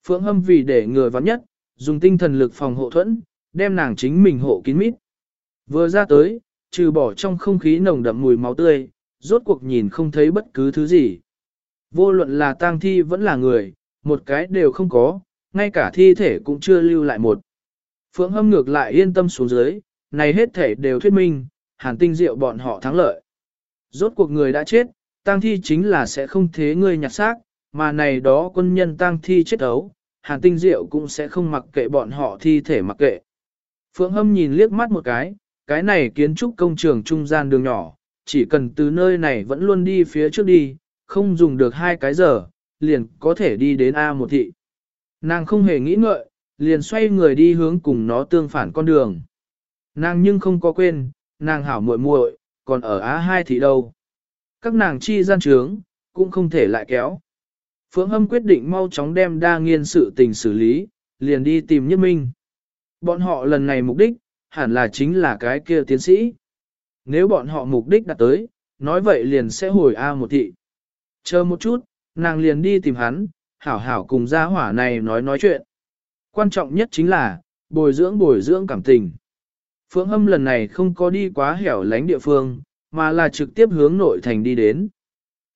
Phượng Hâm vì để người vắng nhất, dùng tinh thần lực phòng hộ thuẫn, đem nàng chính mình hộ kín mít. Vừa ra tới, trừ bỏ trong không khí nồng đậm mùi máu tươi, rốt cuộc nhìn không thấy bất cứ thứ gì. Vô luận là tang thi vẫn là người, một cái đều không có, ngay cả thi thể cũng chưa lưu lại một. Phượng Hâm ngược lại yên tâm xuống dưới, này hết thể đều thuyết minh, hàn tinh diệu bọn họ thắng lợi. Rốt cuộc người đã chết, tang thi chính là sẽ không thế người nhặt xác, mà này đó quân nhân tang thi chết ấu, hàn tinh diệu cũng sẽ không mặc kệ bọn họ thi thể mặc kệ. Phượng Hâm nhìn liếc mắt một cái, cái này kiến trúc công trường trung gian đường nhỏ, chỉ cần từ nơi này vẫn luôn đi phía trước đi, không dùng được hai cái giờ, liền có thể đi đến A một thị. Nàng không hề nghĩ ngợi, liền xoay người đi hướng cùng nó tương phản con đường. Nàng nhưng không có quên, nàng hảo muội muội còn ở Á hai thì đâu. Các nàng chi gian trướng, cũng không thể lại kéo. Phượng Hâm quyết định mau chóng đem đa nghiên sự tình xử lý, liền đi tìm Nhất Minh. Bọn họ lần này mục đích, hẳn là chính là cái kia tiến sĩ. Nếu bọn họ mục đích đạt tới, nói vậy liền sẽ hồi A một thị. Chờ một chút, nàng liền đi tìm hắn, hảo hảo cùng gia hỏa này nói nói chuyện. Quan trọng nhất chính là, bồi dưỡng bồi dưỡng cảm tình. Phượng Hâm lần này không có đi quá hẻo lánh địa phương, mà là trực tiếp hướng nội thành đi đến.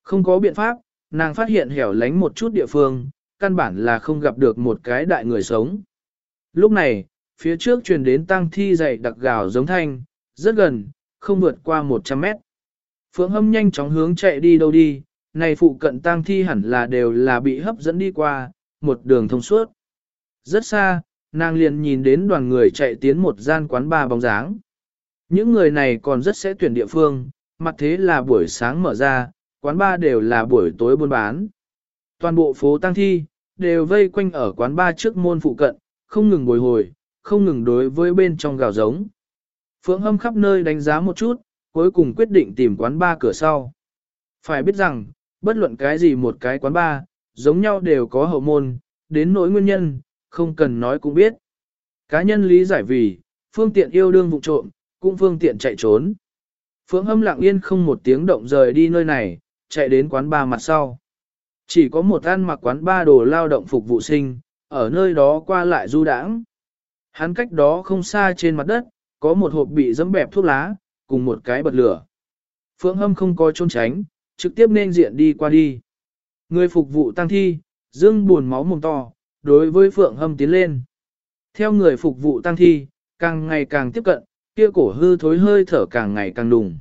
Không có biện pháp, nàng phát hiện hẻo lánh một chút địa phương, căn bản là không gặp được một cái đại người sống. Lúc này, phía trước truyền đến tăng thi dày đặc gào giống thanh, rất gần, không vượt qua 100 mét. Phượng Hâm nhanh chóng hướng chạy đi đâu đi, này phụ cận tang thi hẳn là đều là bị hấp dẫn đi qua, một đường thông suốt. Rất xa, nàng liền nhìn đến đoàn người chạy tiến một gian quán ba bóng dáng. Những người này còn rất sẽ tuyển địa phương, mặt thế là buổi sáng mở ra, quán ba đều là buổi tối buôn bán. Toàn bộ phố tang thi, đều vây quanh ở quán ba trước môn phụ cận, không ngừng bồi hồi, không ngừng đối với bên trong gào giống. Phượng hâm khắp nơi đánh giá một chút, cuối cùng quyết định tìm quán ba cửa sau. Phải biết rằng, bất luận cái gì một cái quán ba, giống nhau đều có hậu môn, đến nỗi nguyên nhân, không cần nói cũng biết. Cá nhân lý giải vì, phương tiện yêu đương vụ trộm, cũng phương tiện chạy trốn. Phượng hâm lặng yên không một tiếng động rời đi nơi này, chạy đến quán ba mặt sau. Chỉ có một ăn mặc quán ba đồ lao động phục vụ sinh, ở nơi đó qua lại du đãng. Hắn cách đó không xa trên mặt đất, có một hộp bị dẫm bẹp thuốc lá, cùng một cái bật lửa. Phượng hâm không có trốn tránh, trực tiếp nên diện đi qua đi. Người phục vụ tăng thi, dương buồn máu mồm to, đối với Phượng Hâm tiến lên. Theo người phục vụ tăng thi, càng ngày càng tiếp cận, Kia cổ hư thối hơi thở càng ngày càng đùng.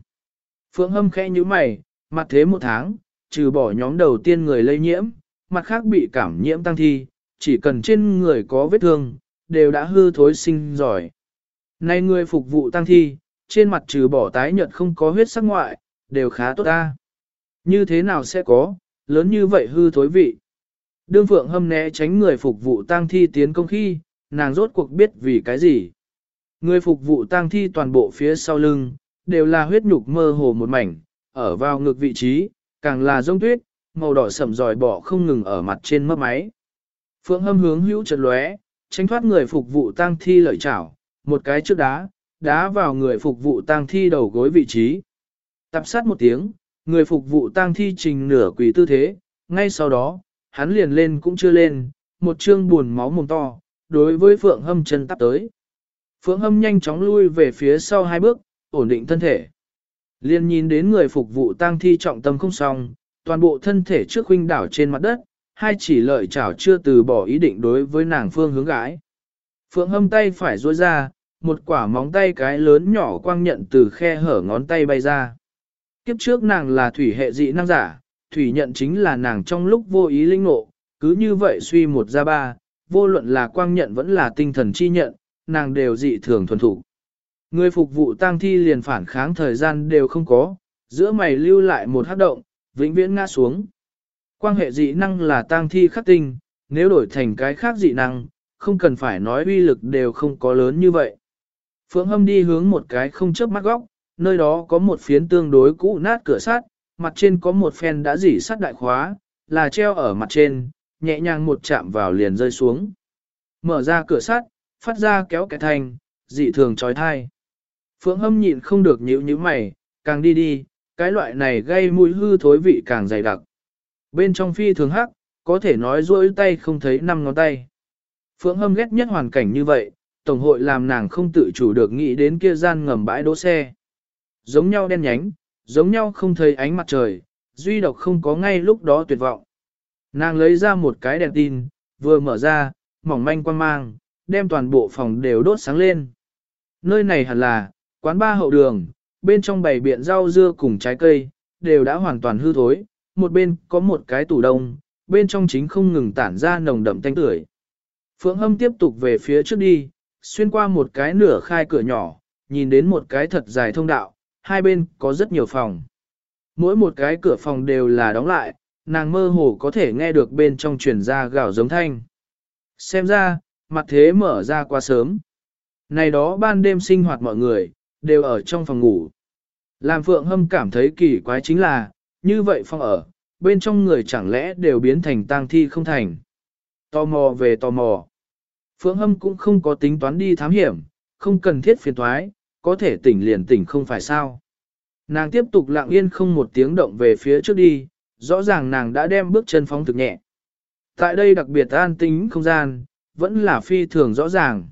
Phượng hâm khẽ như mày, mặt thế một tháng, trừ bỏ nhóm đầu tiên người lây nhiễm, mặt khác bị cảm nhiễm tăng thi, chỉ cần trên người có vết thương, đều đã hư thối sinh giỏi. Nay người phục vụ tăng thi, trên mặt trừ bỏ tái nhợt không có huyết sắc ngoại, đều khá tốt ta. Như thế nào sẽ có, lớn như vậy hư thối vị. Đương Phượng hâm né tránh người phục vụ tang thi tiến công khi, nàng rốt cuộc biết vì cái gì. Người phục vụ tang thi toàn bộ phía sau lưng, đều là huyết nhục mơ hồ một mảnh, ở vào ngược vị trí, càng là rông tuyết, màu đỏ sầm dòi bỏ không ngừng ở mặt trên mấp máy. Phượng hâm hướng hữu chật lóe, tránh thoát người phục vụ tang thi lợi chảo, một cái trước đá, đá vào người phục vụ tang thi đầu gối vị trí. Tập sát một tiếng, người phục vụ tang thi trình nửa quỳ tư thế, ngay sau đó, hắn liền lên cũng chưa lên, một chương buồn máu mồm to, đối với Phượng Hâm chân tắp tới. Phượng Hâm nhanh chóng lui về phía sau hai bước, ổn định thân thể. liền nhìn đến người phục vụ tang thi trọng tâm không xong, toàn bộ thân thể trước huynh đảo trên mặt đất, hai chỉ lợi chảo chưa từ bỏ ý định đối với nàng phương hướng gái. Phượng Hâm tay phải duỗi ra, một quả móng tay cái lớn nhỏ quang nhận từ khe hở ngón tay bay ra. Kiếp trước nàng là thủy hệ dị năng giả, thủy nhận chính là nàng trong lúc vô ý linh ngộ, cứ như vậy suy một ra ba, vô luận là quang nhận vẫn là tinh thần chi nhận, nàng đều dị thường thuần thủ. Người phục vụ tang thi liền phản kháng thời gian đều không có, giữa mày lưu lại một hát động, vĩnh viễn ngã xuống. Quan hệ dị năng là tang thi khắc tinh, nếu đổi thành cái khác dị năng, không cần phải nói uy lực đều không có lớn như vậy. Phượng Hâm đi hướng một cái không chớp mắt góc, nơi đó có một phiến tương đối cũ nát cửa sắt, mặt trên có một phen đã dỉ sắt đại khóa, là treo ở mặt trên, nhẹ nhàng một chạm vào liền rơi xuống. Mở ra cửa sắt, phát ra kéo cái thành, dị thường trói thai. Phượng Hâm nhịn không được nhíu nhíu mày, càng đi đi, cái loại này gây mùi hư thối vị càng dày đặc. Bên trong phi thường hắc, có thể nói rỗi tay không thấy năm ngón tay. Phượng Hâm ghét nhất hoàn cảnh như vậy, Tổng hội làm nàng không tự chủ được nghĩ đến kia gian ngầm bãi đỗ xe. Giống nhau đen nhánh, giống nhau không thấy ánh mặt trời, duy độc không có ngay lúc đó tuyệt vọng. Nàng lấy ra một cái đèn tin, vừa mở ra, mỏng manh quan mang, đem toàn bộ phòng đều đốt sáng lên. Nơi này hẳn là, quán ba hậu đường, bên trong bày biện rau dưa cùng trái cây, đều đã hoàn toàn hư thối, một bên có một cái tủ đông, bên trong chính không ngừng tản ra nồng đậm tanh tưởi. Phượng Hâm tiếp tục về phía trước đi, xuyên qua một cái nửa khai cửa nhỏ, nhìn đến một cái thật dài thông đạo, hai bên có rất nhiều phòng. Mỗi một cái cửa phòng đều là đóng lại, nàng mơ hồ có thể nghe được bên trong truyền ra gạo giống thanh. Xem ra, mặt thế mở ra quá sớm. Này đó ban đêm sinh hoạt mọi người, đều ở trong phòng ngủ. Làm Phượng Hâm cảm thấy kỳ quái chính là, như vậy phòng ở, bên trong người chẳng lẽ đều biến thành tang thi không thành. Tò mò về tò mò. Phượng Hâm cũng không có tính toán đi thám hiểm, không cần thiết phiền thoái, có thể tỉnh liền tỉnh không phải sao. Nàng tiếp tục lặng yên không một tiếng động về phía trước đi, rõ ràng nàng đã đem bước chân phóng thực nhẹ. Tại đây đặc biệt an tính không gian, vẫn là phi thường rõ ràng.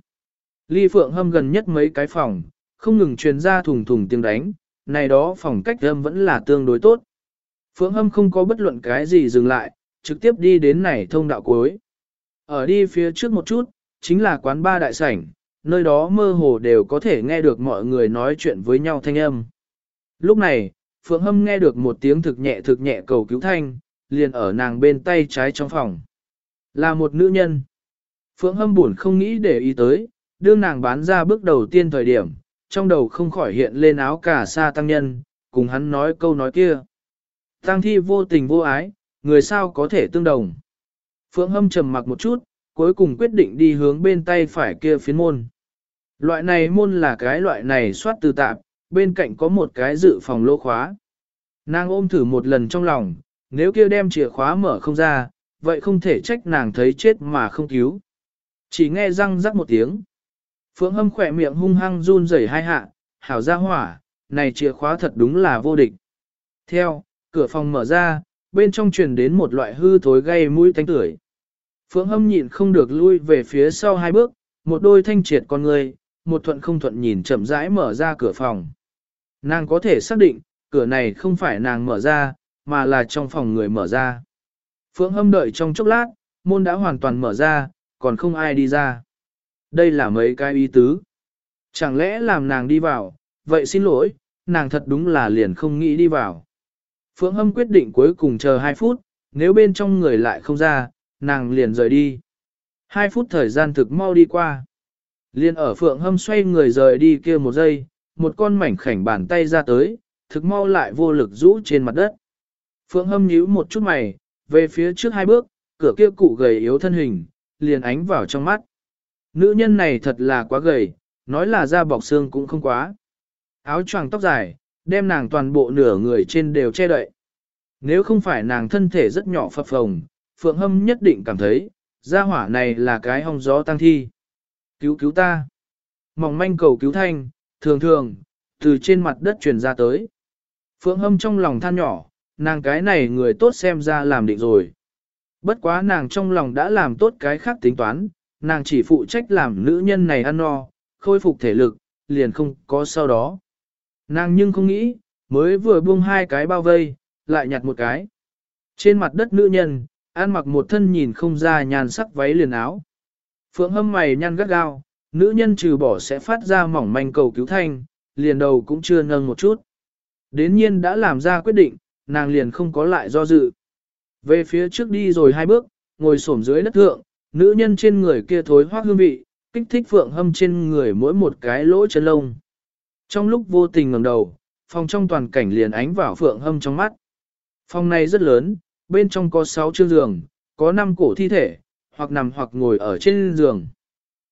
Ly Phượng Hâm gần nhất mấy cái phòng, không ngừng truyền ra thùng thùng tiếng đánh, này đó phòng cách âm vẫn là tương đối tốt. Phượng Hâm không có bất luận cái gì dừng lại, trực tiếp đi đến này thông đạo cuối. Ở đi phía trước một chút, chính là quán ba đại sảnh, nơi đó mơ hồ đều có thể nghe được mọi người nói chuyện với nhau thanh âm. Lúc này, Phượng Hâm nghe được một tiếng thực nhẹ thực nhẹ cầu cứu thanh, liền ở nàng bên tay trái trong phòng. Là một nữ nhân. Phượng Hâm buồn không nghĩ để ý tới, đương nàng bán ra bước đầu tiên thời điểm, trong đầu không khỏi hiện lên áo cả sa tăng nhân, cùng hắn nói câu nói kia. Tăng thi vô tình vô ái, người sao có thể tương đồng. Phượng Hâm trầm mặc một chút, cuối cùng quyết định đi hướng bên tay phải kia phiến môn. Loại này môn là cái loại này soát từ tạp, bên cạnh có một cái dự phòng lỗ khóa. Nàng ôm thử một lần trong lòng, nếu kia đem chìa khóa mở không ra, vậy không thể trách nàng thấy chết mà không cứu. Chỉ nghe răng rắc một tiếng. Phượng hâm khỏe miệng hung hăng run rẩy hai hạ, hảo ra hỏa, này chìa khóa thật đúng là vô địch. Theo, cửa phòng mở ra, bên trong truyền đến một loại hư thối gây mũi tánh tưởi. Phượng hâm nhịn không được lui về phía sau hai bước, một đôi thanh triệt con người, một thuận không thuận nhìn chậm rãi mở ra cửa phòng. Nàng có thể xác định, cửa này không phải nàng mở ra, mà là trong phòng người mở ra. Phượng hâm đợi trong chốc lát, môn đã hoàn toàn mở ra, còn không ai đi ra. Đây là mấy cái ý tứ. Chẳng lẽ làm nàng đi vào, vậy xin lỗi, nàng thật đúng là liền không nghĩ đi vào. Phượng Hâm quyết định cuối cùng chờ 2 phút, nếu bên trong người lại không ra, nàng liền rời đi. Hai phút thời gian thực mau đi qua. Liên ở Phượng Hâm xoay người rời đi kia một giây, một con mảnh khảnh bàn tay ra tới, thực mau lại vô lực rũ trên mặt đất. Phượng Hâm nhíu một chút mày, về phía trước hai bước, cửa kia cụ gầy yếu thân hình, liền ánh vào trong mắt. Nữ nhân này thật là quá gầy, nói là da bọc xương cũng không quá. Áo choàng tóc dài, đem nàng toàn bộ nửa người trên đều che đậy. Nếu không phải nàng thân thể rất nhỏ phập phồng, Phượng Hâm nhất định cảm thấy, gia hỏa này là cái hong gió tăng thi. Cứu cứu ta. Mỏng manh cầu cứu thanh, thường thường, từ trên mặt đất truyền ra tới. Phượng Hâm trong lòng than nhỏ, nàng cái này người tốt xem ra làm định rồi. Bất quá nàng trong lòng đã làm tốt cái khác tính toán, nàng chỉ phụ trách làm nữ nhân này ăn no, khôi phục thể lực, liền không có sau đó. Nàng nhưng không nghĩ, mới vừa buông hai cái bao vây, lại nhặt một cái. Trên mặt đất nữ nhân, ăn mặc một thân nhìn không ra nhàn sắc váy liền áo. Phượng hâm mày nhăn gắt gao, nữ nhân trừ bỏ sẽ phát ra mỏng manh cầu cứu thanh, liền đầu cũng chưa nâng một chút. Đến nhiên đã làm ra quyết định, nàng liền không có lại do dự. Về phía trước đi rồi hai bước, ngồi xổm dưới đất thượng, nữ nhân trên người kia thối hoác hương vị, kích thích phượng hâm trên người mỗi một cái lỗ chân lông. Trong lúc vô tình ngẩng đầu, phòng trong toàn cảnh liền ánh vào phượng hâm trong mắt. Phòng này rất lớn, bên trong có 6 chương giường, có 5 cổ thi thể, hoặc nằm hoặc ngồi ở trên giường.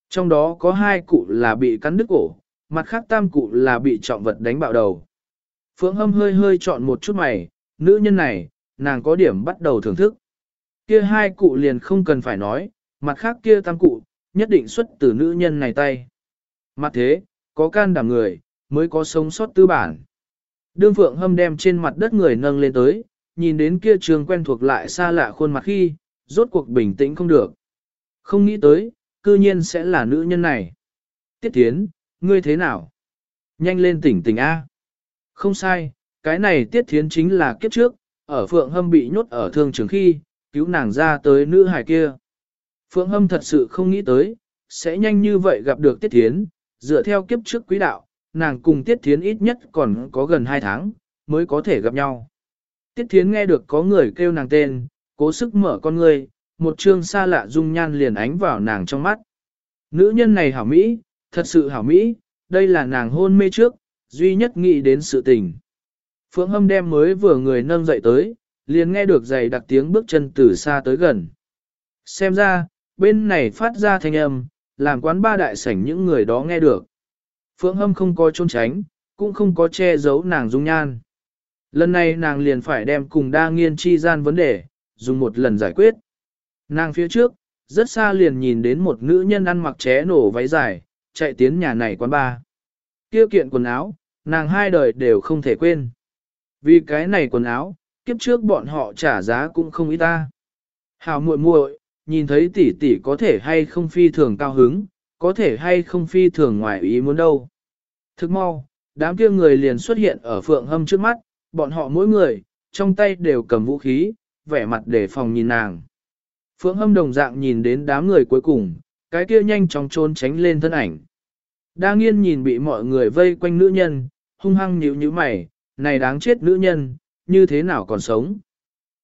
Trong đó có hai cụ là bị cắn đứt cổ, mặt khác tam cụ là bị trọng vật đánh bạo đầu. Phượng hâm hơi hơi chọn một chút mày, nữ nhân này, nàng có điểm bắt đầu thưởng thức. Kia hai cụ liền không cần phải nói, mặt khác kia tam cụ, nhất định xuất từ nữ nhân này tay. Mặt thế, có can đảm người, mới có sống sót tư bản. Đương Phượng Hâm đem trên mặt đất người nâng lên tới, nhìn đến kia trường quen thuộc lại xa lạ khuôn mặt khi, rốt cuộc bình tĩnh không được. Không nghĩ tới, cư nhiên sẽ là nữ nhân này. Tiết Thiến, ngươi thế nào? Nhanh lên tỉnh tỉnh A. Không sai, cái này Tiết Thiến chính là kiếp trước, ở Phượng Hâm bị nhốt ở thương trường khi, cứu nàng ra tới nữ hải kia. Phượng Hâm thật sự không nghĩ tới, sẽ nhanh như vậy gặp được Tiết Thiến, dựa theo kiếp trước quý đạo, nàng cùng Tiết Thiến ít nhất còn có gần 2 tháng, mới có thể gặp nhau. Tiết Thiến nghe được có người kêu nàng tên, cố sức mở con người, một trương xa lạ dung nhan liền ánh vào nàng trong mắt. Nữ nhân này hảo Mỹ, thật sự hảo Mỹ, đây là nàng hôn mê trước, duy nhất nghĩ đến sự tình. Phượng Hâm đem mới vừa người nâng dậy tới, liền nghe được giày đặc tiếng bước chân từ xa tới gần. Xem ra, bên này phát ra thanh âm, làm quán ba đại sảnh những người đó nghe được. Phượng Hâm không có trốn tránh, cũng không có che giấu nàng dung nhan. Lần này nàng liền phải đem cùng đa nghiên chi gian vấn đề, dùng một lần giải quyết. Nàng phía trước, rất xa liền nhìn đến một nữ nhân ăn mặc ché nổ váy dài, chạy tiến nhà này quán ba. Kia kiện quần áo, nàng hai đời đều không thể quên. Vì cái này quần áo, kiếp trước bọn họ trả giá cũng không ít ta. Hào muội muội, nhìn thấy tỷ tỷ có thể hay không phi thường cao hứng, có thể hay không phi thường ngoài ý muốn đâu. Thức mau, đám kia người liền xuất hiện ở phượng hâm trước mắt, bọn họ mỗi người, trong tay đều cầm vũ khí, vẻ mặt để phòng nhìn nàng. Phượng hâm đồng dạng nhìn đến đám người cuối cùng, cái kia nhanh chóng trốn tránh lên thân ảnh. Đa nghiên nhìn bị mọi người vây quanh nữ nhân, hung hăng nhíu nhíu mày, này đáng chết nữ nhân, như thế nào còn sống.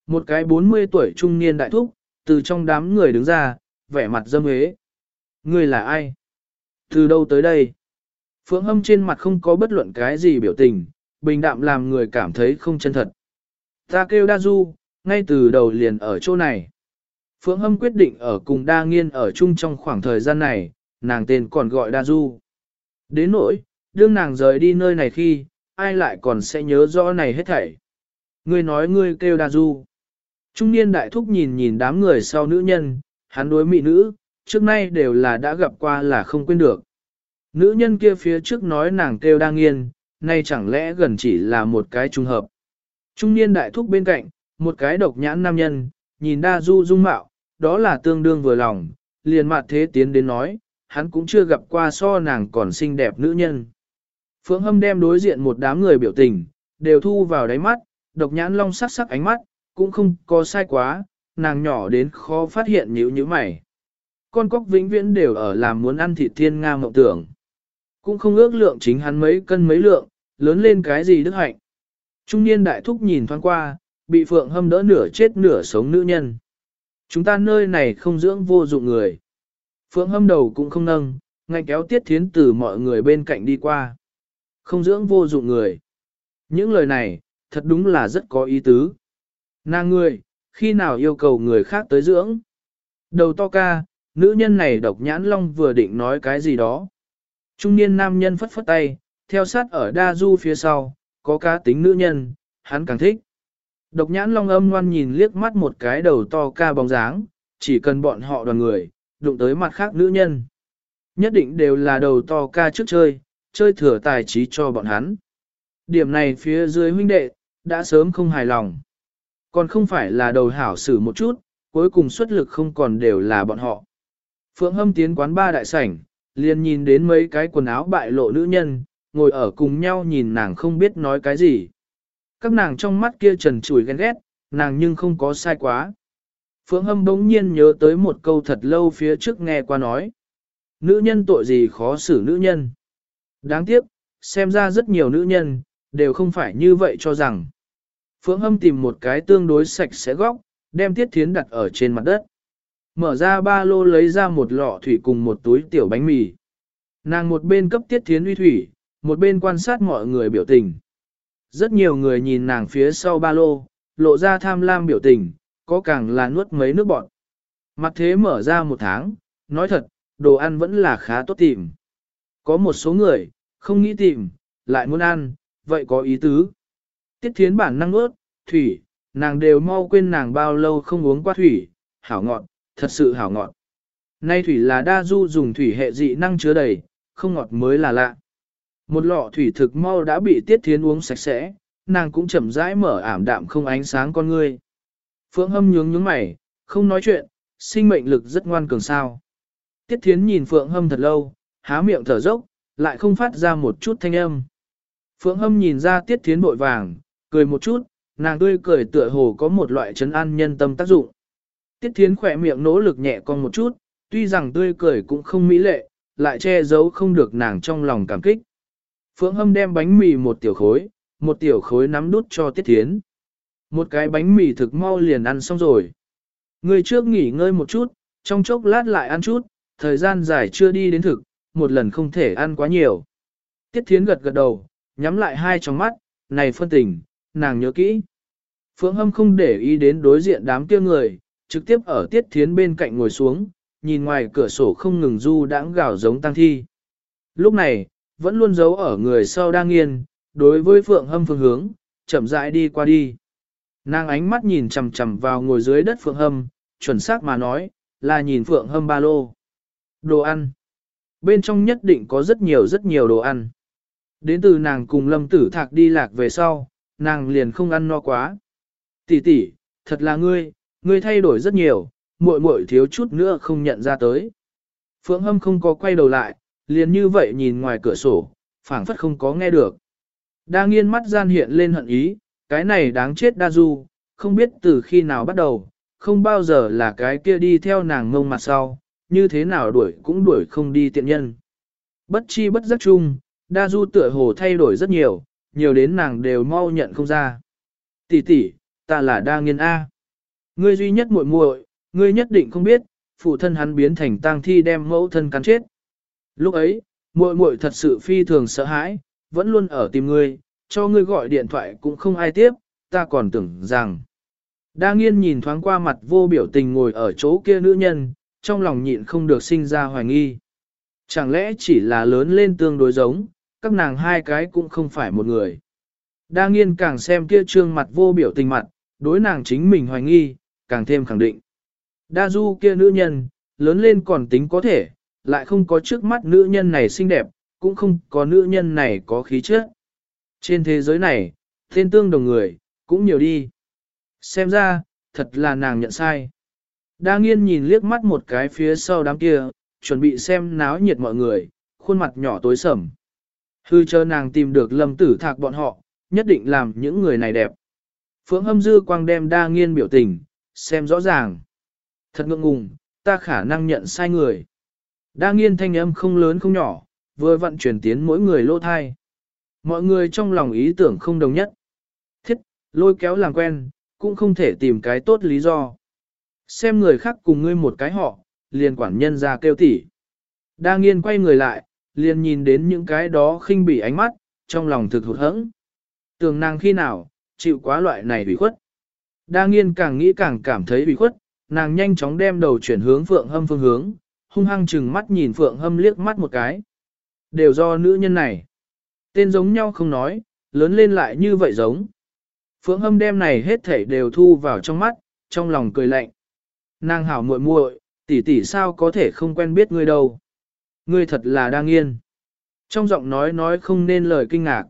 Một cái 40 tuổi trung niên đại thúc, từ trong đám người đứng ra, vẻ mặt dâm hế. Người là ai? Từ đâu tới đây? Phượng hâm trên mặt không có bất luận cái gì biểu tình, bình đạm làm người cảm thấy không chân thật. Ta kêu đa du, ngay từ đầu liền ở chỗ này. Phượng hâm quyết định ở cùng đa nghiên ở chung trong khoảng thời gian này, nàng tên còn gọi đa du. Đến nỗi, đương nàng rời đi nơi này khi, ai lại còn sẽ nhớ rõ này hết thảy. Ngươi nói ngươi kêu đa du. Trung niên đại thúc nhìn nhìn đám người sau nữ nhân, hắn đối mỹ nữ, trước nay đều là đã gặp qua là không quên được. Nữ nhân kia phía trước nói nàng kêu đa nghiên, nay chẳng lẽ gần chỉ là một cái trùng hợp. Trung niên đại thúc bên cạnh, một cái độc nhãn nam nhân, nhìn đa du dung mạo, đó là tương đương vừa lòng, liền mặt thế tiến đến nói, hắn cũng chưa gặp qua so nàng còn xinh đẹp nữ nhân. Phượng Hâm đem đối diện một đám người biểu tình, đều thu vào đáy mắt, độc nhãn long sắc sắc ánh mắt, cũng không có sai quá, nàng nhỏ đến khó phát hiện nhíu nhíu mày. Con cóc vĩnh viễn đều ở làm muốn ăn thịt thiên nga mộng tưởng cũng không ước lượng chính hắn mấy cân mấy lượng, lớn lên cái gì đức hạnh. Trung niên đại thúc nhìn thoáng qua, bị phượng hâm đỡ nửa chết nửa sống nữ nhân. Chúng ta nơi này không dưỡng vô dụng người. Phượng hâm đầu cũng không nâng, ngay kéo tiết thiến từ mọi người bên cạnh đi qua. Không dưỡng vô dụng người. Những lời này, thật đúng là rất có ý tứ. Nàng người, khi nào yêu cầu người khác tới dưỡng? Đầu to ca, nữ nhân này độc nhãn long vừa định nói cái gì đó. Trung niên nam nhân phất phất tay, theo sát ở đa du phía sau, có cá tính nữ nhân, hắn càng thích. Độc nhãn long âm ngoan nhìn liếc mắt một cái đầu to ca bóng dáng, chỉ cần bọn họ đoàn người, đụng tới mặt khác nữ nhân. Nhất định đều là đầu to ca trước chơi, chơi thừa tài trí cho bọn hắn. Điểm này phía dưới huynh đệ, đã sớm không hài lòng. Còn không phải là đầu hảo xử một chút, cuối cùng xuất lực không còn đều là bọn họ. Phượng Hâm tiến quán ba đại sảnh, liền nhìn đến mấy cái quần áo bại lộ nữ nhân, ngồi ở cùng nhau nhìn nàng không biết nói cái gì. Các nàng trong mắt kia trần trùi ghen ghét, nàng nhưng không có sai quá. Phượng Hâm bỗng nhiên nhớ tới một câu thật lâu phía trước nghe qua nói. Nữ nhân tội gì khó xử nữ nhân. Đáng tiếc, xem ra rất nhiều nữ nhân, đều không phải như vậy cho rằng. Phượng Hâm tìm một cái tương đối sạch sẽ góc, đem Tiết Thiến đặt ở trên mặt đất. Mở ra ba lô lấy ra một lọ thủy cùng một túi tiểu bánh mì. Nàng một bên cấp Tiết Thiến uy thủy, một bên quan sát mọi người biểu tình. Rất nhiều người nhìn nàng phía sau ba lô, lộ ra tham lam biểu tình, có càng là nuốt mấy nước bọn. Mặt thế mở ra một tháng, nói thật, đồ ăn vẫn là khá tốt tìm. Có một số người, không nghĩ tìm, lại muốn ăn, vậy có ý tứ. Tiết thiến bản năng ướt, thủy, nàng đều mau quên nàng bao lâu không uống qua thủy, hảo ngọt, thật sự hảo ngọt. Nay thủy là đa du dùng thủy hệ dị năng chứa đầy, không ngọt mới là lạ. Một lọ thủy thực mau đã bị tiết thiến uống sạch sẽ, nàng cũng chậm rãi mở ảm đạm không ánh sáng con ngươi. Phượng hâm nhướng nhướng mày, không nói chuyện, sinh mệnh lực rất ngoan cường sao. Tiết thiến nhìn Phượng hâm thật lâu, há miệng thở dốc, lại không phát ra một chút thanh âm. Phượng hâm nhìn ra tiết thiến bội vàng, cười một chút, nàng tươi cười tựa hồ có một loại trấn an nhân tâm tác dụng. Tiết thiến khỏe miệng nỗ lực nhẹ con một chút, tuy rằng tươi cười cũng không mỹ lệ, lại che giấu không được nàng trong lòng cảm kích. Phượng hâm đem bánh mì một tiểu khối, một tiểu khối nắm đút cho tiết thiến. Một cái bánh mì thực mau liền ăn xong rồi. Người trước nghỉ ngơi một chút, trong chốc lát lại ăn chút, thời gian dài chưa đi đến thực, một lần không thể ăn quá nhiều. Tiết thiến gật gật đầu, nhắm lại hai tròng mắt, này phân tình, nàng nhớ kỹ. Phượng Hâm không để ý đến đối diện đám kia người, trực tiếp ở tiết thiến bên cạnh ngồi xuống, nhìn ngoài cửa sổ không ngừng du đãng gào giống tăng thi. Lúc này, vẫn luôn giấu ở người sau đang nghiên, đối với Phượng Hâm phương hướng, chậm rãi đi qua đi. Nàng ánh mắt nhìn chằm chằm vào ngồi dưới đất Phượng Hâm, chuẩn xác mà nói, là nhìn Phượng Hâm ba lô. Đồ ăn. Bên trong nhất định có rất nhiều rất nhiều đồ ăn. Đến từ nàng cùng lâm tử thạc đi lạc về sau, nàng liền không ăn no quá. Tỷ tỷ, thật là ngươi, ngươi thay đổi rất nhiều, muội muội thiếu chút nữa không nhận ra tới. Phượng Hâm không có quay đầu lại, liền như vậy nhìn ngoài cửa sổ, phảng phất không có nghe được. Đa nghiên mắt gian hiện lên hận ý, cái này đáng chết đa du, không biết từ khi nào bắt đầu, không bao giờ là cái kia đi theo nàng ngông mặt sau, như thế nào đuổi cũng đuổi không đi tiện nhân. Bất chi bất giác chung, đa du tựa hồ thay đổi rất nhiều, nhiều đến nàng đều mau nhận không ra. Tỷ tỷ, ta là đa nghiên A. Ngươi duy nhất muội muội, ngươi nhất định không biết, phụ thân hắn biến thành tang thi đem mẫu thân cắn chết. Lúc ấy, muội muội thật sự phi thường sợ hãi, vẫn luôn ở tìm ngươi, cho ngươi gọi điện thoại cũng không ai tiếp, ta còn tưởng rằng. Đa nghiên nhìn thoáng qua mặt vô biểu tình ngồi ở chỗ kia nữ nhân, trong lòng nhịn không được sinh ra hoài nghi. Chẳng lẽ chỉ là lớn lên tương đối giống, các nàng hai cái cũng không phải một người. Đa nghiên càng xem kia trương mặt vô biểu tình mặt, đối nàng chính mình hoài nghi, càng thêm khẳng định. Đa du kia nữ nhân, lớn lên còn tính có thể, lại không có trước mắt nữ nhân này xinh đẹp, cũng không có nữ nhân này có khí chất. Trên thế giới này, tên tương đồng người, cũng nhiều đi. Xem ra, thật là nàng nhận sai. Đa nghiên nhìn liếc mắt một cái phía sau đám kia, chuẩn bị xem náo nhiệt mọi người, khuôn mặt nhỏ tối sầm. Hư chờ nàng tìm được lâm tử thạc bọn họ, nhất định làm những người này đẹp. Phượng hâm dư quang đem đa nghiên biểu tình, xem rõ ràng. Thật ngượng ngùng, ta khả năng nhận sai người. Đa nghiên thanh âm không lớn không nhỏ, vừa vận chuyển tiến mỗi người lô thai. Mọi người trong lòng ý tưởng không đồng nhất. Thiết, lôi kéo làm quen, cũng không thể tìm cái tốt lý do. Xem người khác cùng ngươi một cái họ, liền quản nhân ra kêu tỉ. Đa nghiên quay người lại, liền nhìn đến những cái đó khinh bỉ ánh mắt, trong lòng thực hụt hẫng. Tường nàng khi nào, chịu quá loại này hủy khuất. Đa nghiên càng nghĩ càng cảm thấy bị khuất, nàng nhanh chóng đem đầu chuyển hướng Phượng Hâm phương hướng, hung hăng chừng mắt nhìn Phượng Hâm liếc mắt một cái. Đều do nữ nhân này. Tên giống nhau không nói, lớn lên lại như vậy giống. Phượng Hâm đem này hết thảy đều thu vào trong mắt, trong lòng cười lạnh. Nàng hảo muội muội, tỷ tỷ sao có thể không quen biết ngươi đâu. Ngươi thật là đa nghiên. Trong giọng nói nói không nên lời kinh ngạc.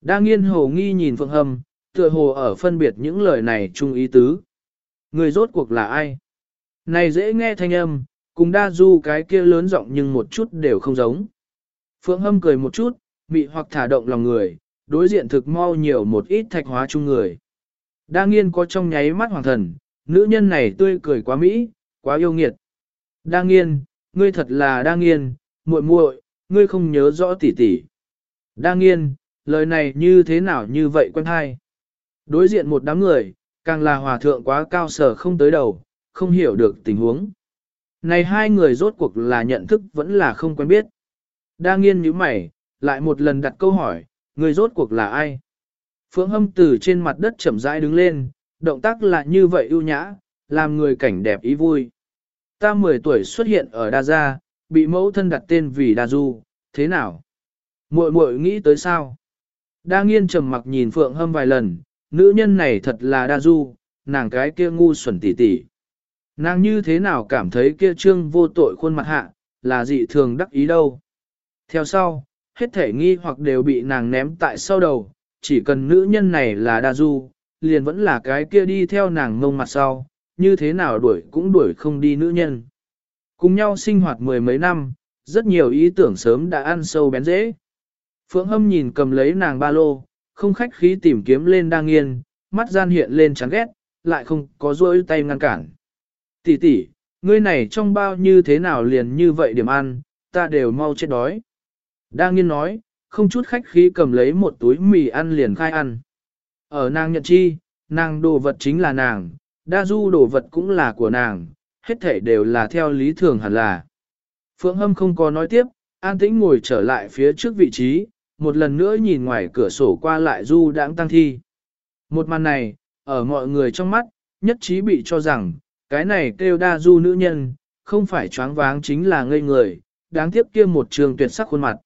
Đa nghiên hồ nghi nhìn Phượng Hâm, tựa hồ ở phân biệt những lời này chung ý tứ. Người rốt cuộc là ai? Này dễ nghe thanh âm, cùng đa du cái kia lớn giọng nhưng một chút đều không giống. Phượng Hâm cười một chút, mị hoặc thả động lòng người, đối diện thực mau nhiều một ít thạch hóa chung người. Đa nghiên có trong nháy mắt hoàng thần, nữ nhân này tươi cười quá mỹ, quá yêu nghiệt. Đa nghiên, ngươi thật là đa nghiên, muội muội, ngươi không nhớ rõ tỉ tỉ. Đa nghiên, lời này như thế nào như vậy quen hay? Đối diện một đám người, càng là hòa thượng quá cao sở không tới đầu, không hiểu được tình huống. Này hai người rốt cuộc là nhận thức vẫn là không quen biết. Đa nghiên như mày, lại một lần đặt câu hỏi, người rốt cuộc là ai? Phượng hâm từ trên mặt đất chậm rãi đứng lên, động tác là như vậy ưu nhã, làm người cảnh đẹp ý vui. Ta 10 tuổi xuất hiện ở Đa Gia, bị mẫu thân đặt tên vì Đa Du, thế nào? Muội muội nghĩ tới sao? Đa nghiên trầm mặc nhìn Phượng hâm vài lần, nữ nhân này thật là Đa Du, nàng cái kia ngu xuẩn tỉ tỉ. Nàng như thế nào cảm thấy kia trương vô tội khuôn mặt hạ, là dị thường đắc ý đâu. Theo sau, hết thể nghi hoặc đều bị nàng ném tại sau đầu, chỉ cần nữ nhân này là đa du, liền vẫn là cái kia đi theo nàng ngông mặt sau, như thế nào đuổi cũng đuổi không đi nữ nhân. Cùng nhau sinh hoạt mười mấy năm, rất nhiều ý tưởng sớm đã ăn sâu bén dễ. Phượng Hâm nhìn cầm lấy nàng ba lô, không khách khí tìm kiếm lên đang nghiên, mắt gian hiện lên chán ghét, lại không có rỗi tay ngăn cản. Tỷ tỷ, ngươi này trong bao như thế nào liền như vậy điểm ăn, ta đều mau chết đói. Đang nghiên nói, không chút khách khí cầm lấy một túi mì ăn liền khai ăn. Ở nàng nhận chi, nàng đồ vật chính là nàng, đa du đồ vật cũng là của nàng, hết thể đều là theo lý thường hẳn là. Phượng Hâm không có nói tiếp, an tĩnh ngồi trở lại phía trước vị trí, một lần nữa nhìn ngoài cửa sổ qua lại du đãng tăng thi. Một màn này, ở mọi người trong mắt, nhất trí bị cho rằng, cái này kêu đa du nữ nhân, không phải choáng váng chính là ngây người, đáng tiếc kia một trường tuyệt sắc khuôn mặt.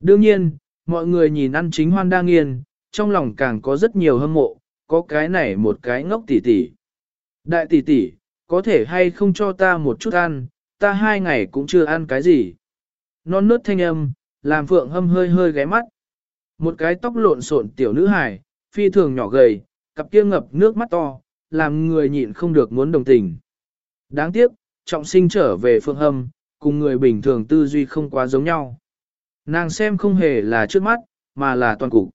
Đương nhiên, mọi người nhìn ăn chính hoan đa nghiên, trong lòng càng có rất nhiều hâm mộ, có cái này một cái ngốc tỷ tỷ. Đại tỷ tỷ, có thể hay không cho ta một chút ăn, ta hai ngày cũng chưa ăn cái gì. Non nớt thanh âm, làm phượng hâm hơi hơi ghé mắt. Một cái tóc lộn xộn tiểu nữ hài, phi thường nhỏ gầy, cặp kia ngập nước mắt to, làm người nhịn không được muốn đồng tình. Đáng tiếc, trọng sinh trở về phượng hâm, cùng người bình thường tư duy không quá giống nhau. Nàng xem không hề là trước mắt, mà là toàn cục.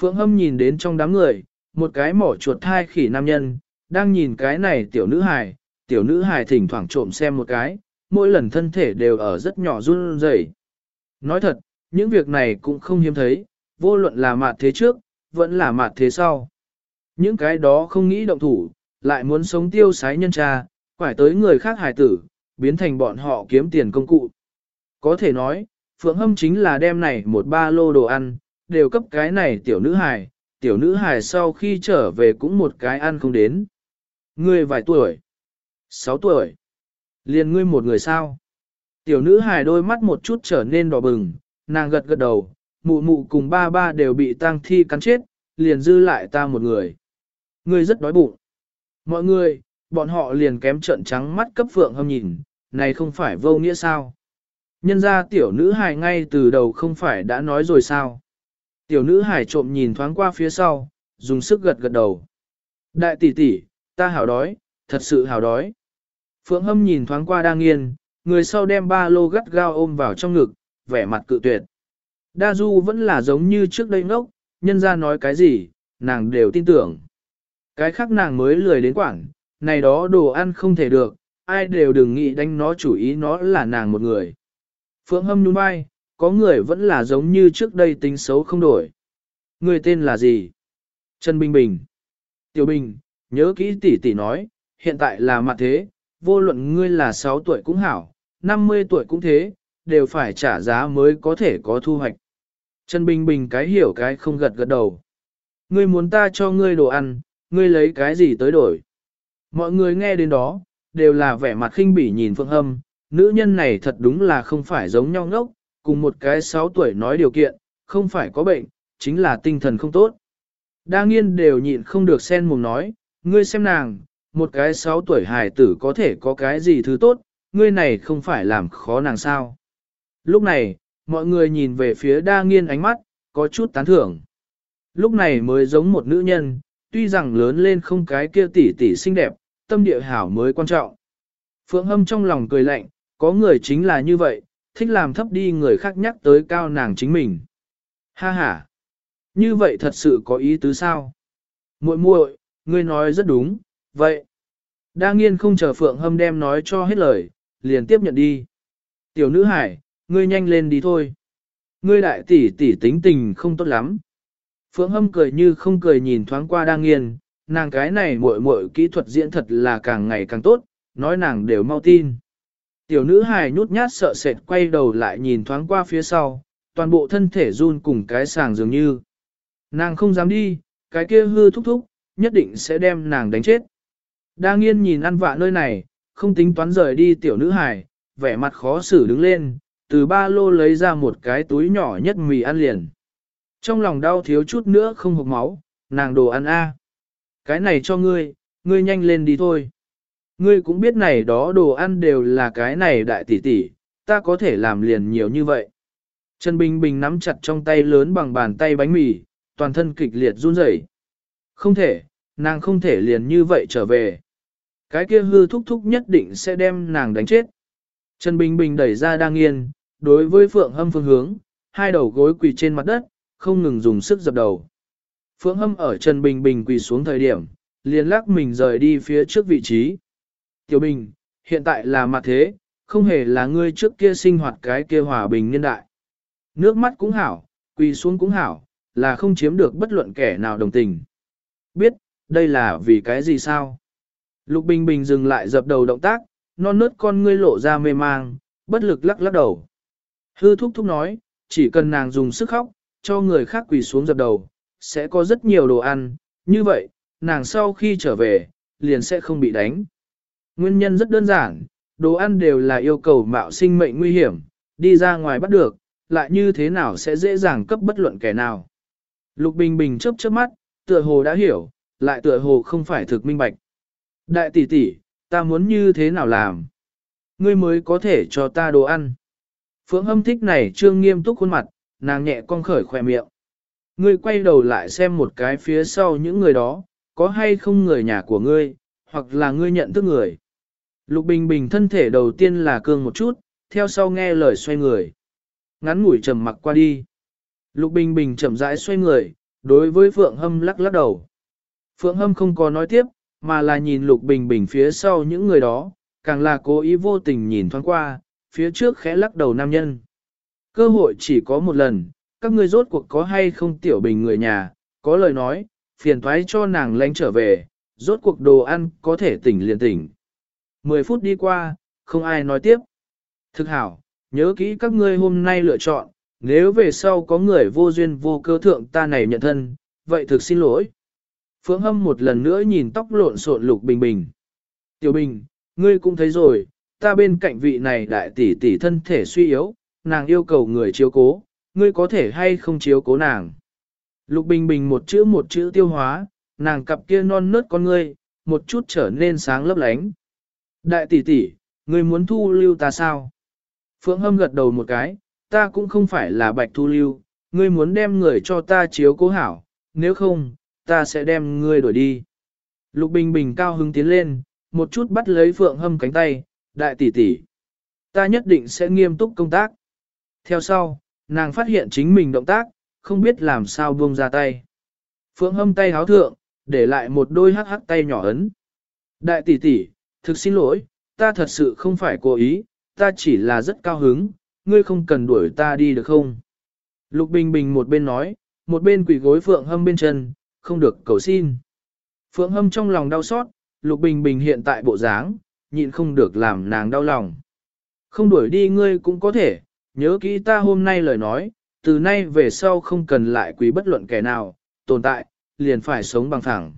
Phượng Hâm nhìn đến trong đám người, một cái mỏ chuột thai khỉ nam nhân, đang nhìn cái này tiểu nữ hài, tiểu nữ hài thỉnh thoảng trộm xem một cái, mỗi lần thân thể đều ở rất nhỏ run rẩy. Nói thật, những việc này cũng không hiếm thấy, vô luận là mạt thế trước, vẫn là mạt thế sau. Những cái đó không nghĩ động thủ, lại muốn sống tiêu sái nhân tra, phải tới người khác hài tử, biến thành bọn họ kiếm tiền công cụ. Có thể nói, Phượng Hâm chính là đem này một ba lô đồ ăn, đều cấp cái này tiểu nữ hài, tiểu nữ hài sau khi trở về cũng một cái ăn không đến. Ngươi vài tuổi? Sáu tuổi? Liền ngươi một người sao? Tiểu nữ hài đôi mắt một chút trở nên đỏ bừng, nàng gật gật đầu, mụ mụ cùng ba ba đều bị tang thi cắn chết, liền dư lại ta một người. Ngươi rất đói bụng. Mọi người, bọn họ liền kém trận trắng mắt cấp phượng hâm nhìn, này không phải vô nghĩa sao? Nhân ra tiểu nữ hài ngay từ đầu không phải đã nói rồi sao. Tiểu nữ hài trộm nhìn thoáng qua phía sau, dùng sức gật gật đầu. Đại tỷ tỷ, ta hảo đói, thật sự hảo đói. Phượng hâm nhìn thoáng qua đang nghiên, người sau đem ba lô gắt gao ôm vào trong ngực, vẻ mặt cự tuyệt. Đa Du vẫn là giống như trước đây ngốc, nhân ra nói cái gì, nàng đều tin tưởng. Cái khác nàng mới lười đến quảng, này đó đồ ăn không thể được, ai đều đừng nghĩ đánh nó chủ ý nó là nàng một người. Phượng hâm nhún vai, có người vẫn là giống như trước đây tính xấu không đổi. Người tên là gì? Trần Bình Bình. Tiểu Bình, nhớ kỹ tỷ tỷ nói, hiện tại là mặt thế, vô luận ngươi là 6 tuổi cũng hảo, 50 tuổi cũng thế, đều phải trả giá mới có thể có thu hoạch. Trần Bình Bình cái hiểu cái không gật gật đầu. Ngươi muốn ta cho ngươi đồ ăn, ngươi lấy cái gì tới đổi? Mọi người nghe đến đó, đều là vẻ mặt khinh bỉ nhìn Phương Hâm, nữ nhân này thật đúng là không phải giống nhau ngốc, cùng một cái 6 tuổi nói điều kiện, không phải có bệnh, chính là tinh thần không tốt. Đa nghiên đều nhịn không được sen mồm nói, ngươi xem nàng, một cái 6 tuổi hài tử có thể có cái gì thứ tốt, ngươi này không phải làm khó nàng sao. Lúc này, mọi người nhìn về phía đa nghiên ánh mắt, có chút tán thưởng. Lúc này mới giống một nữ nhân, tuy rằng lớn lên không cái kia tỷ tỷ xinh đẹp, tâm địa hảo mới quan trọng. Phượng Hâm trong lòng cười lạnh, có người chính là như vậy, thích làm thấp đi người khác nhắc tới cao nàng chính mình. Ha ha! Như vậy thật sự có ý tứ sao? muội muội, ngươi nói rất đúng, vậy. Đa nghiên không chờ Phượng Hâm đem nói cho hết lời, liền tiếp nhận đi. Tiểu nữ hải, ngươi nhanh lên đi thôi. Ngươi đại tỷ tỷ tính tình không tốt lắm. Phượng Hâm cười như không cười nhìn thoáng qua đa nghiên, nàng cái này muội muội kỹ thuật diễn thật là càng ngày càng tốt, nói nàng đều mau tin. Tiểu nữ hài nhút nhát sợ sệt quay đầu lại nhìn thoáng qua phía sau, toàn bộ thân thể run cùng cái sàng dường như. Nàng không dám đi, cái kia hư thúc thúc, nhất định sẽ đem nàng đánh chết. Đa nghiên nhìn ăn vạ nơi này, không tính toán rời đi tiểu nữ hài, vẻ mặt khó xử đứng lên, từ ba lô lấy ra một cái túi nhỏ nhất mì ăn liền. Trong lòng đau thiếu chút nữa không hộp máu, nàng đồ ăn a. Cái này cho ngươi, ngươi nhanh lên đi thôi. Ngươi cũng biết này đó đồ ăn đều là cái này đại tỷ tỷ, ta có thể làm liền nhiều như vậy. Trần Bình Bình nắm chặt trong tay lớn bằng bàn tay bánh mì, toàn thân kịch liệt run rẩy. Không thể, nàng không thể liền như vậy trở về. Cái kia hư thúc thúc nhất định sẽ đem nàng đánh chết. Trần Bình Bình đẩy ra đang yên, đối với Phượng Hâm phương hướng, hai đầu gối quỳ trên mặt đất, không ngừng dùng sức dập đầu. Phượng Hâm ở Trần Bình Bình quỳ xuống thời điểm, liền lắc mình rời đi phía trước vị trí. Tiểu Bình, hiện tại là mặt thế, không hề là ngươi trước kia sinh hoạt cái kia hòa bình nhân đại. Nước mắt cũng hảo, quỳ xuống cũng hảo, là không chiếm được bất luận kẻ nào đồng tình. Biết, đây là vì cái gì sao? Lục Bình Bình dừng lại dập đầu động tác, non nớt con ngươi lộ ra mê mang, bất lực lắc lắc đầu. Hư thúc thúc nói, chỉ cần nàng dùng sức khóc, cho người khác quỳ xuống dập đầu, sẽ có rất nhiều đồ ăn, như vậy, nàng sau khi trở về, liền sẽ không bị đánh. Nguyên nhân rất đơn giản, đồ ăn đều là yêu cầu mạo sinh mệnh nguy hiểm, đi ra ngoài bắt được, lại như thế nào sẽ dễ dàng cấp bất luận kẻ nào. Lục Bình Bình chớp chớp mắt, tựa hồ đã hiểu, lại tựa hồ không phải thực minh bạch. Đại tỷ tỷ, ta muốn như thế nào làm? Ngươi mới có thể cho ta đồ ăn. Phượng hâm thích này trương nghiêm túc khuôn mặt, nàng nhẹ cong khởi khỏe miệng. Ngươi quay đầu lại xem một cái phía sau những người đó, có hay không người nhà của ngươi, hoặc là ngươi nhận thức người. Lục Bình Bình thân thể đầu tiên là cương một chút, theo sau nghe lời xoay người. Ngắn ngủi trầm mặc qua đi. Lục Bình Bình chậm rãi xoay người, đối với Phượng Hâm lắc lắc đầu. Phượng Hâm không có nói tiếp, mà là nhìn Lục Bình Bình phía sau những người đó, càng là cố ý vô tình nhìn thoáng qua, phía trước khẽ lắc đầu nam nhân. Cơ hội chỉ có một lần, các ngươi rốt cuộc có hay không tiểu bình người nhà, có lời nói, phiền thoái cho nàng lánh trở về, rốt cuộc đồ ăn có thể tỉnh liền tỉnh. Mười phút đi qua, không ai nói tiếp. Thực hảo, nhớ kỹ các ngươi hôm nay lựa chọn, nếu về sau có người vô duyên vô cơ thượng ta này nhận thân, vậy thực xin lỗi. Phượng Hâm một lần nữa nhìn tóc lộn xộn Lục Bình Bình. Tiểu Bình, ngươi cũng thấy rồi, ta bên cạnh vị này đại tỷ tỷ thân thể suy yếu, nàng yêu cầu người chiếu cố, ngươi có thể hay không chiếu cố nàng. Lục Bình Bình một chữ một chữ tiêu hóa, nàng cặp kia non nớt con ngươi, một chút trở nên sáng lấp lánh. Đại tỷ tỷ, ngươi muốn thu lưu ta sao? Phượng Hâm gật đầu một cái, ta cũng không phải là bạch thu lưu, ngươi muốn đem người cho ta chiếu cố hảo, nếu không, ta sẽ đem ngươi đuổi đi. Lục Bình Bình cao hứng tiến lên, một chút bắt lấy Phượng Hâm cánh tay, đại tỷ tỷ, ta nhất định sẽ nghiêm túc công tác. Theo sau, nàng phát hiện chính mình động tác, không biết làm sao buông ra tay. Phượng Hâm tay háo thượng, để lại một đôi hắc hắc tay nhỏ ấn. Đại tỷ tỷ, thực xin lỗi, ta thật sự không phải cố ý, ta chỉ là rất cao hứng, ngươi không cần đuổi ta đi được không? Lục Bình Bình một bên nói, một bên quỳ gối Phượng Hâm bên chân, không được cầu xin. Phượng Hâm trong lòng đau xót, Lục Bình Bình hiện tại bộ dáng, nhịn không được làm nàng đau lòng. Không đuổi đi ngươi cũng có thể, nhớ kỹ ta hôm nay lời nói, từ nay về sau không cần lại quý bất luận kẻ nào, tồn tại, liền phải sống bằng thẳng.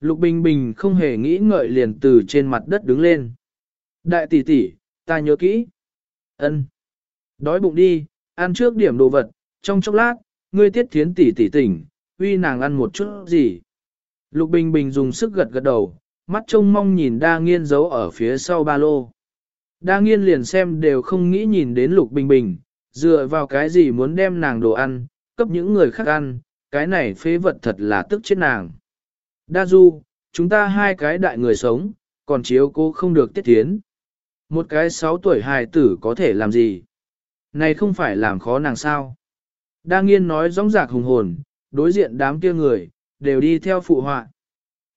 Lục Bình Bình không hề nghĩ ngợi liền từ trên mặt đất đứng lên. Đại tỷ tỷ, ta nhớ kỹ. Ân. Đói bụng đi, ăn trước điểm đồ vật, trong chốc lát, ngươi tiết thiến tỷ tỷ tỉnh, uy nàng ăn một chút gì. Lục Bình Bình dùng sức gật gật đầu, mắt trông mong nhìn đa nghiên giấu ở phía sau ba lô. Đa nghiên liền xem đều không nghĩ nhìn đến Lục Bình Bình, dựa vào cái gì muốn đem nàng đồ ăn, cấp những người khác ăn, cái này phế vật thật là tức chết nàng. Đa du, chúng ta hai cái đại người sống, còn chiếu cô không được tiết tiến. Một cái sáu tuổi hài tử có thể làm gì? Này không phải làm khó nàng sao? Đa nghiên nói rõng rạc hùng hồn, đối diện đám kia người, đều đi theo phụ họa.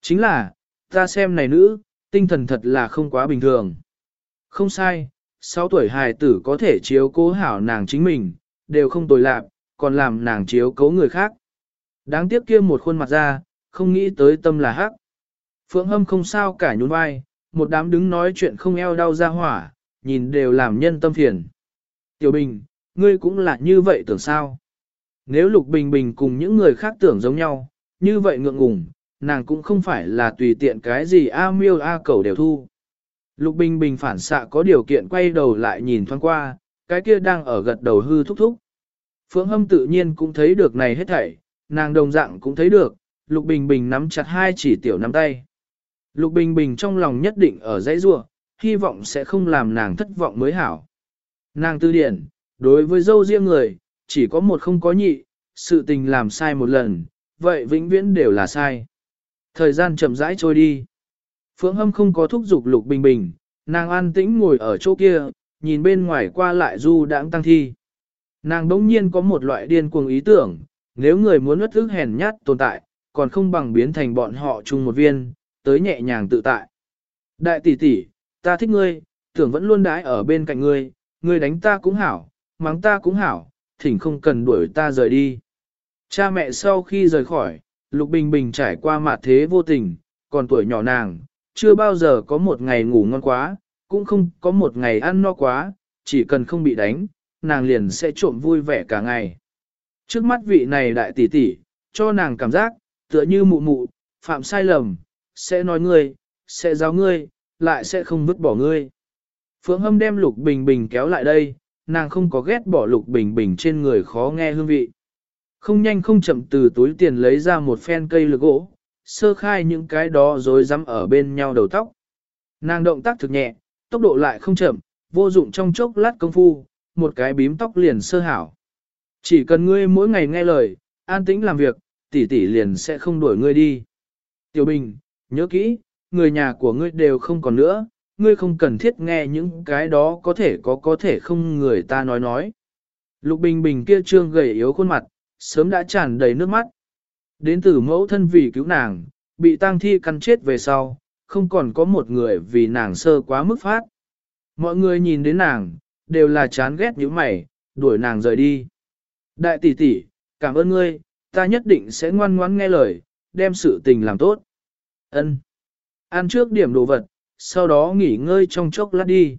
Chính là, ta xem này nữ, tinh thần thật là không quá bình thường. Không sai, 6 tuổi hài tử có thể chiếu cố hảo nàng chính mình, đều không tồi lạc, còn làm nàng chiếu cố người khác. Đáng tiếc kia một khuôn mặt ra, không nghĩ tới tâm là hắc. Phượng hâm không sao cả nhún vai, một đám đứng nói chuyện không eo đau ra hỏa, nhìn đều làm nhân tâm phiền. Tiểu Bình, ngươi cũng là như vậy tưởng sao? Nếu Lục Bình Bình cùng những người khác tưởng giống nhau, như vậy ngượng ngùng, nàng cũng không phải là tùy tiện cái gì A miêu A cầu đều thu. Lục Bình Bình phản xạ có điều kiện quay đầu lại nhìn thoáng qua, cái kia đang ở gật đầu hư thúc thúc. Phượng Hâm tự nhiên cũng thấy được này hết thảy, nàng đồng dạng cũng thấy được, Lục Bình Bình nắm chặt hai chỉ tiểu nắm tay. Lục Bình Bình trong lòng nhất định ở dãy rua, hy vọng sẽ không làm nàng thất vọng mới hảo. Nàng tư điển, đối với dâu riêng người, chỉ có một không có nhị, sự tình làm sai một lần, vậy vĩnh viễn đều là sai. Thời gian chậm rãi trôi đi. Phượng Hâm không có thúc giục Lục Bình Bình, nàng an tĩnh ngồi ở chỗ kia, nhìn bên ngoài qua lại du đãng tăng thi. Nàng đống nhiên có một loại điên cuồng ý tưởng, nếu người muốn nuốt ức hèn nhát tồn tại, còn không bằng biến thành bọn họ chung một viên, tới nhẹ nhàng tự tại. Đại tỷ tỷ, ta thích ngươi, tưởng vẫn luôn đái ở bên cạnh ngươi, ngươi đánh ta cũng hảo, mắng ta cũng hảo, thỉnh không cần đuổi ta rời đi. Cha mẹ sau khi rời khỏi, Lục Bình Bình trải qua mạt thế vô tình, còn tuổi nhỏ nàng, chưa bao giờ có một ngày ngủ ngon quá, cũng không có một ngày ăn no quá, chỉ cần không bị đánh, nàng liền sẽ trộm vui vẻ cả ngày. Trước mắt vị này đại tỷ tỷ, cho nàng cảm giác, tựa như mụ mụ, phạm sai lầm, sẽ nói ngươi, sẽ giáo ngươi, lại sẽ không vứt bỏ ngươi. Phượng Hâm đem Lục Bình Bình kéo lại đây, nàng không có ghét bỏ Lục Bình Bình trên người khó nghe hương vị. Không nhanh không chậm từ túi tiền lấy ra một phen cây lược gỗ, sơ khai những cái đó rồi dám ở bên nhau đầu tóc. Nàng động tác thực nhẹ, tốc độ lại không chậm, vô dụng trong chốc lát công phu, một cái bím tóc liền sơ hảo. Chỉ cần ngươi mỗi ngày nghe lời, an tĩnh làm việc, tỷ tỷ liền sẽ không đuổi ngươi đi. Tiểu Bình, nhớ kỹ, người nhà của ngươi đều không còn nữa, ngươi không cần thiết nghe những cái đó có thể có có thể không người ta nói nói. Lục Bình Bình kia trương gầy yếu khuôn mặt, sớm đã tràn đầy nước mắt. Đến từ mẫu thân vì cứu nàng, bị tang thi căn chết về sau, không còn có một người vì nàng sơ quá mức phát. Mọi người nhìn đến nàng, đều là chán ghét như mày, đuổi nàng rời đi. Đại tỷ tỷ, cảm ơn ngươi, ta nhất định sẽ ngoan ngoãn nghe lời, đem sự tình làm tốt. Ân. Ăn trước điểm đồ vật, sau đó nghỉ ngơi trong chốc lát đi.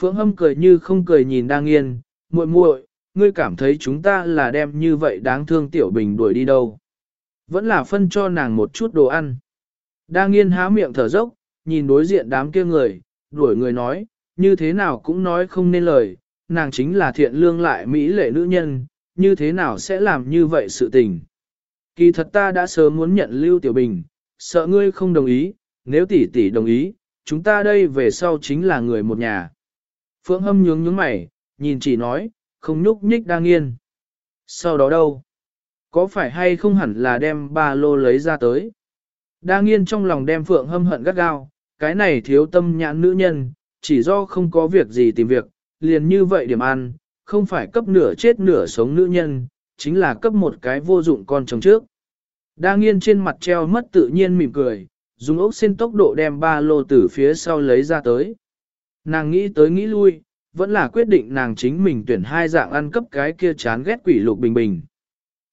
Phượng Hâm cười như không cười nhìn đang yên, muội muội, ngươi cảm thấy chúng ta là đem như vậy đáng thương tiểu bình đuổi đi đâu. Vẫn là phân cho nàng một chút đồ ăn. Đang yên há miệng thở dốc, nhìn đối diện đám kia người, đuổi người nói, như thế nào cũng nói không nên lời, nàng chính là thiện lương lại mỹ lệ nữ nhân, như thế nào sẽ làm như vậy sự tình. Kỳ thật ta đã sớm muốn nhận Lưu Tiểu Bình, sợ ngươi không đồng ý, nếu tỷ tỷ đồng ý, chúng ta đây về sau chính là người một nhà. Phượng Hâm nhướng nhướng mày, nhìn chỉ nói, không nhúc nhích đang yên. Sau đó đâu? Có phải hay không hẳn là đem ba lô lấy ra tới? Đang yên trong lòng đem Phượng Hâm hận gắt gao, cái này thiếu tâm nhãn nữ nhân, chỉ do không có việc gì tìm việc, liền như vậy điểm ăn, không phải cấp nửa chết nửa sống nữ nhân, chính là cấp một cái vô dụng con chồng trước. Đa nghiên trên mặt treo mất tự nhiên mỉm cười, dùng ốc xin tốc độ đem ba lô từ phía sau lấy ra tới. Nàng nghĩ tới nghĩ lui, vẫn là quyết định nàng chính mình tuyển hai dạng ăn cấp cái kia chán ghét quỷ lục bình bình.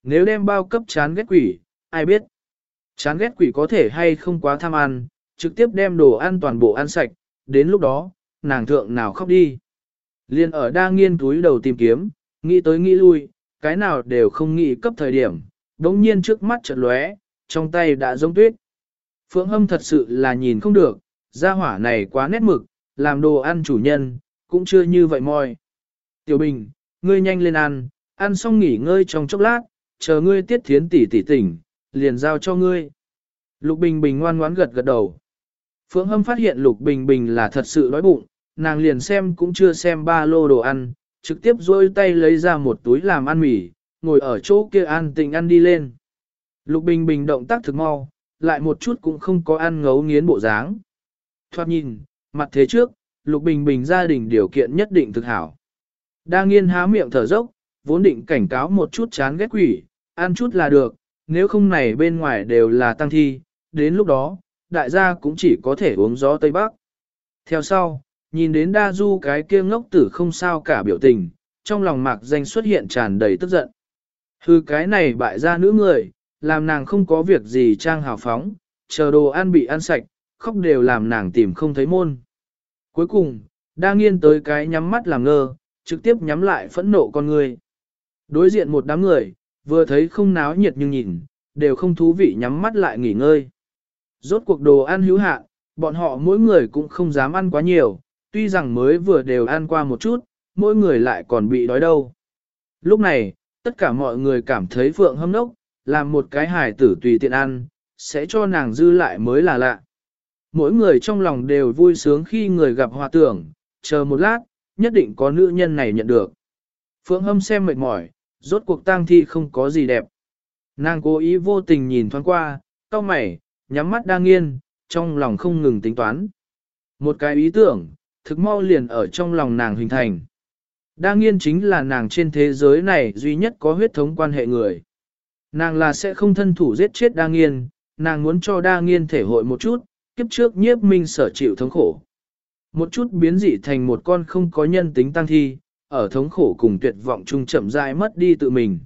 Nếu đem bao cấp chán ghét quỷ, ai biết? Chán ghét quỷ có thể hay không quá tham ăn, trực tiếp đem đồ ăn toàn bộ ăn sạch, đến lúc đó, nàng thượng nào khóc đi. Liên ở đa nghiên túi đầu tìm kiếm, nghĩ tới nghĩ lui, cái nào đều không nghĩ cấp thời điểm, đống nhiên trước mắt chợt lóe, trong tay đã giống tuyết. Phượng Hâm thật sự là nhìn không được, gia hỏa này quá nét mực, làm đồ ăn chủ nhân, cũng chưa như vậy moi. Tiểu Bình, ngươi nhanh lên ăn, ăn xong nghỉ ngơi trong chốc lát, chờ ngươi tiết thiến tỷ tỷ tỉnh, liền giao cho ngươi. Lục Bình Bình ngoan ngoãn gật gật đầu. Phượng Hâm phát hiện Lục Bình Bình là thật sự đói bụng, nàng liền xem cũng chưa xem ba lô đồ ăn, trực tiếp dôi tay lấy ra một túi làm ăn mì, ngồi ở chỗ kia an tình ăn đi lên. Lục Bình Bình động tác thực mau, lại một chút cũng không có ăn ngấu nghiến bộ dáng. Thoát nhìn, mặt thế trước, Lục Bình Bình gia đình điều kiện nhất định thực hảo. Đang nghiên há miệng thở dốc, vốn định cảnh cáo một chút chán ghét quỷ, ăn chút là được, nếu không này bên ngoài đều là tăng thi, đến lúc đó, đại gia cũng chỉ có thể uống gió Tây Bắc. Theo sau, nhìn đến đa du cái kia ngốc tử không sao cả biểu tình, trong lòng mạc danh xuất hiện tràn đầy tức giận. Hư cái này bại ra nữ người, làm nàng không có việc gì trang hào phóng, chờ đồ ăn bị ăn sạch, khóc đều làm nàng tìm không thấy môn. Cuối cùng, đa nghiên tới cái nhắm mắt làm ngơ, trực tiếp nhắm lại phẫn nộ con người. Đối diện một đám người, vừa thấy không náo nhiệt nhưng nhìn, đều không thú vị nhắm mắt lại nghỉ ngơi. Rốt cuộc đồ ăn hữu hạn, bọn họ mỗi người cũng không dám ăn quá nhiều, tuy rằng mới vừa đều ăn qua một chút, mỗi người lại còn bị đói đâu. Lúc này, tất cả mọi người cảm thấy Phượng hâm nốc, làm một cái hài tử tùy tiện ăn, sẽ cho nàng dư lại mới là lạ. Mỗi người trong lòng đều vui sướng khi người gặp hòa tưởng, chờ một lát, nhất định có nữ nhân này nhận được. Phượng hâm xem mệt mỏi, rốt cuộc tang thi không có gì đẹp. Nàng cố ý vô tình nhìn thoáng qua, cau mày, nhắm mắt đang nghiên, trong lòng không ngừng tính toán. Một cái ý tưởng, thực mau liền ở trong lòng nàng hình thành. Đa nghiên chính là nàng trên thế giới này duy nhất có huyết thống quan hệ người. Nàng là sẽ không thân thủ giết chết đa nghiên, nàng muốn cho đa nghiên thể hội một chút, kiếp trước nhiếp minh sở chịu thống khổ. Một chút biến dị thành một con không có nhân tính tăng thi, ở thống khổ cùng tuyệt vọng chung chậm rãi mất đi tự mình.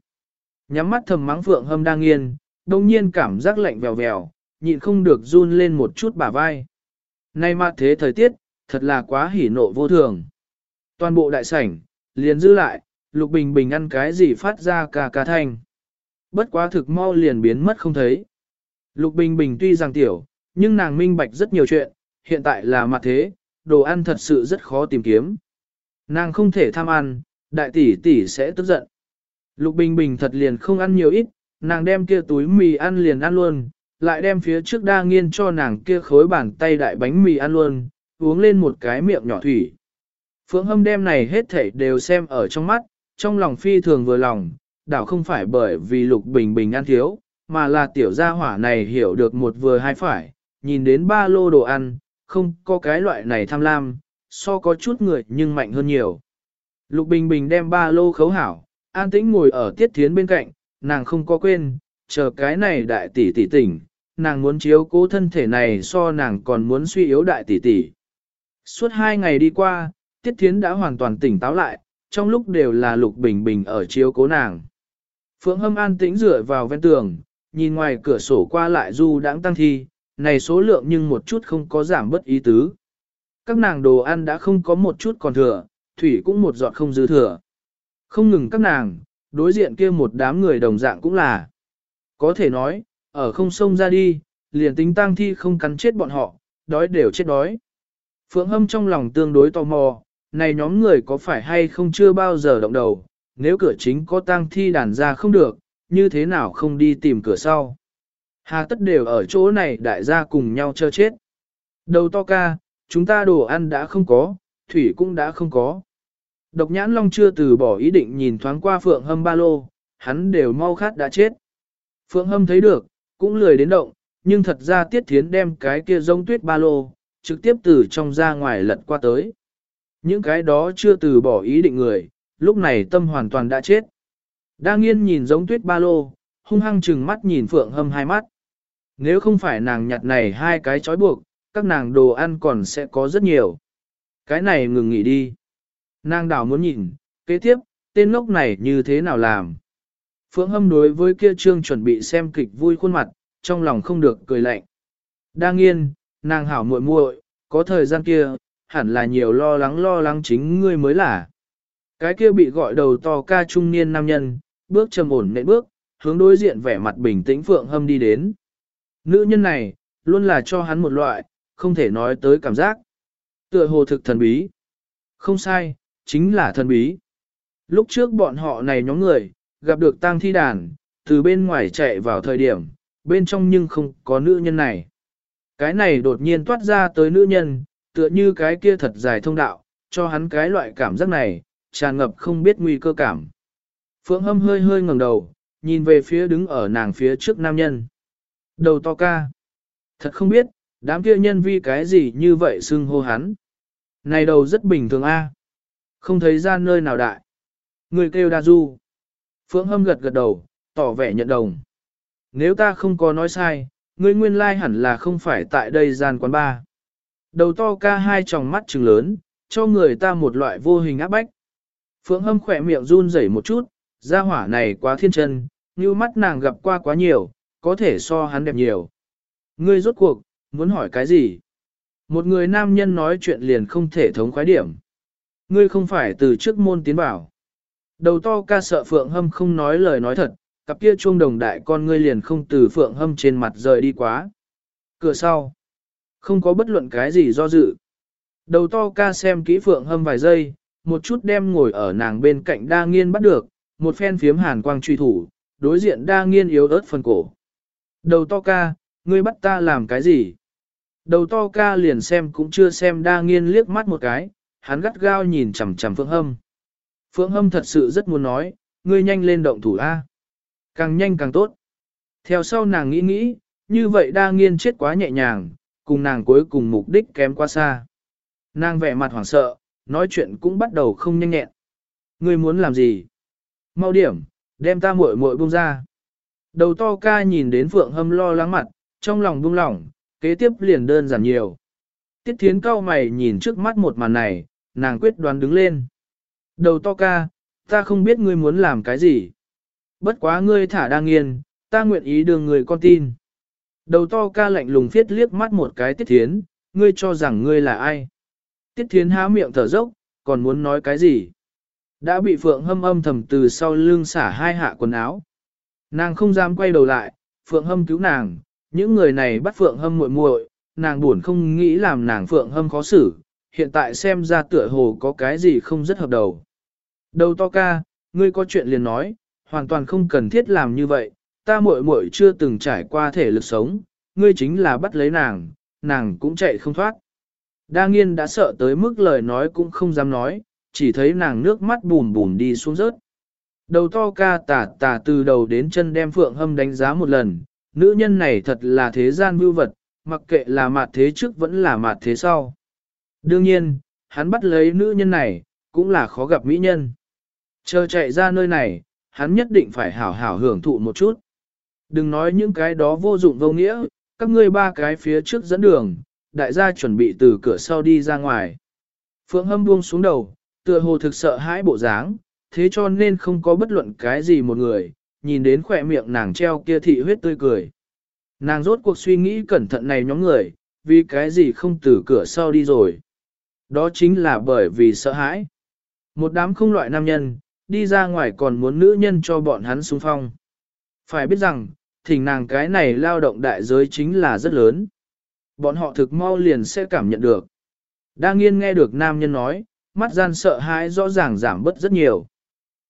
Nhắm mắt thầm mắng phượng hâm đa nghiên, đồng nhiên cảm giác lạnh vèo vèo, nhịn không được run lên một chút bả vai. Nay mà thế thời tiết, thật là quá hỉ nộ vô thường. Toàn bộ đại sảnh, liền giữ lại, Lục Bình Bình ăn cái gì phát ra ca ca thanh. Bất quá thực mau liền biến mất không thấy. Lục Bình Bình tuy rằng tiểu, nhưng nàng minh bạch rất nhiều chuyện, hiện tại là mặt thế, đồ ăn thật sự rất khó tìm kiếm. Nàng không thể tham ăn, đại tỷ tỷ sẽ tức giận. Lục Bình Bình thật liền không ăn nhiều ít, nàng đem kia túi mì ăn liền ăn luôn, lại đem phía trước đa nghiên cho nàng kia khối bàn tay đại bánh mì ăn luôn, uống lên một cái miệng nhỏ thủy. Phượng hâm đem này hết thảy đều xem ở trong mắt, trong lòng phi thường vừa lòng, đảo không phải bởi vì lục bình bình ăn thiếu, mà là tiểu gia hỏa này hiểu được một vừa hai phải, nhìn đến ba lô đồ ăn, không có cái loại này tham lam, so có chút người nhưng mạnh hơn nhiều. Lục bình bình đem ba lô khấu hảo, an tĩnh ngồi ở tiết thiến bên cạnh, nàng không có quên, chờ cái này đại tỷ tỷ tỉnh, nàng muốn chiếu cố thân thể này so nàng còn muốn suy yếu đại tỷ tỷ. Suốt hai ngày đi qua, Tiết Thiến đã hoàn toàn tỉnh táo lại, trong lúc đều là Lục Bình Bình ở chiếu cố nàng. Phượng Hâm an tĩnh dựa vào ven tường, nhìn ngoài cửa sổ qua lại du đãng tăng thi, này số lượng nhưng một chút không có giảm bất ý tứ. Các nàng đồ ăn đã không có một chút còn thừa, thủy cũng một giọt không dư thừa. Không ngừng các nàng, đối diện kia một đám người đồng dạng cũng là. Có thể nói, ở không sông ra đi, liền tính tăng thi không cắn chết bọn họ, đói đều chết đói. Phượng Hâm trong lòng tương đối tò mò, này nhóm người có phải hay không chưa bao giờ động đầu, nếu cửa chính có tang thi đàn ra không được, như thế nào không đi tìm cửa sau. Hà tất đều ở chỗ này đại gia cùng nhau chơi chết. Đầu to ca, chúng ta đồ ăn đã không có, thủy cũng đã không có. Độc nhãn long chưa từ bỏ ý định nhìn thoáng qua phượng hâm ba lô, hắn đều mau khát đã chết. Phượng hâm thấy được, cũng lười đến động, nhưng thật ra tiết thiến đem cái kia rông tuyết ba lô, trực tiếp từ trong ra ngoài lật qua tới. Những cái đó chưa từ bỏ ý định người, lúc này tâm hoàn toàn đã chết. đa nghiên nhìn giống tuyết ba lô, hung hăng chừng mắt nhìn Phượng Hâm hai mắt. Nếu không phải nàng nhặt này hai cái chói buộc, các nàng đồ ăn còn sẽ có rất nhiều. Cái này ngừng nghỉ đi. Nàng đảo muốn nhìn, kế tiếp, tên lốc này như thế nào làm. Phượng hâm đối với kia trương chuẩn bị xem kịch vui khuôn mặt, trong lòng không được cười lạnh. đa nghiên, nàng hảo muội muội, có thời gian kia, hẳn là nhiều lo lắng lo lắng chính ngươi mới là. Cái kia bị gọi đầu to ca trung niên nam nhân, bước trầm ổn nện bước, hướng đối diện vẻ mặt bình tĩnh Phượng Hâm đi đến. Nữ nhân này, luôn là cho hắn một loại, không thể nói tới cảm giác. Tựa hồ thực thần bí. Không sai, chính là thần bí. Lúc trước bọn họ này nhóm người, gặp được tang thi đàn, từ bên ngoài chạy vào thời điểm, bên trong nhưng không có nữ nhân này. Cái này đột nhiên toát ra tới nữ nhân, tựa như cái kia thật dài thông đạo, cho hắn cái loại cảm giác này, tràn ngập không biết nguy cơ cảm. Phượng hâm hơi hơi ngẩng đầu, nhìn về phía đứng ở nàng phía trước nam nhân. Đầu to ca. Thật không biết, đám kia nhân vi cái gì như vậy xưng hô hắn. Này đầu rất bình thường a, à. Không thấy ra nơi nào đại. Người kêu đa du. Phượng hâm gật gật đầu, tỏ vẻ nhận đồng. Nếu ta không có nói sai, ngươi nguyên lai hẳn là không phải tại đây gian quán ba. Đầu to ca hai tròng mắt trừng lớn, cho người ta một loại vô hình áp bách. Phượng hâm khỏe miệng run rẩy một chút, gia hỏa này quá thiên chân, như mắt nàng gặp qua quá nhiều, có thể so hắn đẹp nhiều. Ngươi rốt cuộc, muốn hỏi cái gì? Một người nam nhân nói chuyện liền không thể thống khoái điểm. Ngươi không phải từ trước môn tiến bảo. Đầu to ca sợ Phượng Hâm không nói lời nói thật, cặp kia chuông đồng đại con ngươi liền không từ Phượng Hâm trên mặt rời đi quá. Cửa sau. Không có bất luận cái gì do dự. Đầu to ca xem kỹ Phượng Hâm vài giây, một chút đem ngồi ở nàng bên cạnh đa nghiên bắt được, một phen phiếm hàn quang truy thủ, đối diện đa nghiên yếu ớt phần cổ. Đầu to ca, ngươi bắt ta làm cái gì? Đầu to ca liền xem cũng chưa xem đa nghiên liếc mắt một cái, hắn gắt gao nhìn chằm chằm Phượng Hâm. Phượng Hâm thật sự rất muốn nói, ngươi nhanh lên động thủ A. Càng nhanh càng tốt. Theo sau nàng nghĩ nghĩ, như vậy đa nghiên chết quá nhẹ nhàng, cùng nàng cuối cùng mục đích kém quá xa. Nàng vẻ mặt hoảng sợ, nói chuyện cũng bắt đầu không nhanh nhẹn. Ngươi muốn làm gì? Mau điểm, đem ta muội muội buông ra. Đầu to ca nhìn đến Phượng Hâm lo lắng mặt, trong lòng buông lỏng, kế tiếp liền đơn giản nhiều. Tiết thiến cao mày nhìn trước mắt một màn này, nàng quyết đoán đứng lên. Đầu to ca, ta không biết ngươi muốn làm cái gì. Bất quá ngươi thả đang nghiên, ta nguyện ý đường người con tin. Đầu to ca lạnh lùng phiết liếc mắt một cái tiết thiến, ngươi cho rằng ngươi là ai. Tiết thiến há miệng thở dốc, còn muốn nói cái gì. Đã bị phượng hâm âm thầm từ sau lưng xả hai hạ quần áo. Nàng không dám quay đầu lại, phượng hâm cứu nàng, những người này bắt phượng hâm muội muội, nàng buồn không nghĩ làm nàng phượng hâm khó xử, hiện tại xem ra tựa hồ có cái gì không rất hợp đầu. Đầu to ca, ngươi có chuyện liền nói, hoàn toàn không cần thiết làm như vậy, ta muội muội chưa từng trải qua thể lực sống, ngươi chính là bắt lấy nàng, nàng cũng chạy không thoát. Đa nghiên đã sợ tới mức lời nói cũng không dám nói, chỉ thấy nàng nước mắt bùn bùn đi xuống rớt. Đầu to ca tả tả từ đầu đến chân đem phượng hâm đánh giá một lần, nữ nhân này thật là thế gian mưu vật, mặc kệ là mặt thế trước vẫn là mặt thế sau. Đương nhiên, hắn bắt lấy nữ nhân này, cũng là khó gặp mỹ nhân. Chờ chạy ra nơi này, hắn nhất định phải hảo hảo hưởng thụ một chút. Đừng nói những cái đó vô dụng vô nghĩa, các ngươi ba cái phía trước dẫn đường, đại gia chuẩn bị từ cửa sau đi ra ngoài. Phượng hâm buông xuống đầu, tựa hồ thực sợ hãi bộ dáng, thế cho nên không có bất luận cái gì một người, nhìn đến khỏe miệng nàng treo kia thị huyết tươi cười. Nàng rốt cuộc suy nghĩ cẩn thận này nhóm người, vì cái gì không từ cửa sau đi rồi. Đó chính là bởi vì sợ hãi. Một đám không loại nam nhân, đi ra ngoài còn muốn nữ nhân cho bọn hắn xung phong. Phải biết rằng, thỉnh nàng cái này lao động đại giới chính là rất lớn. Bọn họ thực mau liền sẽ cảm nhận được. Đang nghiên nghe được nam nhân nói, mắt gian sợ hãi rõ ràng giảm bớt rất nhiều.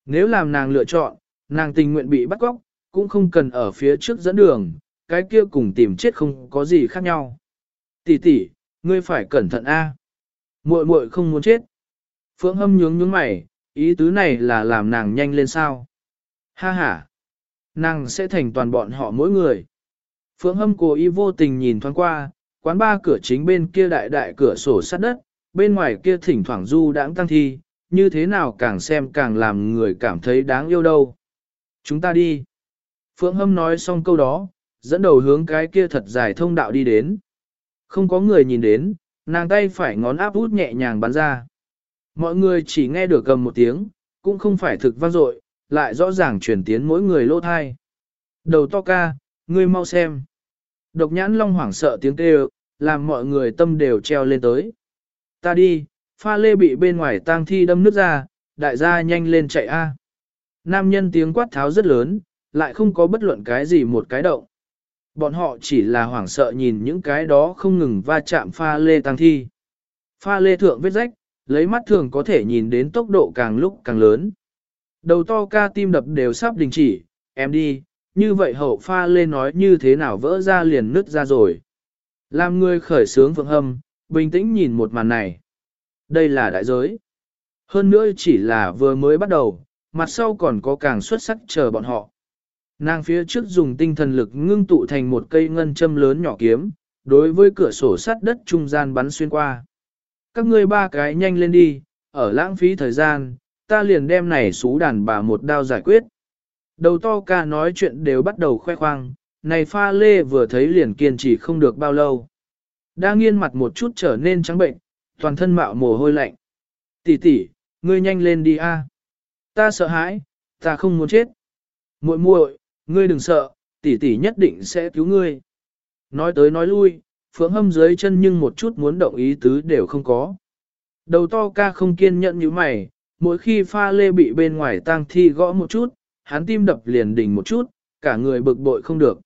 Nếu làm nàng lựa chọn, nàng tình nguyện bị bắt cóc, cũng không cần ở phía trước dẫn đường, cái kia cùng tìm chết không có gì khác nhau. Tỷ tỷ, ngươi phải cẩn thận a. Muội muội không muốn chết. Phượng Hâm nhướng nhướng mày, ý tứ này là làm nàng nhanh lên sao? Ha ha. Nàng sẽ thành toàn bọn họ mỗi người. Phượng Hâm cố ý vô tình nhìn thoáng qua, quán ba cửa chính bên kia đại đại cửa sổ sắt đất, bên ngoài kia thỉnh thoảng du đãng tăng thi, như thế nào càng xem càng làm người cảm thấy đáng yêu đâu. Chúng ta đi. Phượng Hâm nói xong câu đó, dẫn đầu hướng cái kia thật dài thông đạo đi đến. Không có người nhìn đến, nàng tay phải ngón áp út nhẹ nhàng bắn ra. Mọi người chỉ nghe được cầm một tiếng, cũng không phải thực vang dội, lại rõ ràng truyền tiến mỗi người lỗ thai. Đầu to ca, ngươi mau xem. Độc nhãn long hoảng sợ tiếng kêu, làm mọi người tâm đều treo lên tới. Ta đi, pha lê bị bên ngoài tang thi đâm nước ra, đại gia nhanh lên chạy a. Nam nhân tiếng quát tháo rất lớn, lại không có bất luận cái gì một cái động. Bọn họ chỉ là hoảng sợ nhìn những cái đó không ngừng va chạm pha lê tang thi. Pha lê thượng vết rách, lấy mắt thường có thể nhìn đến tốc độ càng lúc càng lớn. Đầu to ca tim đập đều sắp đình chỉ, em đi, như vậy hậu pha lên nói như thế nào vỡ ra liền nứt ra rồi. Làm người khởi sướng vương hâm, bình tĩnh nhìn một màn này. Đây là đại giới. Hơn nữa chỉ là vừa mới bắt đầu, mặt sau còn có càng xuất sắc chờ bọn họ. Nàng phía trước dùng tinh thần lực ngưng tụ thành một cây ngân châm lớn nhỏ kiếm, đối với cửa sổ sắt đất trung gian bắn xuyên qua. Các ngươi ba cái nhanh lên đi, ở lãng phí thời gian, ta liền đem này xú đàn bà một đao giải quyết. Đầu to ca nói chuyện đều bắt đầu khoe khoang, này pha lê vừa thấy liền kiên trì không được bao lâu. Đang nghiên mặt một chút trở nên trắng bệnh, toàn thân mạo mồ hôi lạnh. Tỷ tỷ, ngươi nhanh lên đi a. Ta sợ hãi, ta không muốn chết. Muội muội, ngươi đừng sợ, tỷ tỷ nhất định sẽ cứu ngươi. Nói tới nói lui, phượng hâm dưới chân nhưng một chút muốn động ý tứ đều không có. Đầu to ca không kiên nhẫn như mày, mỗi khi pha lê bị bên ngoài tang thi gõ một chút, hắn tim đập liền đỉnh một chút, cả người bực bội không được.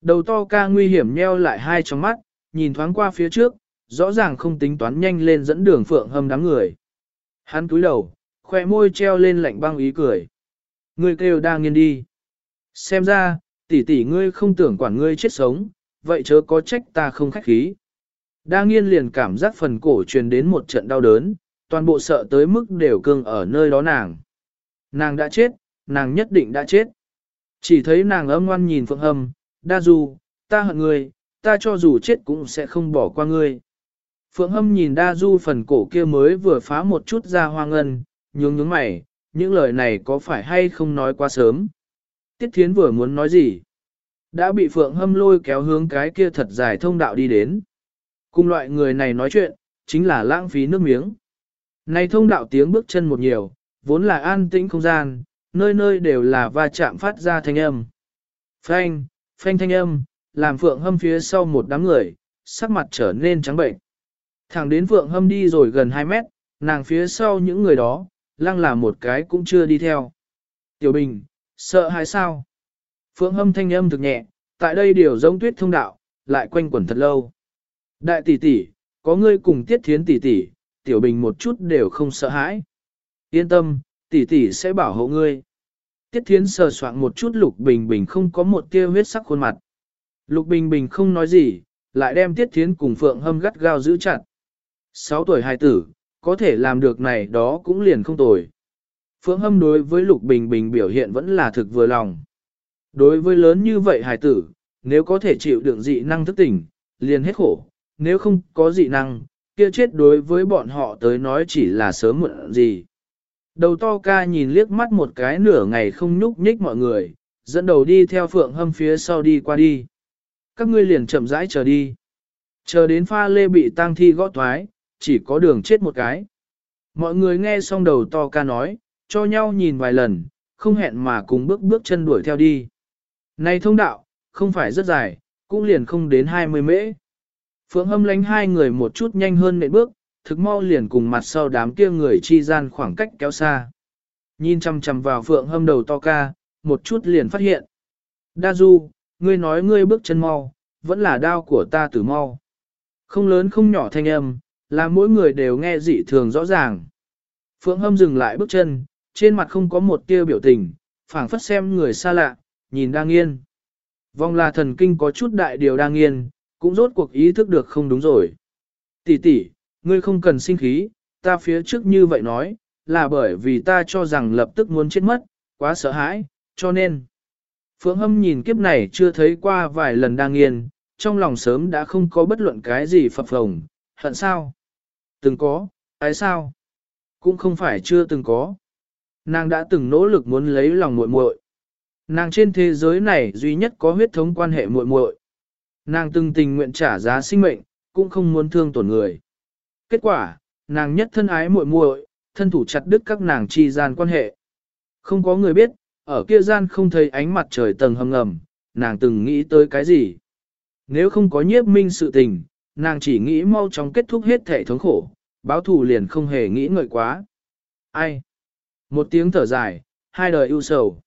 Đầu to ca nguy hiểm nheo lại hai trong mắt, nhìn thoáng qua phía trước, rõ ràng không tính toán nhanh lên dẫn đường phượng hâm đám người. Hắn cúi đầu, khoe môi treo lên lạnh băng ý cười. Ngươi kêu đang nghiên đi. Xem ra, tỷ tỷ ngươi không tưởng quản ngươi chết sống, vậy chớ có trách ta không khách khí. Đa nghiên liền cảm giác phần cổ truyền đến một trận đau đớn, toàn bộ sợ tới mức đều cương ở nơi đó nàng. Nàng đã chết, nàng nhất định đã chết. Chỉ thấy nàng âm ngoan nhìn Phượng Hâm, đa du, ta hận ngươi, ta cho dù chết cũng sẽ không bỏ qua ngươi. Phượng Hâm nhìn đa du phần cổ kia mới vừa phá một chút ra hoa ngân, nhướng nhướng mày, những lời này có phải hay không nói quá sớm. Tiết Thiến vừa muốn nói gì? Đã bị Phượng Hâm lôi kéo hướng cái kia thật dài thông đạo đi đến. Cùng loại người này nói chuyện, chính là lãng phí nước miếng. Này thông đạo tiếng bước chân một nhiều, vốn là an tĩnh không gian, nơi nơi đều là va chạm phát ra thanh âm. Phanh, phanh thanh âm, làm Phượng Hâm phía sau một đám người, sắc mặt trở nên trắng bệnh. Thẳng đến Phượng Hâm đi rồi gần 2 mét, nàng phía sau những người đó, lăng là một cái cũng chưa đi theo. Tiểu Bình, sợ hãi sao? Phượng Hâm thanh âm thực nhẹ, tại đây điều giống tuyết thông đạo, lại quanh quẩn thật lâu. Đại tỷ tỷ, có ngươi cùng Tiết Thiến tỷ tỷ, Tiểu Bình một chút đều không sợ hãi. Yên tâm, tỷ tỷ sẽ bảo hộ ngươi. Tiết Thiến sờ soạn một chút Lục Bình Bình không có một tia huyết sắc khuôn mặt. Lục Bình Bình không nói gì, lại đem Tiết Thiến cùng Phượng Hâm gắt gao giữ chặt. Sáu tuổi hài tử, có thể làm được này đó cũng liền không tồi. Phượng Hâm đối với Lục Bình Bình biểu hiện vẫn là thực vừa lòng. Đối với lớn như vậy hài tử, nếu có thể chịu đựng dị năng thức tỉnh, liền hết khổ, nếu không có dị năng, kia chết đối với bọn họ tới nói chỉ là sớm muộn gì. Đầu to ca nhìn liếc mắt một cái nửa ngày không nhúc nhích mọi người, dẫn đầu đi theo Phượng Hâm phía sau đi qua đi. Các ngươi liền chậm rãi chờ đi. Chờ đến pha lê bị tang thi gõ thoái, chỉ có đường chết một cái. Mọi người nghe xong đầu to ca nói, cho nhau nhìn vài lần, không hẹn mà cùng bước bước chân đuổi theo đi. Này thông đạo, không phải rất dài, cũng liền không đến 20 mễ. Phượng hâm lánh hai người một chút nhanh hơn nệm bước, thực mau liền cùng mặt sau đám kia người chi gian khoảng cách kéo xa. Nhìn chăm chăm vào phượng hâm đầu to ca, một chút liền phát hiện. Đa du, ngươi nói ngươi bước chân mau, vẫn là đao của ta tử mau. Không lớn không nhỏ thanh âm, là mỗi người đều nghe dị thường rõ ràng. Phượng hâm dừng lại bước chân, trên mặt không có một tia biểu tình, phảng phất xem người xa lạ, nhìn đang yên. Vong là thần kinh có chút đại điều đang yên, cũng rốt cuộc ý thức được không đúng rồi. Tỷ tỷ, ngươi không cần sinh khí, ta phía trước như vậy nói, là bởi vì ta cho rằng lập tức muốn chết mất, quá sợ hãi, cho nên. Phượng hâm nhìn kiếp này chưa thấy qua vài lần đang yên, trong lòng sớm đã không có bất luận cái gì phập phồng, hận sao? Từng có, Tại sao? Cũng không phải chưa từng có. Nàng đã từng nỗ lực muốn lấy lòng muội muội. Nàng trên thế giới này duy nhất có huyết thống quan hệ muội muội. Nàng từng tình nguyện trả giá sinh mệnh, cũng không muốn thương tổn người. Kết quả, nàng nhất thân ái muội muội, thân thủ chặt đứt các nàng chi gian quan hệ. Không có người biết, ở kia gian không thấy ánh mặt trời tầng hầm ngầm, nàng từng nghĩ tới cái gì. Nếu không có nhiếp minh sự tình, nàng chỉ nghĩ mau chóng kết thúc hết thể thống khổ, báo thù liền không hề nghĩ ngợi quá. Ai? Một tiếng thở dài, hai đời ưu sầu.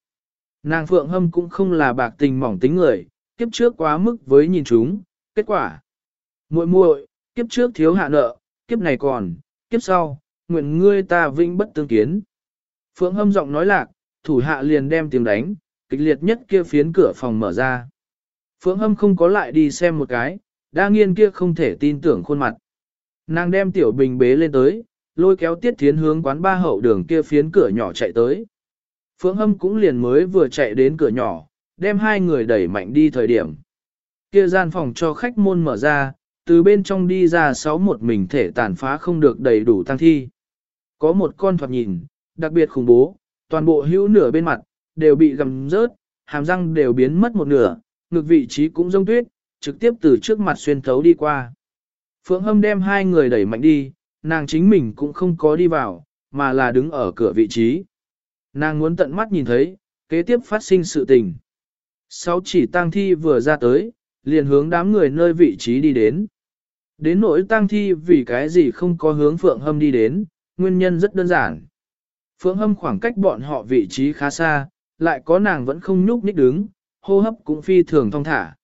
Nàng Phượng Hâm cũng không là bạc tình mỏng tính người, kiếp trước quá mức với nhìn chúng, kết quả. muội muội, kiếp trước thiếu hạ nợ, kiếp này còn, kiếp sau, nguyện ngươi ta vinh bất tương kiến. Phượng Hâm giọng nói lạc, thủ hạ liền đem tiếng đánh, kịch liệt nhất kia phiến cửa phòng mở ra. Phượng Hâm không có lại đi xem một cái, đa nghiên kia không thể tin tưởng khuôn mặt. Nàng đem tiểu bình bế lên tới, lôi kéo tiết thiến hướng quán ba hậu đường kia phiến cửa nhỏ chạy tới. Phượng Hâm cũng liền mới vừa chạy đến cửa nhỏ, đem hai người đẩy mạnh đi thời điểm. Kia gian phòng cho khách môn mở ra, từ bên trong đi ra sáu một mình thể tàn phá không được đầy đủ tăng thi. Có một con thoạt nhìn, đặc biệt khủng bố, toàn bộ hữu nửa bên mặt, đều bị gầm rớt, hàm răng đều biến mất một nửa, ngực vị trí cũng rông tuyết, trực tiếp từ trước mặt xuyên thấu đi qua. Phượng Hâm đem hai người đẩy mạnh đi, nàng chính mình cũng không có đi vào, mà là đứng ở cửa vị trí. Nàng muốn tận mắt nhìn thấy, kế tiếp phát sinh sự tình. Sáu chỉ tang thi vừa ra tới, liền hướng đám người nơi vị trí đi đến. Đến nỗi tang thi vì cái gì không có hướng Phượng Hâm đi đến, nguyên nhân rất đơn giản. Phượng Hâm khoảng cách bọn họ vị trí khá xa, lại có nàng vẫn không nhúc nhích đứng, hô hấp cũng phi thường thong thả.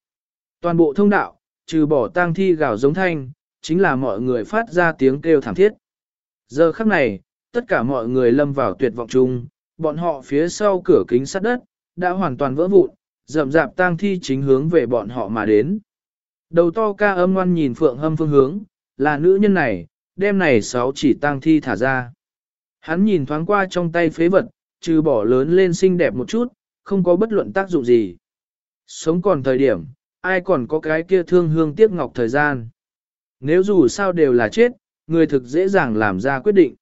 Toàn bộ thông đạo, trừ bỏ tang thi gào giống thanh, chính là mọi người phát ra tiếng kêu thảm thiết. Giờ khắc này, tất cả mọi người lâm vào tuyệt vọng chung, bọn họ phía sau cửa kính sắt đất, đã hoàn toàn vỡ vụn, rậm rạp tang thi chính hướng về bọn họ mà đến. Đầu to ca âm ngoan nhìn phượng hâm phương hướng, là nữ nhân này, đêm này sáu chỉ tang thi thả ra. Hắn nhìn thoáng qua trong tay phế vật, trừ bỏ lớn lên xinh đẹp một chút, không có bất luận tác dụng gì. Sống còn thời điểm, ai còn có cái kia thương hương tiếc ngọc thời gian. Nếu dù sao đều là chết, người thực dễ dàng làm ra quyết định.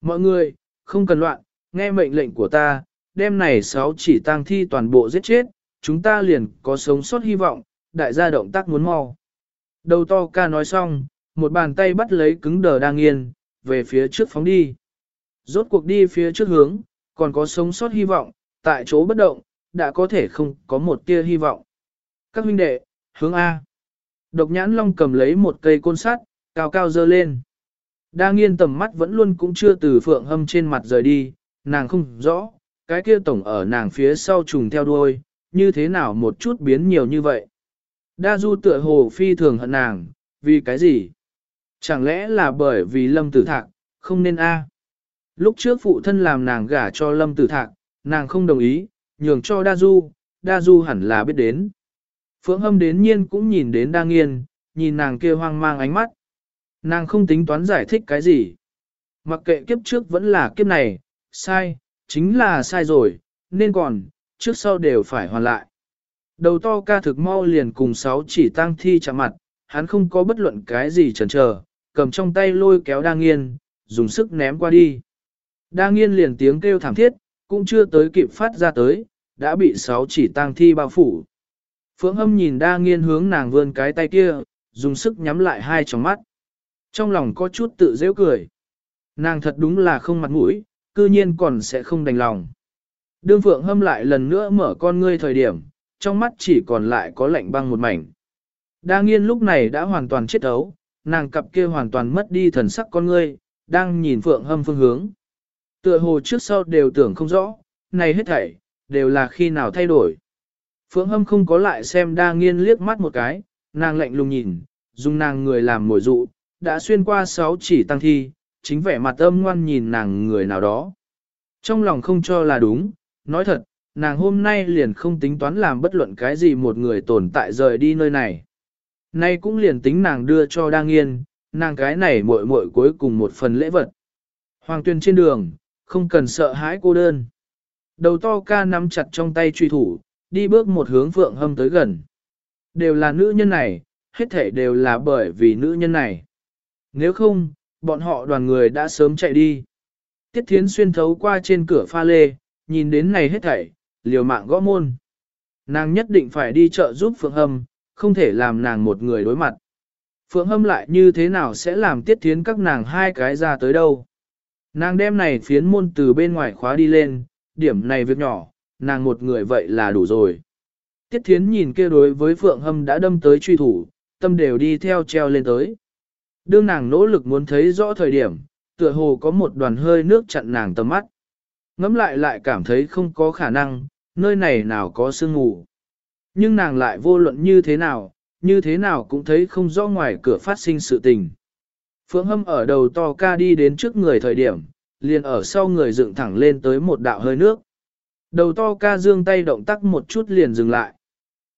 Mọi người, không cần loạn, nghe mệnh lệnh của ta, đêm này sáu chỉ tang thi toàn bộ giết chết, chúng ta liền có sống sót hy vọng, đại gia động tác muốn mau. Đầu to ca nói xong, một bàn tay bắt lấy cứng đờ đang yên, về phía trước phóng đi. Rốt cuộc đi phía trước hướng, còn có sống sót hy vọng, tại chỗ bất động, đã có thể không có một tia hy vọng. Các huynh đệ, hướng A. Độc nhãn long cầm lấy một cây côn sắt, cao cao dơ lên. Đa nghiên tầm mắt vẫn luôn cũng chưa từ phượng hâm trên mặt rời đi, nàng không rõ, cái kia tổng ở nàng phía sau trùng theo đuôi, như thế nào một chút biến nhiều như vậy. Đa du tựa hồ phi thường hận nàng, vì cái gì? Chẳng lẽ là bởi vì lâm tử thạc, không nên A. Lúc trước phụ thân làm nàng gả cho lâm tử thạc, nàng không đồng ý, nhường cho đa du, đa du hẳn là biết đến. Phượng hâm đến nhiên cũng nhìn đến đa nghiên, nhìn nàng kia hoang mang ánh mắt. Nàng không tính toán giải thích cái gì. Mặc kệ kiếp trước vẫn là kiếp này, sai, chính là sai rồi, nên còn, trước sau đều phải hoàn lại. Đầu to ca thực mau liền cùng sáu chỉ tăng thi chạm mặt, hắn không có bất luận cái gì chần chờ, cầm trong tay lôi kéo đa nghiên, dùng sức ném qua đi. Đa nghiên liền tiếng kêu thảm thiết, cũng chưa tới kịp phát ra tới, đã bị sáu chỉ tăng thi bao phủ. Phượng hâm nhìn đa nghiên hướng nàng vươn cái tay kia, dùng sức nhắm lại hai tròng mắt. Trong lòng có chút tự dễ cười. Nàng thật đúng là không mặt mũi, cư nhiên còn sẽ không đành lòng. Đương Phượng hâm lại lần nữa mở con ngươi thời điểm, trong mắt chỉ còn lại có lạnh băng một mảnh. Đa nghiên lúc này đã hoàn toàn chết ấu, nàng cặp kia hoàn toàn mất đi thần sắc con ngươi, đang nhìn Phượng hâm phương hướng. Tựa hồ trước sau đều tưởng không rõ, này hết thảy, đều là khi nào thay đổi. Phượng Hâm không có lại xem đa nghiên liếc mắt một cái, nàng lạnh lùng nhìn, dùng nàng người làm mồi dụ, đã xuyên qua sáu chỉ tăng thi, chính vẻ mặt âm ngoan nhìn nàng người nào đó. Trong lòng không cho là đúng, nói thật, nàng hôm nay liền không tính toán làm bất luận cái gì một người tồn tại rời đi nơi này. Nay cũng liền tính nàng đưa cho đa nghiên, nàng cái này muội muội cuối cùng một phần lễ vật. Hoàng tuyên trên đường, không cần sợ hãi cô đơn. Đầu to ca nắm chặt trong tay truy thủ, đi bước một hướng Phượng Hâm tới gần. Đều là nữ nhân này, hết thể đều là bởi vì nữ nhân này. Nếu không, bọn họ đoàn người đã sớm chạy đi. Tiết Thiến xuyên thấu qua trên cửa pha lê, nhìn đến này hết thảy, liều mạng gõ môn. Nàng nhất định phải đi chợ giúp Phượng Hâm, không thể làm nàng một người đối mặt. Phượng Hâm lại như thế nào sẽ làm Tiết Thiến các nàng hai cái ra tới đâu. Nàng đem này phiến môn từ bên ngoài khóa đi lên, điểm này việc nhỏ, nàng một người vậy là đủ rồi. Tiết Thiến nhìn kia đối với Phượng Hâm đã đâm tới truy thủ, tâm đều đi theo treo lên tới. Đương nàng nỗ lực muốn thấy rõ thời điểm, tựa hồ có một đoàn hơi nước chặn nàng tầm mắt. Ngắm lại lại cảm thấy không có khả năng, nơi này nào có sương ngủ. Nhưng nàng lại vô luận như thế nào, như thế nào cũng thấy không rõ ngoài cửa phát sinh sự tình. Phượng Hâm ở đầu to ca đi đến trước người thời điểm, liền ở sau người dựng thẳng lên tới một đạo hơi nước. Đầu to ca dương tay động tác một chút liền dừng lại.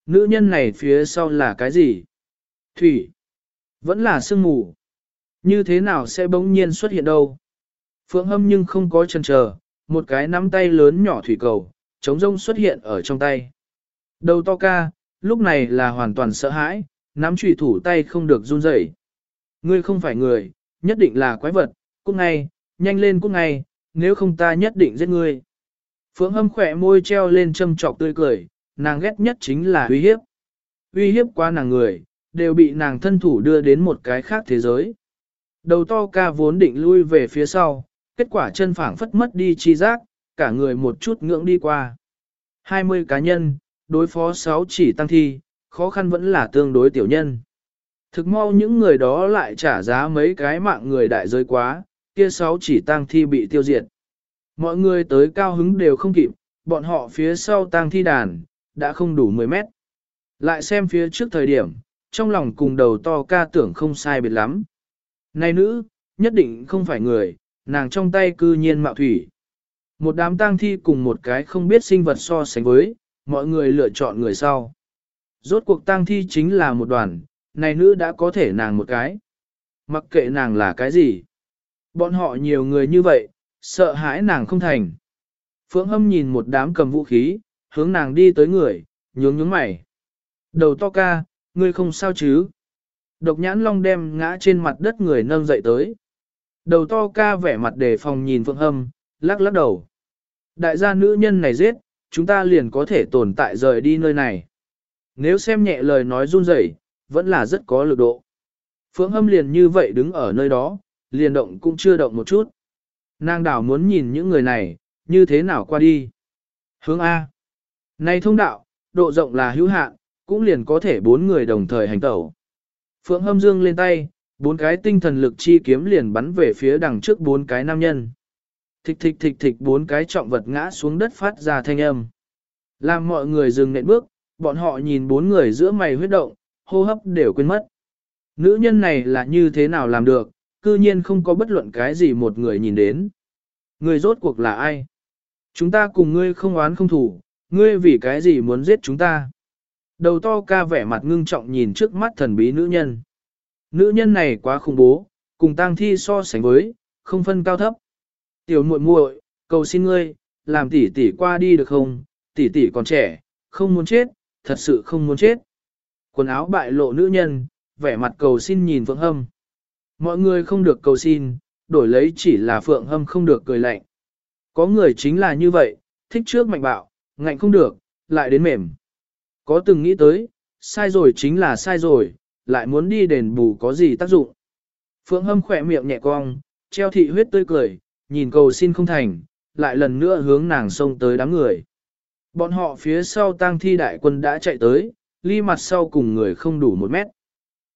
Nữ nhân này phía sau là cái gì? Thủy. Vẫn là sương mù. Như thế nào sẽ bỗng nhiên xuất hiện đâu? Phượng hâm nhưng không có chân chờ, một cái nắm tay lớn nhỏ thủy cầu, trống rông xuất hiện ở trong tay. Đầu to ca, lúc này là hoàn toàn sợ hãi, nắm trùy thủ tay không được run rẩy. Ngươi không phải người, nhất định là quái vật, cút ngay, nhanh lên cút ngay, nếu không ta nhất định giết ngươi. Phượng hâm khỏe môi treo lên châm trọc tươi cười, nàng ghét nhất chính là uy hiếp. Uy hiếp qua nàng người, đều bị nàng thân thủ đưa đến một cái khác thế giới. Đầu to ca vốn định lui về phía sau, kết quả chân phảng phất mất đi chi giác, cả người một chút ngưỡng đi qua. 20 cá nhân, đối phó 6 chỉ tăng thi, khó khăn vẫn là tương đối tiểu nhân. Thực mau những người đó lại trả giá mấy cái mạng người đại giới quá, kia 6 chỉ tăng thi bị tiêu diệt. Mọi người tới cao hứng đều không kịp, bọn họ phía sau tăng thi đàn, đã không đủ 10 mét. Lại xem phía trước thời điểm, trong lòng cùng đầu to ca tưởng không sai biệt lắm. Này nữ, nhất định không phải người, nàng trong tay cư nhiên mạo thủy. Một đám tang thi cùng một cái không biết sinh vật so sánh với, mọi người lựa chọn người sau. Rốt cuộc tang thi chính là một đoàn, này nữ đã có thể nàng một cái. Mặc kệ nàng là cái gì. Bọn họ nhiều người như vậy, sợ hãi nàng không thành. Phượng hâm nhìn một đám cầm vũ khí, hướng nàng đi tới người, nhướng nhướng mày. Đầu to ca, ngươi không sao chứ? Độc nhãn long đem ngã trên mặt đất người nâng dậy tới. Đầu to ca vẻ mặt đề phòng nhìn Phượng Hâm, lắc lắc đầu. Đại gia nữ nhân này giết, chúng ta liền có thể tồn tại rời đi nơi này. Nếu xem nhẹ lời nói run rẩy, vẫn là rất có lực độ. Phượng Hâm liền như vậy đứng ở nơi đó, liền động cũng chưa động một chút. Nàng đảo muốn nhìn những người này, như thế nào qua đi. Hướng A. Này thông đạo, độ rộng là hữu hạn, cũng liền có thể bốn người đồng thời hành tẩu. Phượng hâm dương lên tay, bốn cái tinh thần lực chi kiếm liền bắn về phía đằng trước bốn cái nam nhân. Thịch thịch thịch thịch bốn cái trọng vật ngã xuống đất phát ra thanh âm. Làm mọi người dừng nện bước, bọn họ nhìn bốn người giữa mày huyết động, hô hấp đều quên mất. Nữ nhân này là như thế nào làm được, cư nhiên không có bất luận cái gì một người nhìn đến. Người rốt cuộc là ai? Chúng ta cùng ngươi không oán không thủ, ngươi vì cái gì muốn giết chúng ta? Đầu to ca vẻ mặt ngưng trọng nhìn trước mắt thần bí nữ nhân. Nữ nhân này quá khủng bố, cùng tang thi so sánh với, không phân cao thấp. Tiểu muội muội, cầu xin ngươi, làm tỷ tỷ qua đi được không? Tỷ tỷ còn trẻ, không muốn chết, thật sự không muốn chết. Quần áo bại lộ nữ nhân, vẻ mặt cầu xin nhìn Phượng Hâm. Mọi người không được cầu xin, đổi lấy chỉ là Phượng Hâm không được cười lạnh. Có người chính là như vậy, thích trước mạnh bạo, ngạnh không được, lại đến mềm. Có từng nghĩ tới, sai rồi chính là sai rồi, lại muốn đi đền bù có gì tác dụng. Phượng hâm khỏe miệng nhẹ cong, treo thị huyết tươi cười, nhìn cầu xin không thành, lại lần nữa hướng nàng xông tới đám người. Bọn họ phía sau tang thi đại quân đã chạy tới, ly mặt sau cùng người không đủ một mét.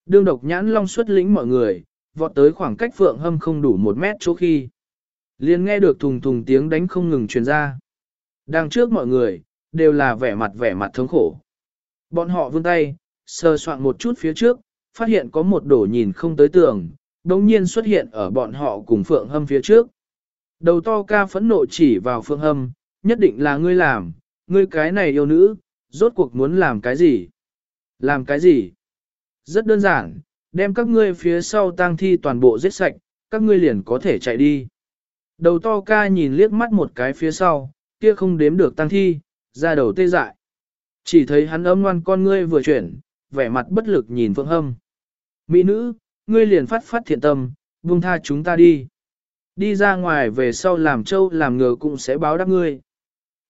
Đương độc nhãn long xuất lĩnh mọi người, vọt tới khoảng cách phượng hâm không đủ một mét chỗ khi. liền nghe được thùng thùng tiếng đánh không ngừng truyền ra. Đằng trước mọi người, đều là vẻ mặt vẻ mặt thống khổ. Bọn họ vươn tay, sờ soạn một chút phía trước, phát hiện có một đổ nhìn không tới tường, đồng nhiên xuất hiện ở bọn họ cùng Phượng Hâm phía trước. Đầu to ca phẫn nộ chỉ vào Phương Hâm, nhất định là ngươi làm, ngươi cái này yêu nữ, rốt cuộc muốn làm cái gì? Làm cái gì? Rất đơn giản, đem các ngươi phía sau tang thi toàn bộ giết sạch, các ngươi liền có thể chạy đi. Đầu to ca nhìn liếc mắt một cái phía sau, kia không đếm được tang thi, ra đầu tê dại. Chỉ thấy hắn âm ngoan con ngươi vừa chuyển, vẻ mặt bất lực nhìn Phương Hâm. Mỹ nữ, ngươi liền phát phát thiện tâm, buông tha chúng ta đi. Đi ra ngoài về sau làm trâu làm ngờ cũng sẽ báo đáp ngươi.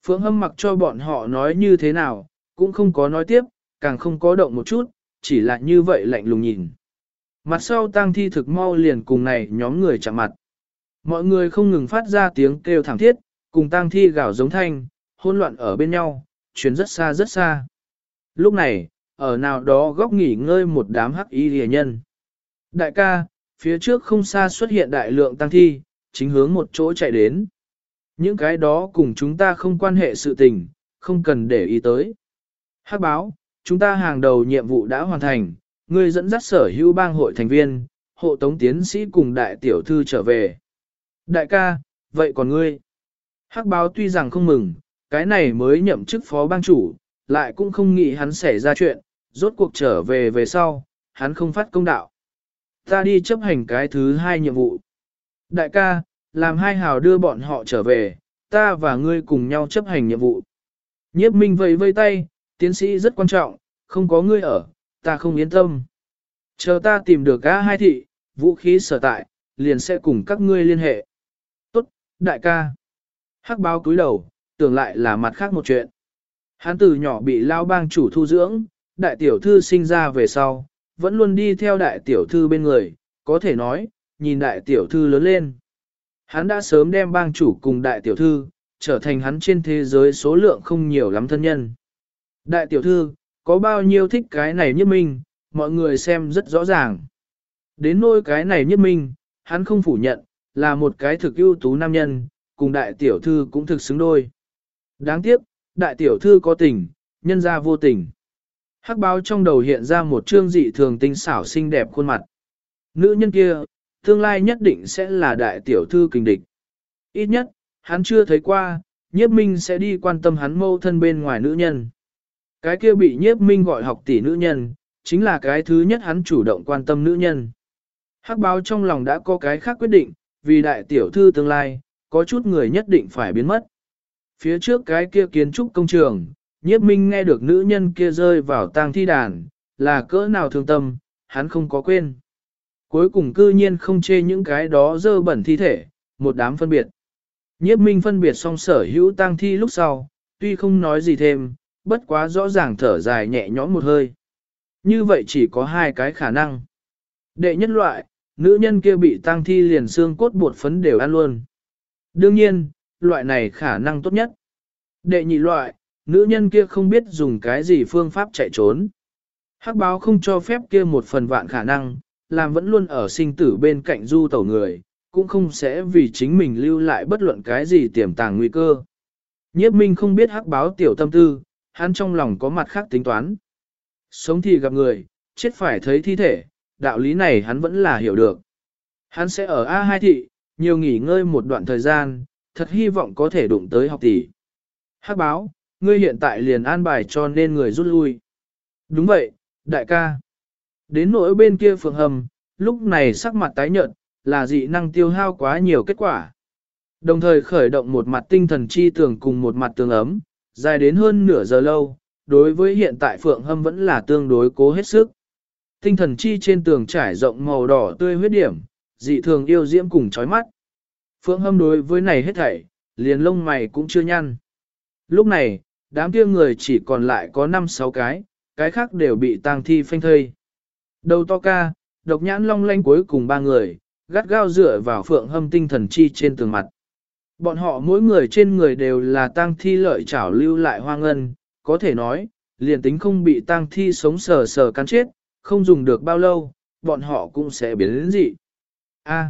Phượng Hâm mặc cho bọn họ nói như thế nào, cũng không có nói tiếp, càng không có động một chút, chỉ là như vậy lạnh lùng nhìn. Mặt sau tang thi thực mau liền cùng này nhóm người chạm mặt. Mọi người không ngừng phát ra tiếng kêu thảm thiết, cùng tang thi gào giống thanh, hỗn loạn ở bên nhau, chuyến rất xa rất xa. Lúc này, ở nào đó góc nghỉ ngơi một đám hắc y rìa nhân. Đại ca, phía trước không xa xuất hiện đại lượng tăng thi, chính hướng một chỗ chạy đến. Những cái đó cùng chúng ta không quan hệ sự tình, không cần để ý tới. Hắc báo, chúng ta hàng đầu nhiệm vụ đã hoàn thành, ngươi dẫn dắt sở hữu bang hội thành viên, hộ tống tiến sĩ cùng đại tiểu thư trở về. Đại ca, vậy còn ngươi? Hắc báo tuy rằng không mừng, cái này mới nhậm chức phó bang chủ, lại cũng không nghĩ hắn xảy ra chuyện, rốt cuộc trở về về sau, hắn không phát công đạo. Ta đi chấp hành cái thứ hai nhiệm vụ. Đại ca, làm hai hào đưa bọn họ trở về, ta và ngươi cùng nhau chấp hành nhiệm vụ. Nhiếp minh vẫy vây tay, tiến sĩ rất quan trọng, không có ngươi ở, ta không yên tâm. Chờ ta tìm được cả hai thị, vũ khí sở tại, liền sẽ cùng các ngươi liên hệ. Tốt, đại ca. Hắc báo cúi đầu, tưởng lại là mặt khác một chuyện. Hắn từ nhỏ bị lao bang chủ thu dưỡng, đại tiểu thư sinh ra về sau, vẫn luôn đi theo đại tiểu thư bên người, có thể nói, nhìn đại tiểu thư lớn lên. Hắn đã sớm đem bang chủ cùng đại tiểu thư, trở thành hắn trên thế giới số lượng không nhiều lắm thân nhân. Đại tiểu thư, có bao nhiêu thích cái này nhất minh, mọi người xem rất rõ ràng. Đến nôi cái này nhất minh, hắn không phủ nhận, là một cái thực ưu tú nam nhân, cùng đại tiểu thư cũng thực xứng đôi. Đáng tiếc, đại tiểu thư có tình, nhân ra vô tình. Hắc báo trong đầu hiện ra một trương dị thường tinh xảo xinh đẹp khuôn mặt. Nữ nhân kia, tương lai nhất định sẽ là đại tiểu thư kinh địch. Ít nhất, hắn chưa thấy qua, nhiếp minh sẽ đi quan tâm hắn mâu thân bên ngoài nữ nhân. Cái kia bị nhiếp minh gọi học tỷ nữ nhân, chính là cái thứ nhất hắn chủ động quan tâm nữ nhân. Hắc báo trong lòng đã có cái khác quyết định, vì đại tiểu thư tương lai, có chút người nhất định phải biến mất. Phía trước cái kia kiến trúc công trường, nhiếp minh nghe được nữ nhân kia rơi vào tang thi đàn, là cỡ nào thương tâm, hắn không có quên. Cuối cùng cư nhiên không chê những cái đó dơ bẩn thi thể, một đám phân biệt. Nhiếp minh phân biệt xong sở hữu tang thi lúc sau, tuy không nói gì thêm, bất quá rõ ràng thở dài nhẹ nhõm một hơi. Như vậy chỉ có hai cái khả năng. Đệ nhất loại, nữ nhân kia bị tang thi liền xương cốt bột phấn đều ăn luôn. Đương nhiên, loại này khả năng tốt nhất. Đệ nhị loại, nữ nhân kia không biết dùng cái gì phương pháp chạy trốn. Hắc báo không cho phép kia một phần vạn khả năng, làm vẫn luôn ở sinh tử bên cạnh du tẩu người, cũng không sẽ vì chính mình lưu lại bất luận cái gì tiềm tàng nguy cơ. Nhiếp minh không biết hắc báo tiểu tâm tư, hắn trong lòng có mặt khác tính toán. Sống thì gặp người, chết phải thấy thi thể, đạo lý này hắn vẫn là hiểu được. Hắn sẽ ở A2 thị, nhiều nghỉ ngơi một đoạn thời gian, thật hy vọng có thể đụng tới học tỷ. Hắc báo, ngươi hiện tại liền an bài cho nên người rút lui. Đúng vậy, đại ca. Đến nỗi bên kia phượng hầm, lúc này sắc mặt tái nhợt, là dị năng tiêu hao quá nhiều kết quả. Đồng thời khởi động một mặt tinh thần chi tường cùng một mặt tường ấm, dài đến hơn nửa giờ lâu, đối với hiện tại phượng hâm vẫn là tương đối cố hết sức. Tinh thần chi trên tường trải rộng màu đỏ tươi huyết điểm, dị thường yêu diễm cùng chói mắt. Phượng hâm đối với này hết thảy, liền lông mày cũng chưa nhăn. Lúc này, đám kia người chỉ còn lại có 5-6 cái, cái khác đều bị tang thi phanh thây. Đầu to ca, độc nhãn long lanh cuối cùng ba người, gắt gao dựa vào phượng hâm tinh thần chi trên tường mặt. Bọn họ mỗi người trên người đều là tang thi lợi trảo lưu lại hoang ngân, có thể nói, liền tính không bị tang thi sống sờ sờ cắn chết, không dùng được bao lâu, bọn họ cũng sẽ biến đến dị. A.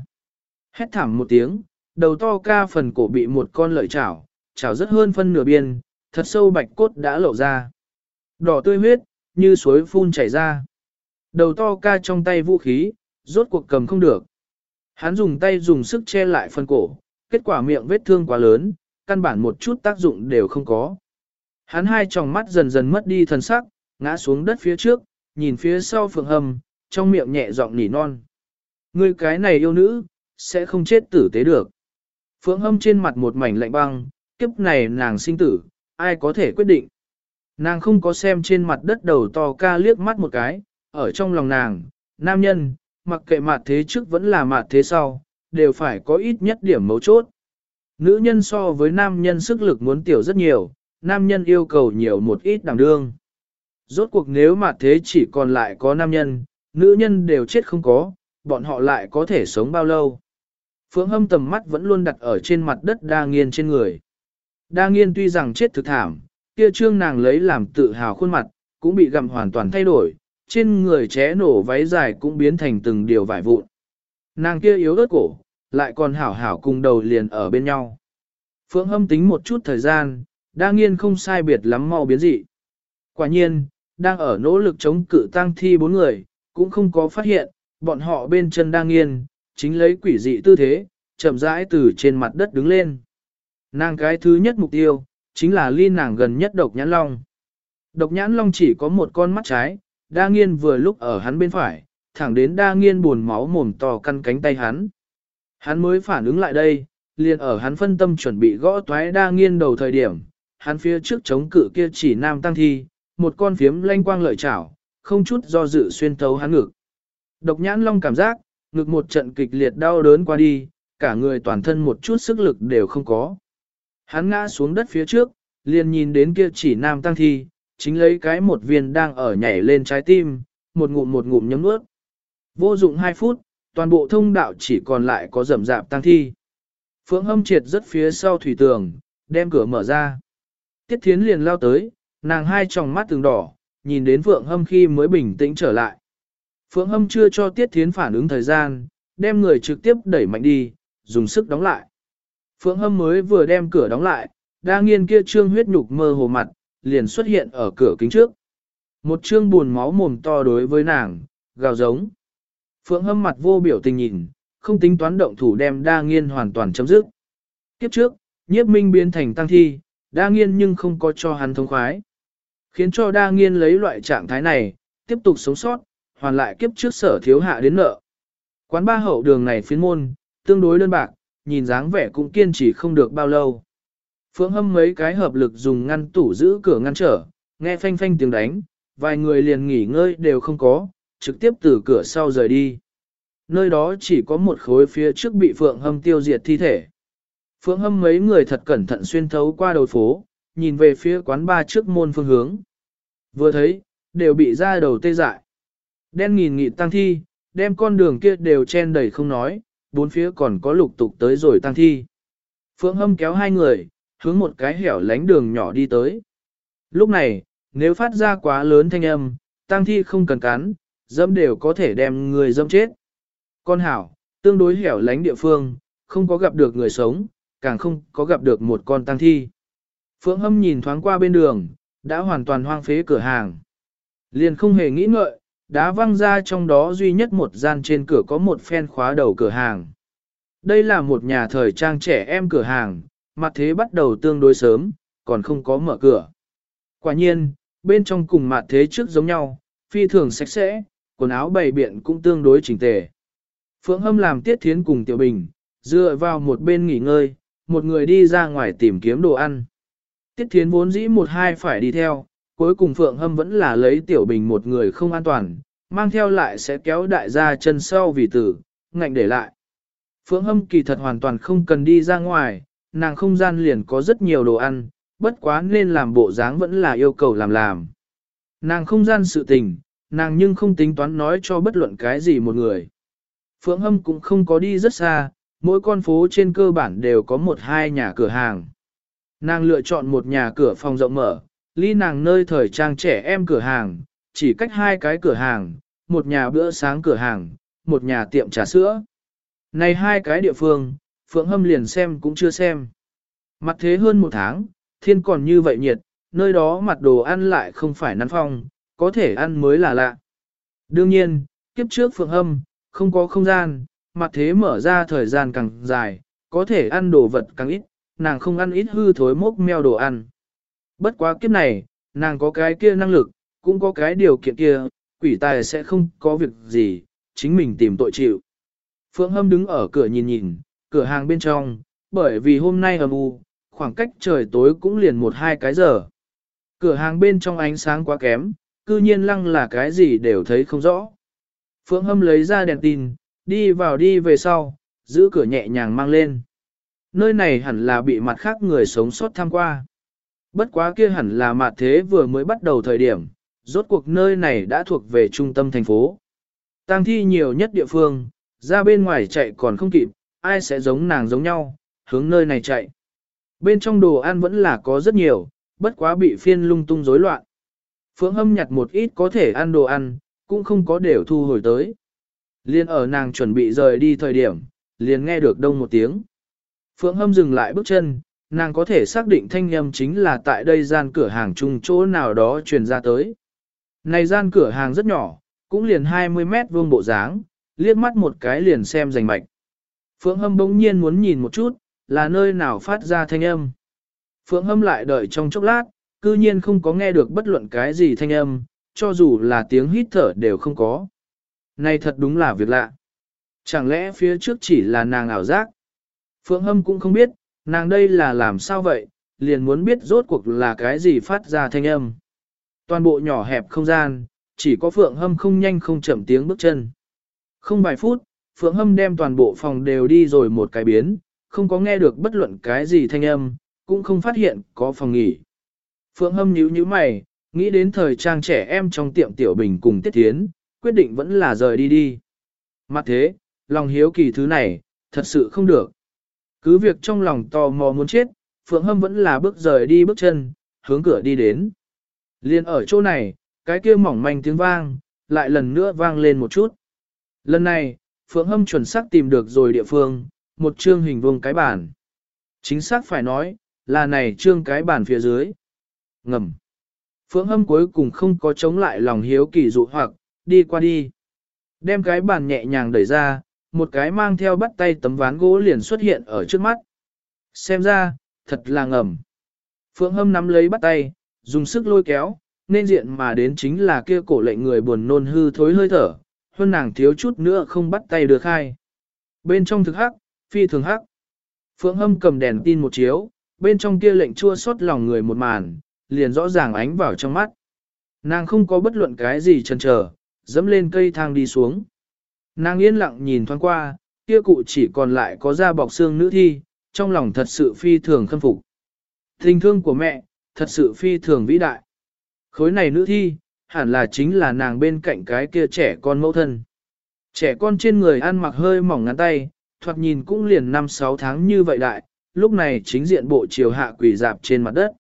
Hét thảm một tiếng, đầu to ca phần cổ bị một con lợi chảo, chảo rất hơn phân nửa biên, thật sâu bạch cốt đã lộ ra. Đỏ tươi huyết, như suối phun chảy ra. Đầu to ca trong tay vũ khí, rốt cuộc cầm không được. Hắn dùng tay dùng sức che lại phần cổ, kết quả miệng vết thương quá lớn, căn bản một chút tác dụng đều không có. Hắn hai tròng mắt dần dần mất đi thần sắc, ngã xuống đất phía trước, nhìn phía sau phượng hầm, trong miệng nhẹ giọng nỉ non. Người cái này yêu nữ, sẽ không chết tử tế được. Phượng hâm trên mặt một mảnh lạnh băng, kiếp này nàng sinh tử, ai có thể quyết định. Nàng không có xem trên mặt đất đầu to ca liếc mắt một cái, ở trong lòng nàng, nam nhân, mặc kệ mặt thế trước vẫn là mặt thế sau, đều phải có ít nhất điểm mấu chốt. Nữ nhân so với nam nhân sức lực muốn tiểu rất nhiều, nam nhân yêu cầu nhiều một ít đảm đương. Rốt cuộc nếu mặt thế chỉ còn lại có nam nhân, nữ nhân đều chết không có, bọn họ lại có thể sống bao lâu. Phượng hâm tầm mắt vẫn luôn đặt ở trên mặt đất đa nghiên trên người. Đa nghiên tuy rằng chết thực thảm, kia trương nàng lấy làm tự hào khuôn mặt, cũng bị gặm hoàn toàn thay đổi, trên người ché nổ váy dài cũng biến thành từng điều vải vụn. Nàng kia yếu ớt cổ, lại còn hảo hảo cùng đầu liền ở bên nhau. Phượng hâm tính một chút thời gian, đa nghiên không sai biệt lắm mau biến dị. Quả nhiên, đang ở nỗ lực chống cự tăng thi bốn người, cũng không có phát hiện, bọn họ bên chân đa nghiên, chính lấy quỷ dị tư thế, chậm rãi từ trên mặt đất đứng lên. Nàng cái thứ nhất mục tiêu, chính là ly nàng gần nhất độc nhãn long. Độc nhãn long chỉ có một con mắt trái, đa nghiên vừa lúc ở hắn bên phải, thẳng đến đa nghiên buồn máu mồm to căn cánh tay hắn. Hắn mới phản ứng lại đây, liền ở hắn phân tâm chuẩn bị gõ toái đa nghiên đầu thời điểm, hắn phía trước chống cự kia chỉ nam tăng thi, một con phiếm lanh quang lợi chảo, không chút do dự xuyên thấu hắn ngực. Độc nhãn long cảm giác, ngực một trận kịch liệt đau đớn qua đi, cả người toàn thân một chút sức lực đều không có. Hắn ngã xuống đất phía trước, liền nhìn đến kia chỉ nam tăng thi, chính lấy cái một viên đang ở nhảy lên trái tim, một ngụm một ngụm nhấm nuốt. Vô dụng 2 phút, toàn bộ thông đạo chỉ còn lại có rầm rạp tăng thi. Phượng hâm triệt rất phía sau thủy tường, đem cửa mở ra. Tiết thiến liền lao tới, nàng hai tròng mắt từng đỏ, nhìn đến Phượng hâm khi mới bình tĩnh trở lại. Phượng hâm chưa cho Tiết thiến phản ứng thời gian, đem người trực tiếp đẩy mạnh đi, dùng sức đóng lại. Phượng hâm mới vừa đem cửa đóng lại, đa nghiên kia trương huyết nhục mơ hồ mặt, liền xuất hiện ở cửa kính trước. Một trương buồn máu mồm to đối với nàng, gào giống. Phượng hâm mặt vô biểu tình nhìn, không tính toán động thủ đem đa nghiên hoàn toàn chấm dứt. Kiếp trước, nhiếp minh biến thành tăng thi, đa nghiên nhưng không có cho hắn thông khoái. Khiến cho đa nghiên lấy loại trạng thái này, tiếp tục sống sót, hoàn lại kiếp trước sở thiếu hạ đến nợ. Quán ba hậu đường này phiến môn, tương đối đơn bạc, nhìn dáng vẻ cũng kiên trì không được bao lâu. Phượng hâm mấy cái hợp lực dùng ngăn tủ giữ cửa ngăn trở, nghe phanh phanh tiếng đánh, vài người liền nghỉ ngơi đều không có, trực tiếp từ cửa sau rời đi. Nơi đó chỉ có một khối phía trước bị Phượng hâm tiêu diệt thi thể. Phượng hâm mấy người thật cẩn thận xuyên thấu qua đầu phố, nhìn về phía quán ba trước môn phương hướng. Vừa thấy, đều bị ra đầu tê dại. Đen nghìn nghị tăng thi, đem con đường kia đều chen đầy không nói, bốn phía còn có lục tục tới rồi tăng thi. Phượng hâm kéo hai người, hướng một cái hẻo lánh đường nhỏ đi tới. Lúc này, nếu phát ra quá lớn thanh âm, tăng thi không cần cắn, dẫm đều có thể đem người dẫm chết. Con hảo, tương đối hẻo lánh địa phương, không có gặp được người sống, càng không có gặp được một con tăng thi. Phượng hâm nhìn thoáng qua bên đường, đã hoàn toàn hoang phế cửa hàng. Liền không hề nghĩ ngợi, đá văng ra trong đó duy nhất một gian trên cửa có một phen khóa đầu cửa hàng. Đây là một nhà thời trang trẻ em cửa hàng, mặt thế bắt đầu tương đối sớm, còn không có mở cửa. Quả nhiên, bên trong cùng mặt thế trước giống nhau, phi thường sạch sẽ, quần áo bày biện cũng tương đối chỉnh tề. Phượng Hâm làm tiết thiến cùng Tiểu Bình, dựa vào một bên nghỉ ngơi, một người đi ra ngoài tìm kiếm đồ ăn. Tiết thiến vốn dĩ một hai phải đi theo, cuối cùng Phượng Hâm vẫn là lấy Tiểu Bình một người không an toàn, mang theo lại sẽ kéo đại gia chân sau vì tử, ngạnh để lại. Phượng Hâm kỳ thật hoàn toàn không cần đi ra ngoài, nàng không gian liền có rất nhiều đồ ăn, bất quá nên làm bộ dáng vẫn là yêu cầu làm làm. Nàng không gian sự tình, nàng nhưng không tính toán nói cho bất luận cái gì một người. Phượng Hâm cũng không có đi rất xa, mỗi con phố trên cơ bản đều có một hai nhà cửa hàng. Nàng lựa chọn một nhà cửa phòng rộng mở, ly nàng nơi thời trang trẻ em cửa hàng, chỉ cách hai cái cửa hàng, một nhà bữa sáng cửa hàng, một nhà tiệm trà sữa. Này hai cái địa phương, Phượng Hâm liền xem cũng chưa xem. Mặt thế hơn một tháng, thiên còn như vậy nhiệt, nơi đó mặt đồ ăn lại không phải nắn phong, có thể ăn mới là lạ. Đương nhiên, kiếp trước Phượng Hâm, không có không gian, mặt thế mở ra thời gian càng dài, có thể ăn đồ vật càng ít, nàng không ăn ít hư thối mốc meo đồ ăn. Bất quá kiếp này, nàng có cái kia năng lực, cũng có cái điều kiện kia, quỷ tài sẽ không có việc gì, chính mình tìm tội chịu. Phượng Hâm đứng ở cửa nhìn nhìn, cửa hàng bên trong, bởi vì hôm nay ầm u, khoảng cách trời tối cũng liền một hai cái giờ. Cửa hàng bên trong ánh sáng quá kém, cư nhiên lăng là cái gì đều thấy không rõ. Phượng Hâm lấy ra đèn tin, đi vào đi về sau, giữ cửa nhẹ nhàng mang lên. Nơi này hẳn là bị mặt khác người sống sót tham qua. Bất quá kia hẳn là mặt thế vừa mới bắt đầu thời điểm, rốt cuộc nơi này đã thuộc về trung tâm thành phố. Tăng thi nhiều nhất địa phương, ra bên ngoài chạy còn không kịp, ai sẽ giống nàng giống nhau, hướng nơi này chạy. Bên trong đồ ăn vẫn là có rất nhiều, bất quá bị phiên lung tung rối loạn. Phượng hâm nhặt một ít có thể ăn đồ ăn, cũng không có đều thu hồi tới. Liên ở nàng chuẩn bị rời đi thời điểm, liền nghe được đông một tiếng. Phượng hâm dừng lại bước chân, nàng có thể xác định thanh âm chính là tại đây gian cửa hàng chung chỗ nào đó truyền ra tới. Này gian cửa hàng rất nhỏ, cũng liền 20 mét vuông bộ dáng, liếc mắt một cái liền xem rành mạch. Phượng hâm bỗng nhiên muốn nhìn một chút, là nơi nào phát ra thanh âm. Phượng hâm lại đợi trong chốc lát, cư nhiên không có nghe được bất luận cái gì thanh âm, cho dù là tiếng hít thở đều không có. Này thật đúng là việc lạ. Chẳng lẽ phía trước chỉ là nàng ảo giác? Phượng hâm cũng không biết, nàng đây là làm sao vậy, liền muốn biết rốt cuộc là cái gì phát ra thanh âm. Toàn bộ nhỏ hẹp không gian, chỉ có Phượng hâm không nhanh không chậm tiếng bước chân. Không vài phút, Phượng hâm đem toàn bộ phòng đều đi rồi một cái biến, không có nghe được bất luận cái gì thanh âm, cũng không phát hiện có phòng nghỉ. Phượng hâm nhíu nhíu mày, nghĩ đến thời trang trẻ em trong tiệm tiểu bình cùng tiết thiến, quyết định vẫn là rời đi đi. Mặt thế, lòng hiếu kỳ thứ này, thật sự không được. Cứ việc trong lòng tò mò muốn chết, Phượng Hâm vẫn là bước rời đi bước chân, hướng cửa đi đến. Liên ở chỗ này, cái kia mỏng manh tiếng vang, lại lần nữa vang lên một chút. Lần này, Phượng Hâm chuẩn xác tìm được rồi địa phương, một chương hình vuông cái bàn. Chính xác phải nói, là này trương cái bàn phía dưới. Ngầm. Phượng Hâm cuối cùng không có chống lại lòng hiếu kỳ dụ hoặc, đi qua đi. Đem cái bàn nhẹ nhàng đẩy ra, một cái mang theo bắt tay tấm ván gỗ liền xuất hiện ở trước mắt. Xem ra, thật là ngầm. Phượng Hâm nắm lấy bắt tay, dùng sức lôi kéo, nên diện mà đến chính là kia cổ lệnh người buồn nôn hư thối hơi thở, hơn nàng thiếu chút nữa không bắt tay được khai. Bên trong thực hắc, phi thường hắc. Phượng Hâm cầm đèn tin một chiếu, bên trong kia lệnh chua xót lòng người một màn, liền rõ ràng ánh vào trong mắt. Nàng không có bất luận cái gì chần chờ, dẫm lên cây thang đi xuống. Nàng yên lặng nhìn thoáng qua, kia cụ chỉ còn lại có da bọc xương nữ thi, trong lòng thật sự phi thường khâm phục. Tình thương của mẹ, thật sự phi thường vĩ đại. Khối này nữ thi, hẳn là chính là nàng bên cạnh cái kia trẻ con mẫu thân. Trẻ con trên người ăn mặc hơi mỏng ngắn tay, thoạt nhìn cũng liền 5-6 tháng như vậy đại, lúc này chính diện bộ chiều hạ quỷ dạp trên mặt đất.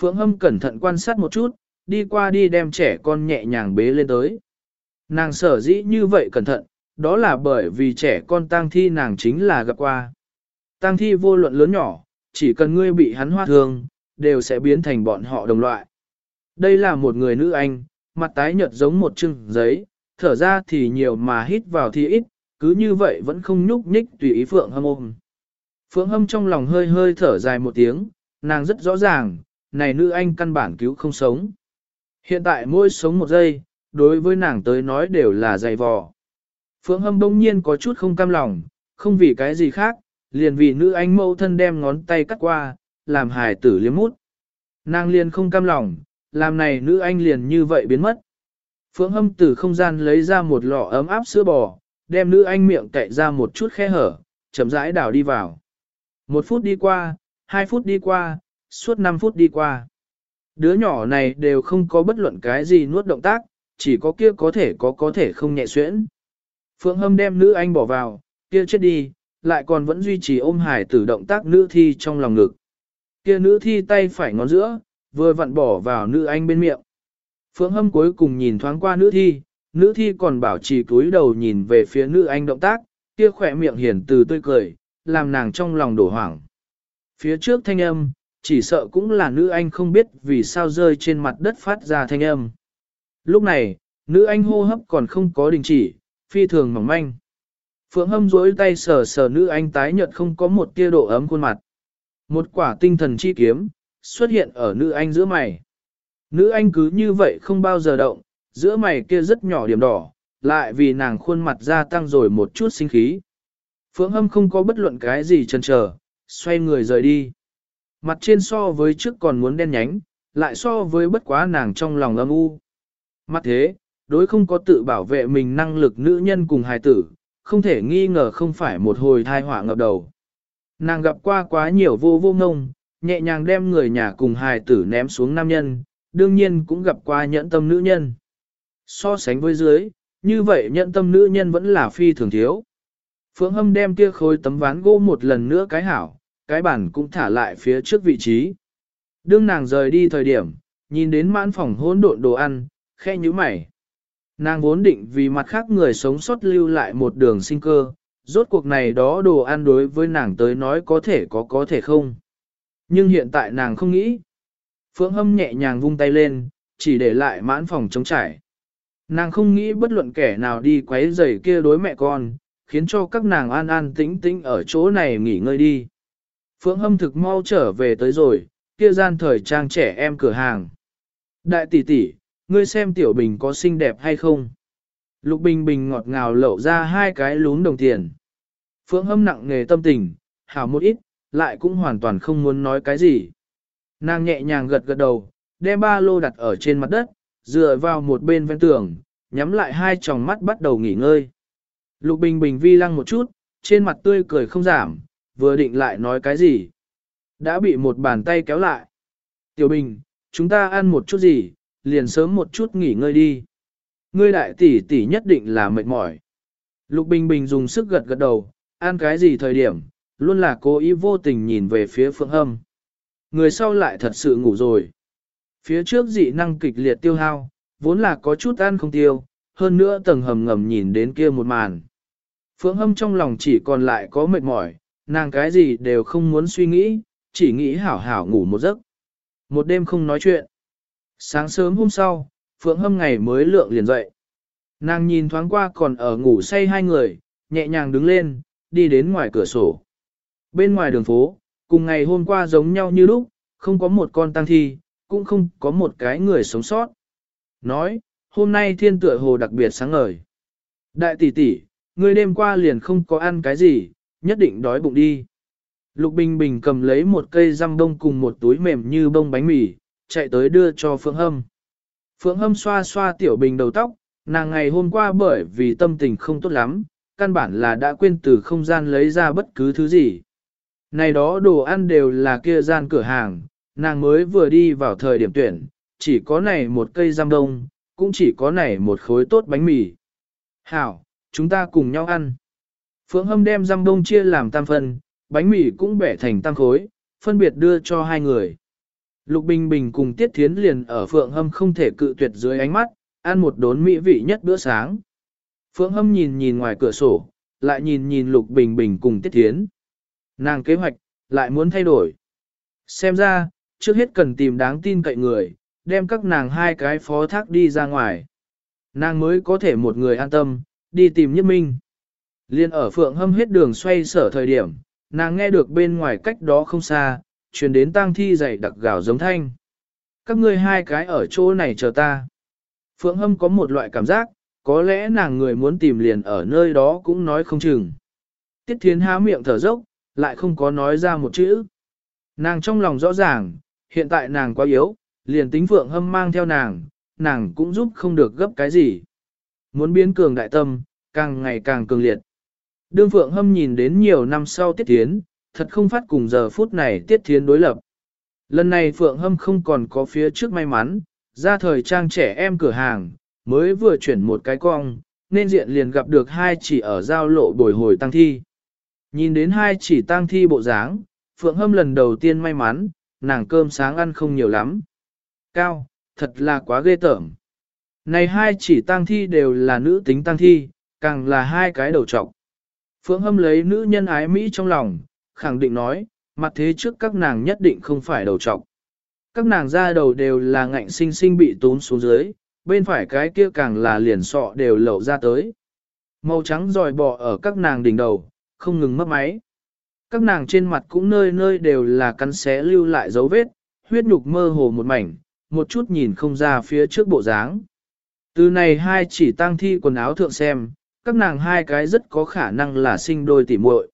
Phượng Hâm cẩn thận quan sát một chút, đi qua đi đem trẻ con nhẹ nhàng bế lên tới. Nàng sở dĩ như vậy cẩn thận, đó là bởi vì trẻ con tang thi nàng chính là gặp qua. Tang thi vô luận lớn nhỏ, chỉ cần ngươi bị hắn hoa thương, đều sẽ biến thành bọn họ đồng loại. Đây là một người nữ anh, mặt tái nhợt giống một chưng giấy, thở ra thì nhiều mà hít vào thì ít, cứ như vậy vẫn không nhúc nhích tùy ý Phượng Hâm ôm. Phượng Hâm trong lòng hơi hơi thở dài một tiếng, nàng rất rõ ràng, này nữ anh căn bản cứu không sống. Hiện tại mỗi sống một giây, đối với nàng tới nói đều là dày vò. Phượng Hâm bỗng nhiên có chút không cam lòng, không vì cái gì khác, liền vì nữ anh mẫu thân đem ngón tay cắt qua, làm hài tử liếm mút. Nàng liền không cam lòng, làm này nữ anh liền như vậy biến mất. Phượng Hâm từ không gian lấy ra một lọ ấm áp sữa bò, đem nữ anh miệng cậy ra một chút khe hở, chậm rãi đảo đi vào. Một phút đi qua, hai phút đi qua, suốt năm phút đi qua. Đứa nhỏ này đều không có bất luận cái gì nuốt động tác, chỉ có kia có thể có có thể không nhẹ xuyễn. Phượng Hâm đem nữ anh bỏ vào, kia chết đi, lại còn vẫn duy trì ôm hải tử động tác nữ thi trong lòng ngực. Kia nữ thi tay phải ngón giữa, vừa vặn bỏ vào nữ anh bên miệng. Phượng Hâm cuối cùng nhìn thoáng qua nữ thi, nữ thi còn bảo trì cúi đầu nhìn về phía nữ anh động tác, kia khỏe miệng hiển từ tươi cười, làm nàng trong lòng đổ hoảng. Phía trước thanh âm, chỉ sợ cũng là nữ anh không biết vì sao rơi trên mặt đất phát ra thanh âm. Lúc này, nữ anh hô hấp còn không có đình chỉ, phi thường mỏng manh. Phượng hâm duỗi tay sờ sờ nữ anh tái nhợt không có một tia độ ấm khuôn mặt. Một quả tinh thần chi kiếm, xuất hiện ở nữ anh giữa mày. Nữ anh cứ như vậy không bao giờ động, giữa mày kia rất nhỏ điểm đỏ, lại vì nàng khuôn mặt gia tăng rồi một chút sinh khí. Phượng hâm không có bất luận cái gì chần chờ, xoay người rời đi. Mặt trên so với trước còn muốn đen nhánh, lại so với bất quá nàng trong lòng âm u. Mặt thế, đối không có tự bảo vệ mình năng lực nữ nhân cùng hài tử, không thể nghi ngờ không phải một hồi thai họa ngập đầu. Nàng gặp qua quá nhiều vô vô ngông, nhẹ nhàng đem người nhà cùng hài tử ném xuống nam nhân, đương nhiên cũng gặp qua nhẫn tâm nữ nhân. So sánh với dưới, như vậy nhẫn tâm nữ nhân vẫn là phi thường thiếu. Phượng Hâm đem kia khối tấm ván gỗ một lần nữa cái hảo, cái bản cũng thả lại phía trước vị trí. Đương nàng rời đi thời điểm, nhìn đến mãn phòng hỗn độn đồ ăn, khe như mày. Nàng vốn định vì mặt khác người sống sót lưu lại một đường sinh cơ, rốt cuộc này đó đồ ăn đối với nàng tới nói có thể có có thể không. Nhưng hiện tại nàng không nghĩ. Phượng Hâm nhẹ nhàng vung tay lên, chỉ để lại mãn phòng trống trải. Nàng không nghĩ bất luận kẻ nào đi quấy rầy kia đối mẹ con, khiến cho các nàng an an tĩnh tĩnh ở chỗ này nghỉ ngơi đi. Phượng Hâm thực mau trở về tới rồi, kia gian thời trang trẻ em cửa hàng. Đại tỷ tỷ, ngươi xem tiểu bình có xinh đẹp hay không? Lục bình bình ngọt ngào lộ ra hai cái lún đồng tiền. Phượng Hâm nặng nghề tâm tình, hảo một ít, lại cũng hoàn toàn không muốn nói cái gì. Nàng nhẹ nhàng gật gật đầu, đem ba lô đặt ở trên mặt đất, dựa vào một bên ven tường, nhắm lại hai tròng mắt bắt đầu nghỉ ngơi. Lục Bình Bình vi lăng một chút, trên mặt tươi cười không giảm, vừa định lại nói cái gì. Đã bị một bàn tay kéo lại. Tiểu Bình, chúng ta ăn một chút gì, liền sớm một chút nghỉ ngơi đi. Ngươi đại tỷ tỷ nhất định là mệt mỏi. Lục Bình Bình dùng sức gật gật đầu, ăn cái gì thời điểm, luôn là cố ý vô tình nhìn về phía Phượng Hâm. Người sau lại thật sự ngủ rồi. Phía trước dị năng kịch liệt tiêu hao, vốn là có chút ăn không tiêu, hơn nữa tầng hầm ngầm nhìn đến kia một màn. Phượng Hâm trong lòng chỉ còn lại có mệt mỏi, nàng cái gì đều không muốn suy nghĩ, chỉ nghĩ hảo hảo ngủ một giấc. Một đêm không nói chuyện. Sáng sớm hôm sau, Phượng Hâm ngày mới lượng liền dậy. Nàng nhìn thoáng qua còn ở ngủ say hai người, nhẹ nhàng đứng lên, đi đến ngoài cửa sổ. Bên ngoài đường phố, cùng ngày hôm qua giống nhau như lúc, không có một con tăng thi, cũng không có một cái người sống sót. Nói, hôm nay thiên tựa hồ đặc biệt sáng ngời. Đại tỷ tỷ, ngươi đêm qua liền không có ăn cái gì, nhất định đói bụng đi. Lục Bình Bình cầm lấy một cây răm bông cùng một túi mềm như bông bánh mì, chạy tới đưa cho Phượng Hâm. Phượng Hâm xoa xoa tiểu bình đầu tóc, nàng ngày hôm qua bởi vì tâm tình không tốt lắm, căn bản là đã quên từ không gian lấy ra bất cứ thứ gì. Này đó đồ ăn đều là kia gian cửa hàng, nàng mới vừa đi vào thời điểm tuyển, chỉ có này một cây giam đông, cũng chỉ có này một khối tốt bánh mì. Hảo, chúng ta cùng nhau ăn. Phượng Hâm đem giam đông chia làm tam phần, bánh mì cũng bẻ thành tam khối, phân biệt đưa cho hai người. Lục Bình Bình cùng Tiết Thiến liền ở Phượng Hâm không thể cự tuyệt dưới ánh mắt, ăn một đốn mỹ vị nhất bữa sáng. Phượng Hâm nhìn nhìn ngoài cửa sổ, lại nhìn nhìn Lục Bình Bình cùng Tiết Thiến. Nàng kế hoạch, lại muốn thay đổi. Xem ra, trước hết cần tìm đáng tin cậy người, đem các nàng hai cái phó thác đi ra ngoài. Nàng mới có thể một người an tâm, đi tìm nhất minh. Liên ở phượng hâm hết đường xoay sở thời điểm, nàng nghe được bên ngoài cách đó không xa, truyền đến tang thi dày đặc gào giống thanh. Các ngươi hai cái ở chỗ này chờ ta. Phượng hâm có một loại cảm giác, có lẽ nàng người muốn tìm liền ở nơi đó cũng nói không chừng. Tiết thiến há miệng thở dốc, lại không có nói ra một chữ. Nàng trong lòng rõ ràng, hiện tại nàng quá yếu, liền tính phượng hâm mang theo nàng, nàng cũng giúp không được gấp cái gì. Muốn biến cường đại tâm, càng ngày càng cường liệt. Đương phượng hâm nhìn đến nhiều năm sau tiết thiến, thật không phát cùng giờ phút này tiết thiến đối lập. Lần này phượng hâm không còn có phía trước may mắn, ra thời trang trẻ em cửa hàng, mới vừa chuyển một cái cong, nên diện liền gặp được hai chỉ ở giao lộ bồi hồi tăng thi. Nhìn đến hai chỉ tang thi bộ dáng, Phượng Hâm lần đầu tiên may mắn, nàng cơm sáng ăn không nhiều lắm. Cao, thật là quá ghê tởm. Này hai chỉ tang thi đều là nữ tính tang thi, càng là hai cái đầu trọc. Phượng Hâm lấy nữ nhân ái Mỹ trong lòng, khẳng định nói, mặt thế trước các nàng nhất định không phải đầu trọc. Các nàng ra đầu đều là ngạnh sinh sinh bị tốn xuống dưới, bên phải cái kia càng là liền sọ đều lẩu ra tới. Màu trắng dòi bò ở các nàng đỉnh đầu, không ngừng mất máy. Các nàng trên mặt cũng nơi nơi đều là cắn xé lưu lại dấu vết, huyết nhục mơ hồ một mảnh, một chút nhìn không ra phía trước bộ dáng. Từ này hai chỉ tăng thi quần áo thượng xem, các nàng hai cái rất có khả năng là sinh đôi tỉ muội.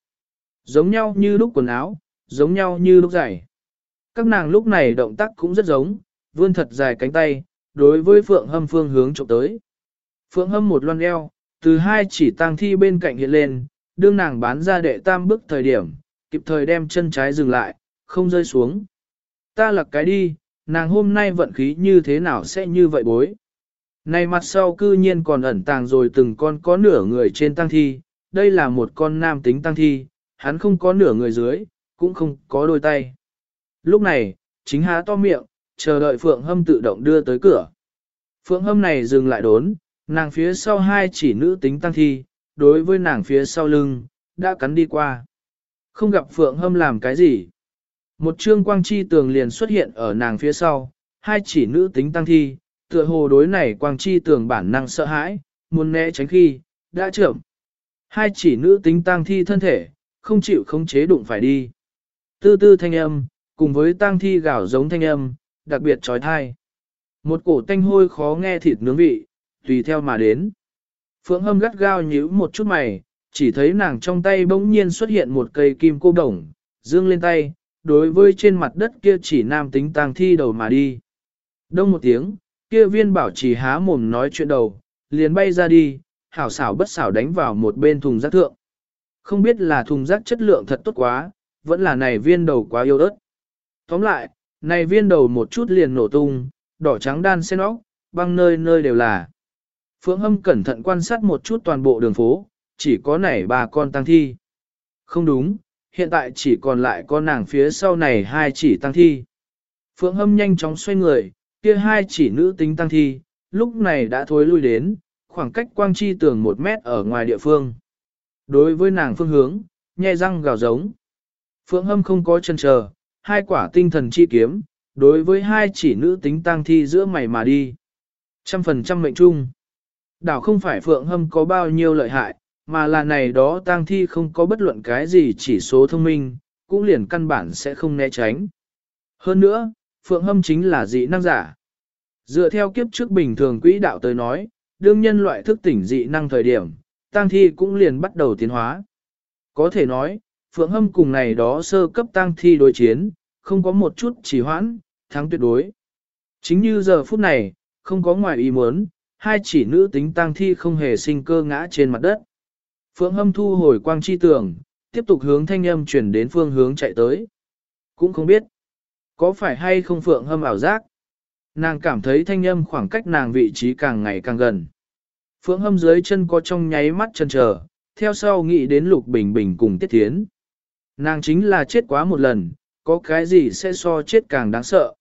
Giống nhau như lúc quần áo, giống nhau như lúc giày. Các nàng lúc này động tác cũng rất giống, vươn thật dài cánh tay, đối với Phượng Hâm phương hướng trộm tới. Phượng Hâm một loan eo, từ hai chỉ tăng thi bên cạnh hiện lên, đương nàng bán ra đệ tam bước thời điểm, kịp thời đem chân trái dừng lại, không rơi xuống. Ta lật cái đi, nàng hôm nay vận khí như thế nào sẽ như vậy bối. Này mặt sau cư nhiên còn ẩn tàng rồi từng con có nửa người trên tăng thi, đây là một con nam tính tăng thi, hắn không có nửa người dưới, cũng không có đôi tay. Lúc này, chính há to miệng, chờ đợi Phượng Hâm tự động đưa tới cửa. Phượng Hâm này dừng lại đốn, nàng phía sau hai chỉ nữ tính tăng thi, đối với nàng phía sau lưng, đã cắn đi qua. Không gặp Phượng Hâm làm cái gì. Một trương quang chi tường liền xuất hiện ở nàng phía sau, hai chỉ nữ tính tăng thi, tựa hồ đối này quang chi tường bản năng sợ hãi, muốn né tránh khi, đã chậm. Hai chỉ nữ tính tăng thi thân thể, không chịu khống chế đụng phải đi. Tư tư thanh âm, cùng với tăng thi gạo giống thanh âm, đặc biệt trói thai. Một cổ tanh hôi khó nghe thịt nướng vị, tùy theo mà đến. Phượng hâm gắt gao nhíu một chút mày, chỉ thấy nàng trong tay bỗng nhiên xuất hiện một cây kim cô đồng, dương lên tay, đối với trên mặt đất kia chỉ nam tính tang thi đầu mà đi. Đông một tiếng, kia viên bảo chỉ há mồm nói chuyện đầu, liền bay ra đi, hảo xảo bất xảo đánh vào một bên thùng rác thượng. Không biết là thùng rác chất lượng thật tốt quá, vẫn là này viên đầu quá yêu ớt. Tóm lại, này viên đầu một chút liền nổ tung, đỏ trắng đan xen óc, băng nơi nơi đều là. Phượng Hâm cẩn thận quan sát một chút toàn bộ đường phố, chỉ có nảy ba con tăng thi. Không đúng, hiện tại chỉ còn lại con nàng phía sau này hai chỉ tăng thi. Phượng Hâm nhanh chóng xoay người, kia hai chỉ nữ tính tăng thi, lúc này đã thối lui đến, khoảng cách quang chi tường một mét ở ngoài địa phương. Đối với nàng phương hướng, nhe răng gào giống. Phượng Hâm không có chân chờ, hai quả tinh thần chi kiếm, đối với hai chỉ nữ tính tăng thi giữa mày mà đi. Trăm phần trăm mệnh trung. Đảo không phải Phượng Hâm có bao nhiêu lợi hại, mà là này đó tang thi không có bất luận cái gì chỉ số thông minh, cũng liền căn bản sẽ không né tránh. Hơn nữa, Phượng Hâm chính là dị năng giả. Dựa theo kiếp trước bình thường quỹ đạo tới nói, đương nhân loại thức tỉnh dị năng thời điểm, tang thi cũng liền bắt đầu tiến hóa. Có thể nói, Phượng Hâm cùng này đó sơ cấp tang thi đối chiến, không có một chút chỉ hoãn, thắng tuyệt đối. Chính như giờ phút này, không có ngoài ý muốn, hai chỉ nữ tính tang thi không hề sinh cơ ngã trên mặt đất. Phượng Hâm thu hồi quang chi tường, tiếp tục hướng thanh âm chuyển đến phương hướng chạy tới. Cũng không biết, có phải hay không Phượng Hâm ảo giác. Nàng cảm thấy thanh âm khoảng cách nàng vị trí càng ngày càng gần. Phượng Hâm dưới chân có trong nháy mắt chân chờ, theo sau nghĩ đến Lục Bình Bình cùng Tiết Thiến. Nàng chính là chết quá một lần, có cái gì sẽ so chết càng đáng sợ.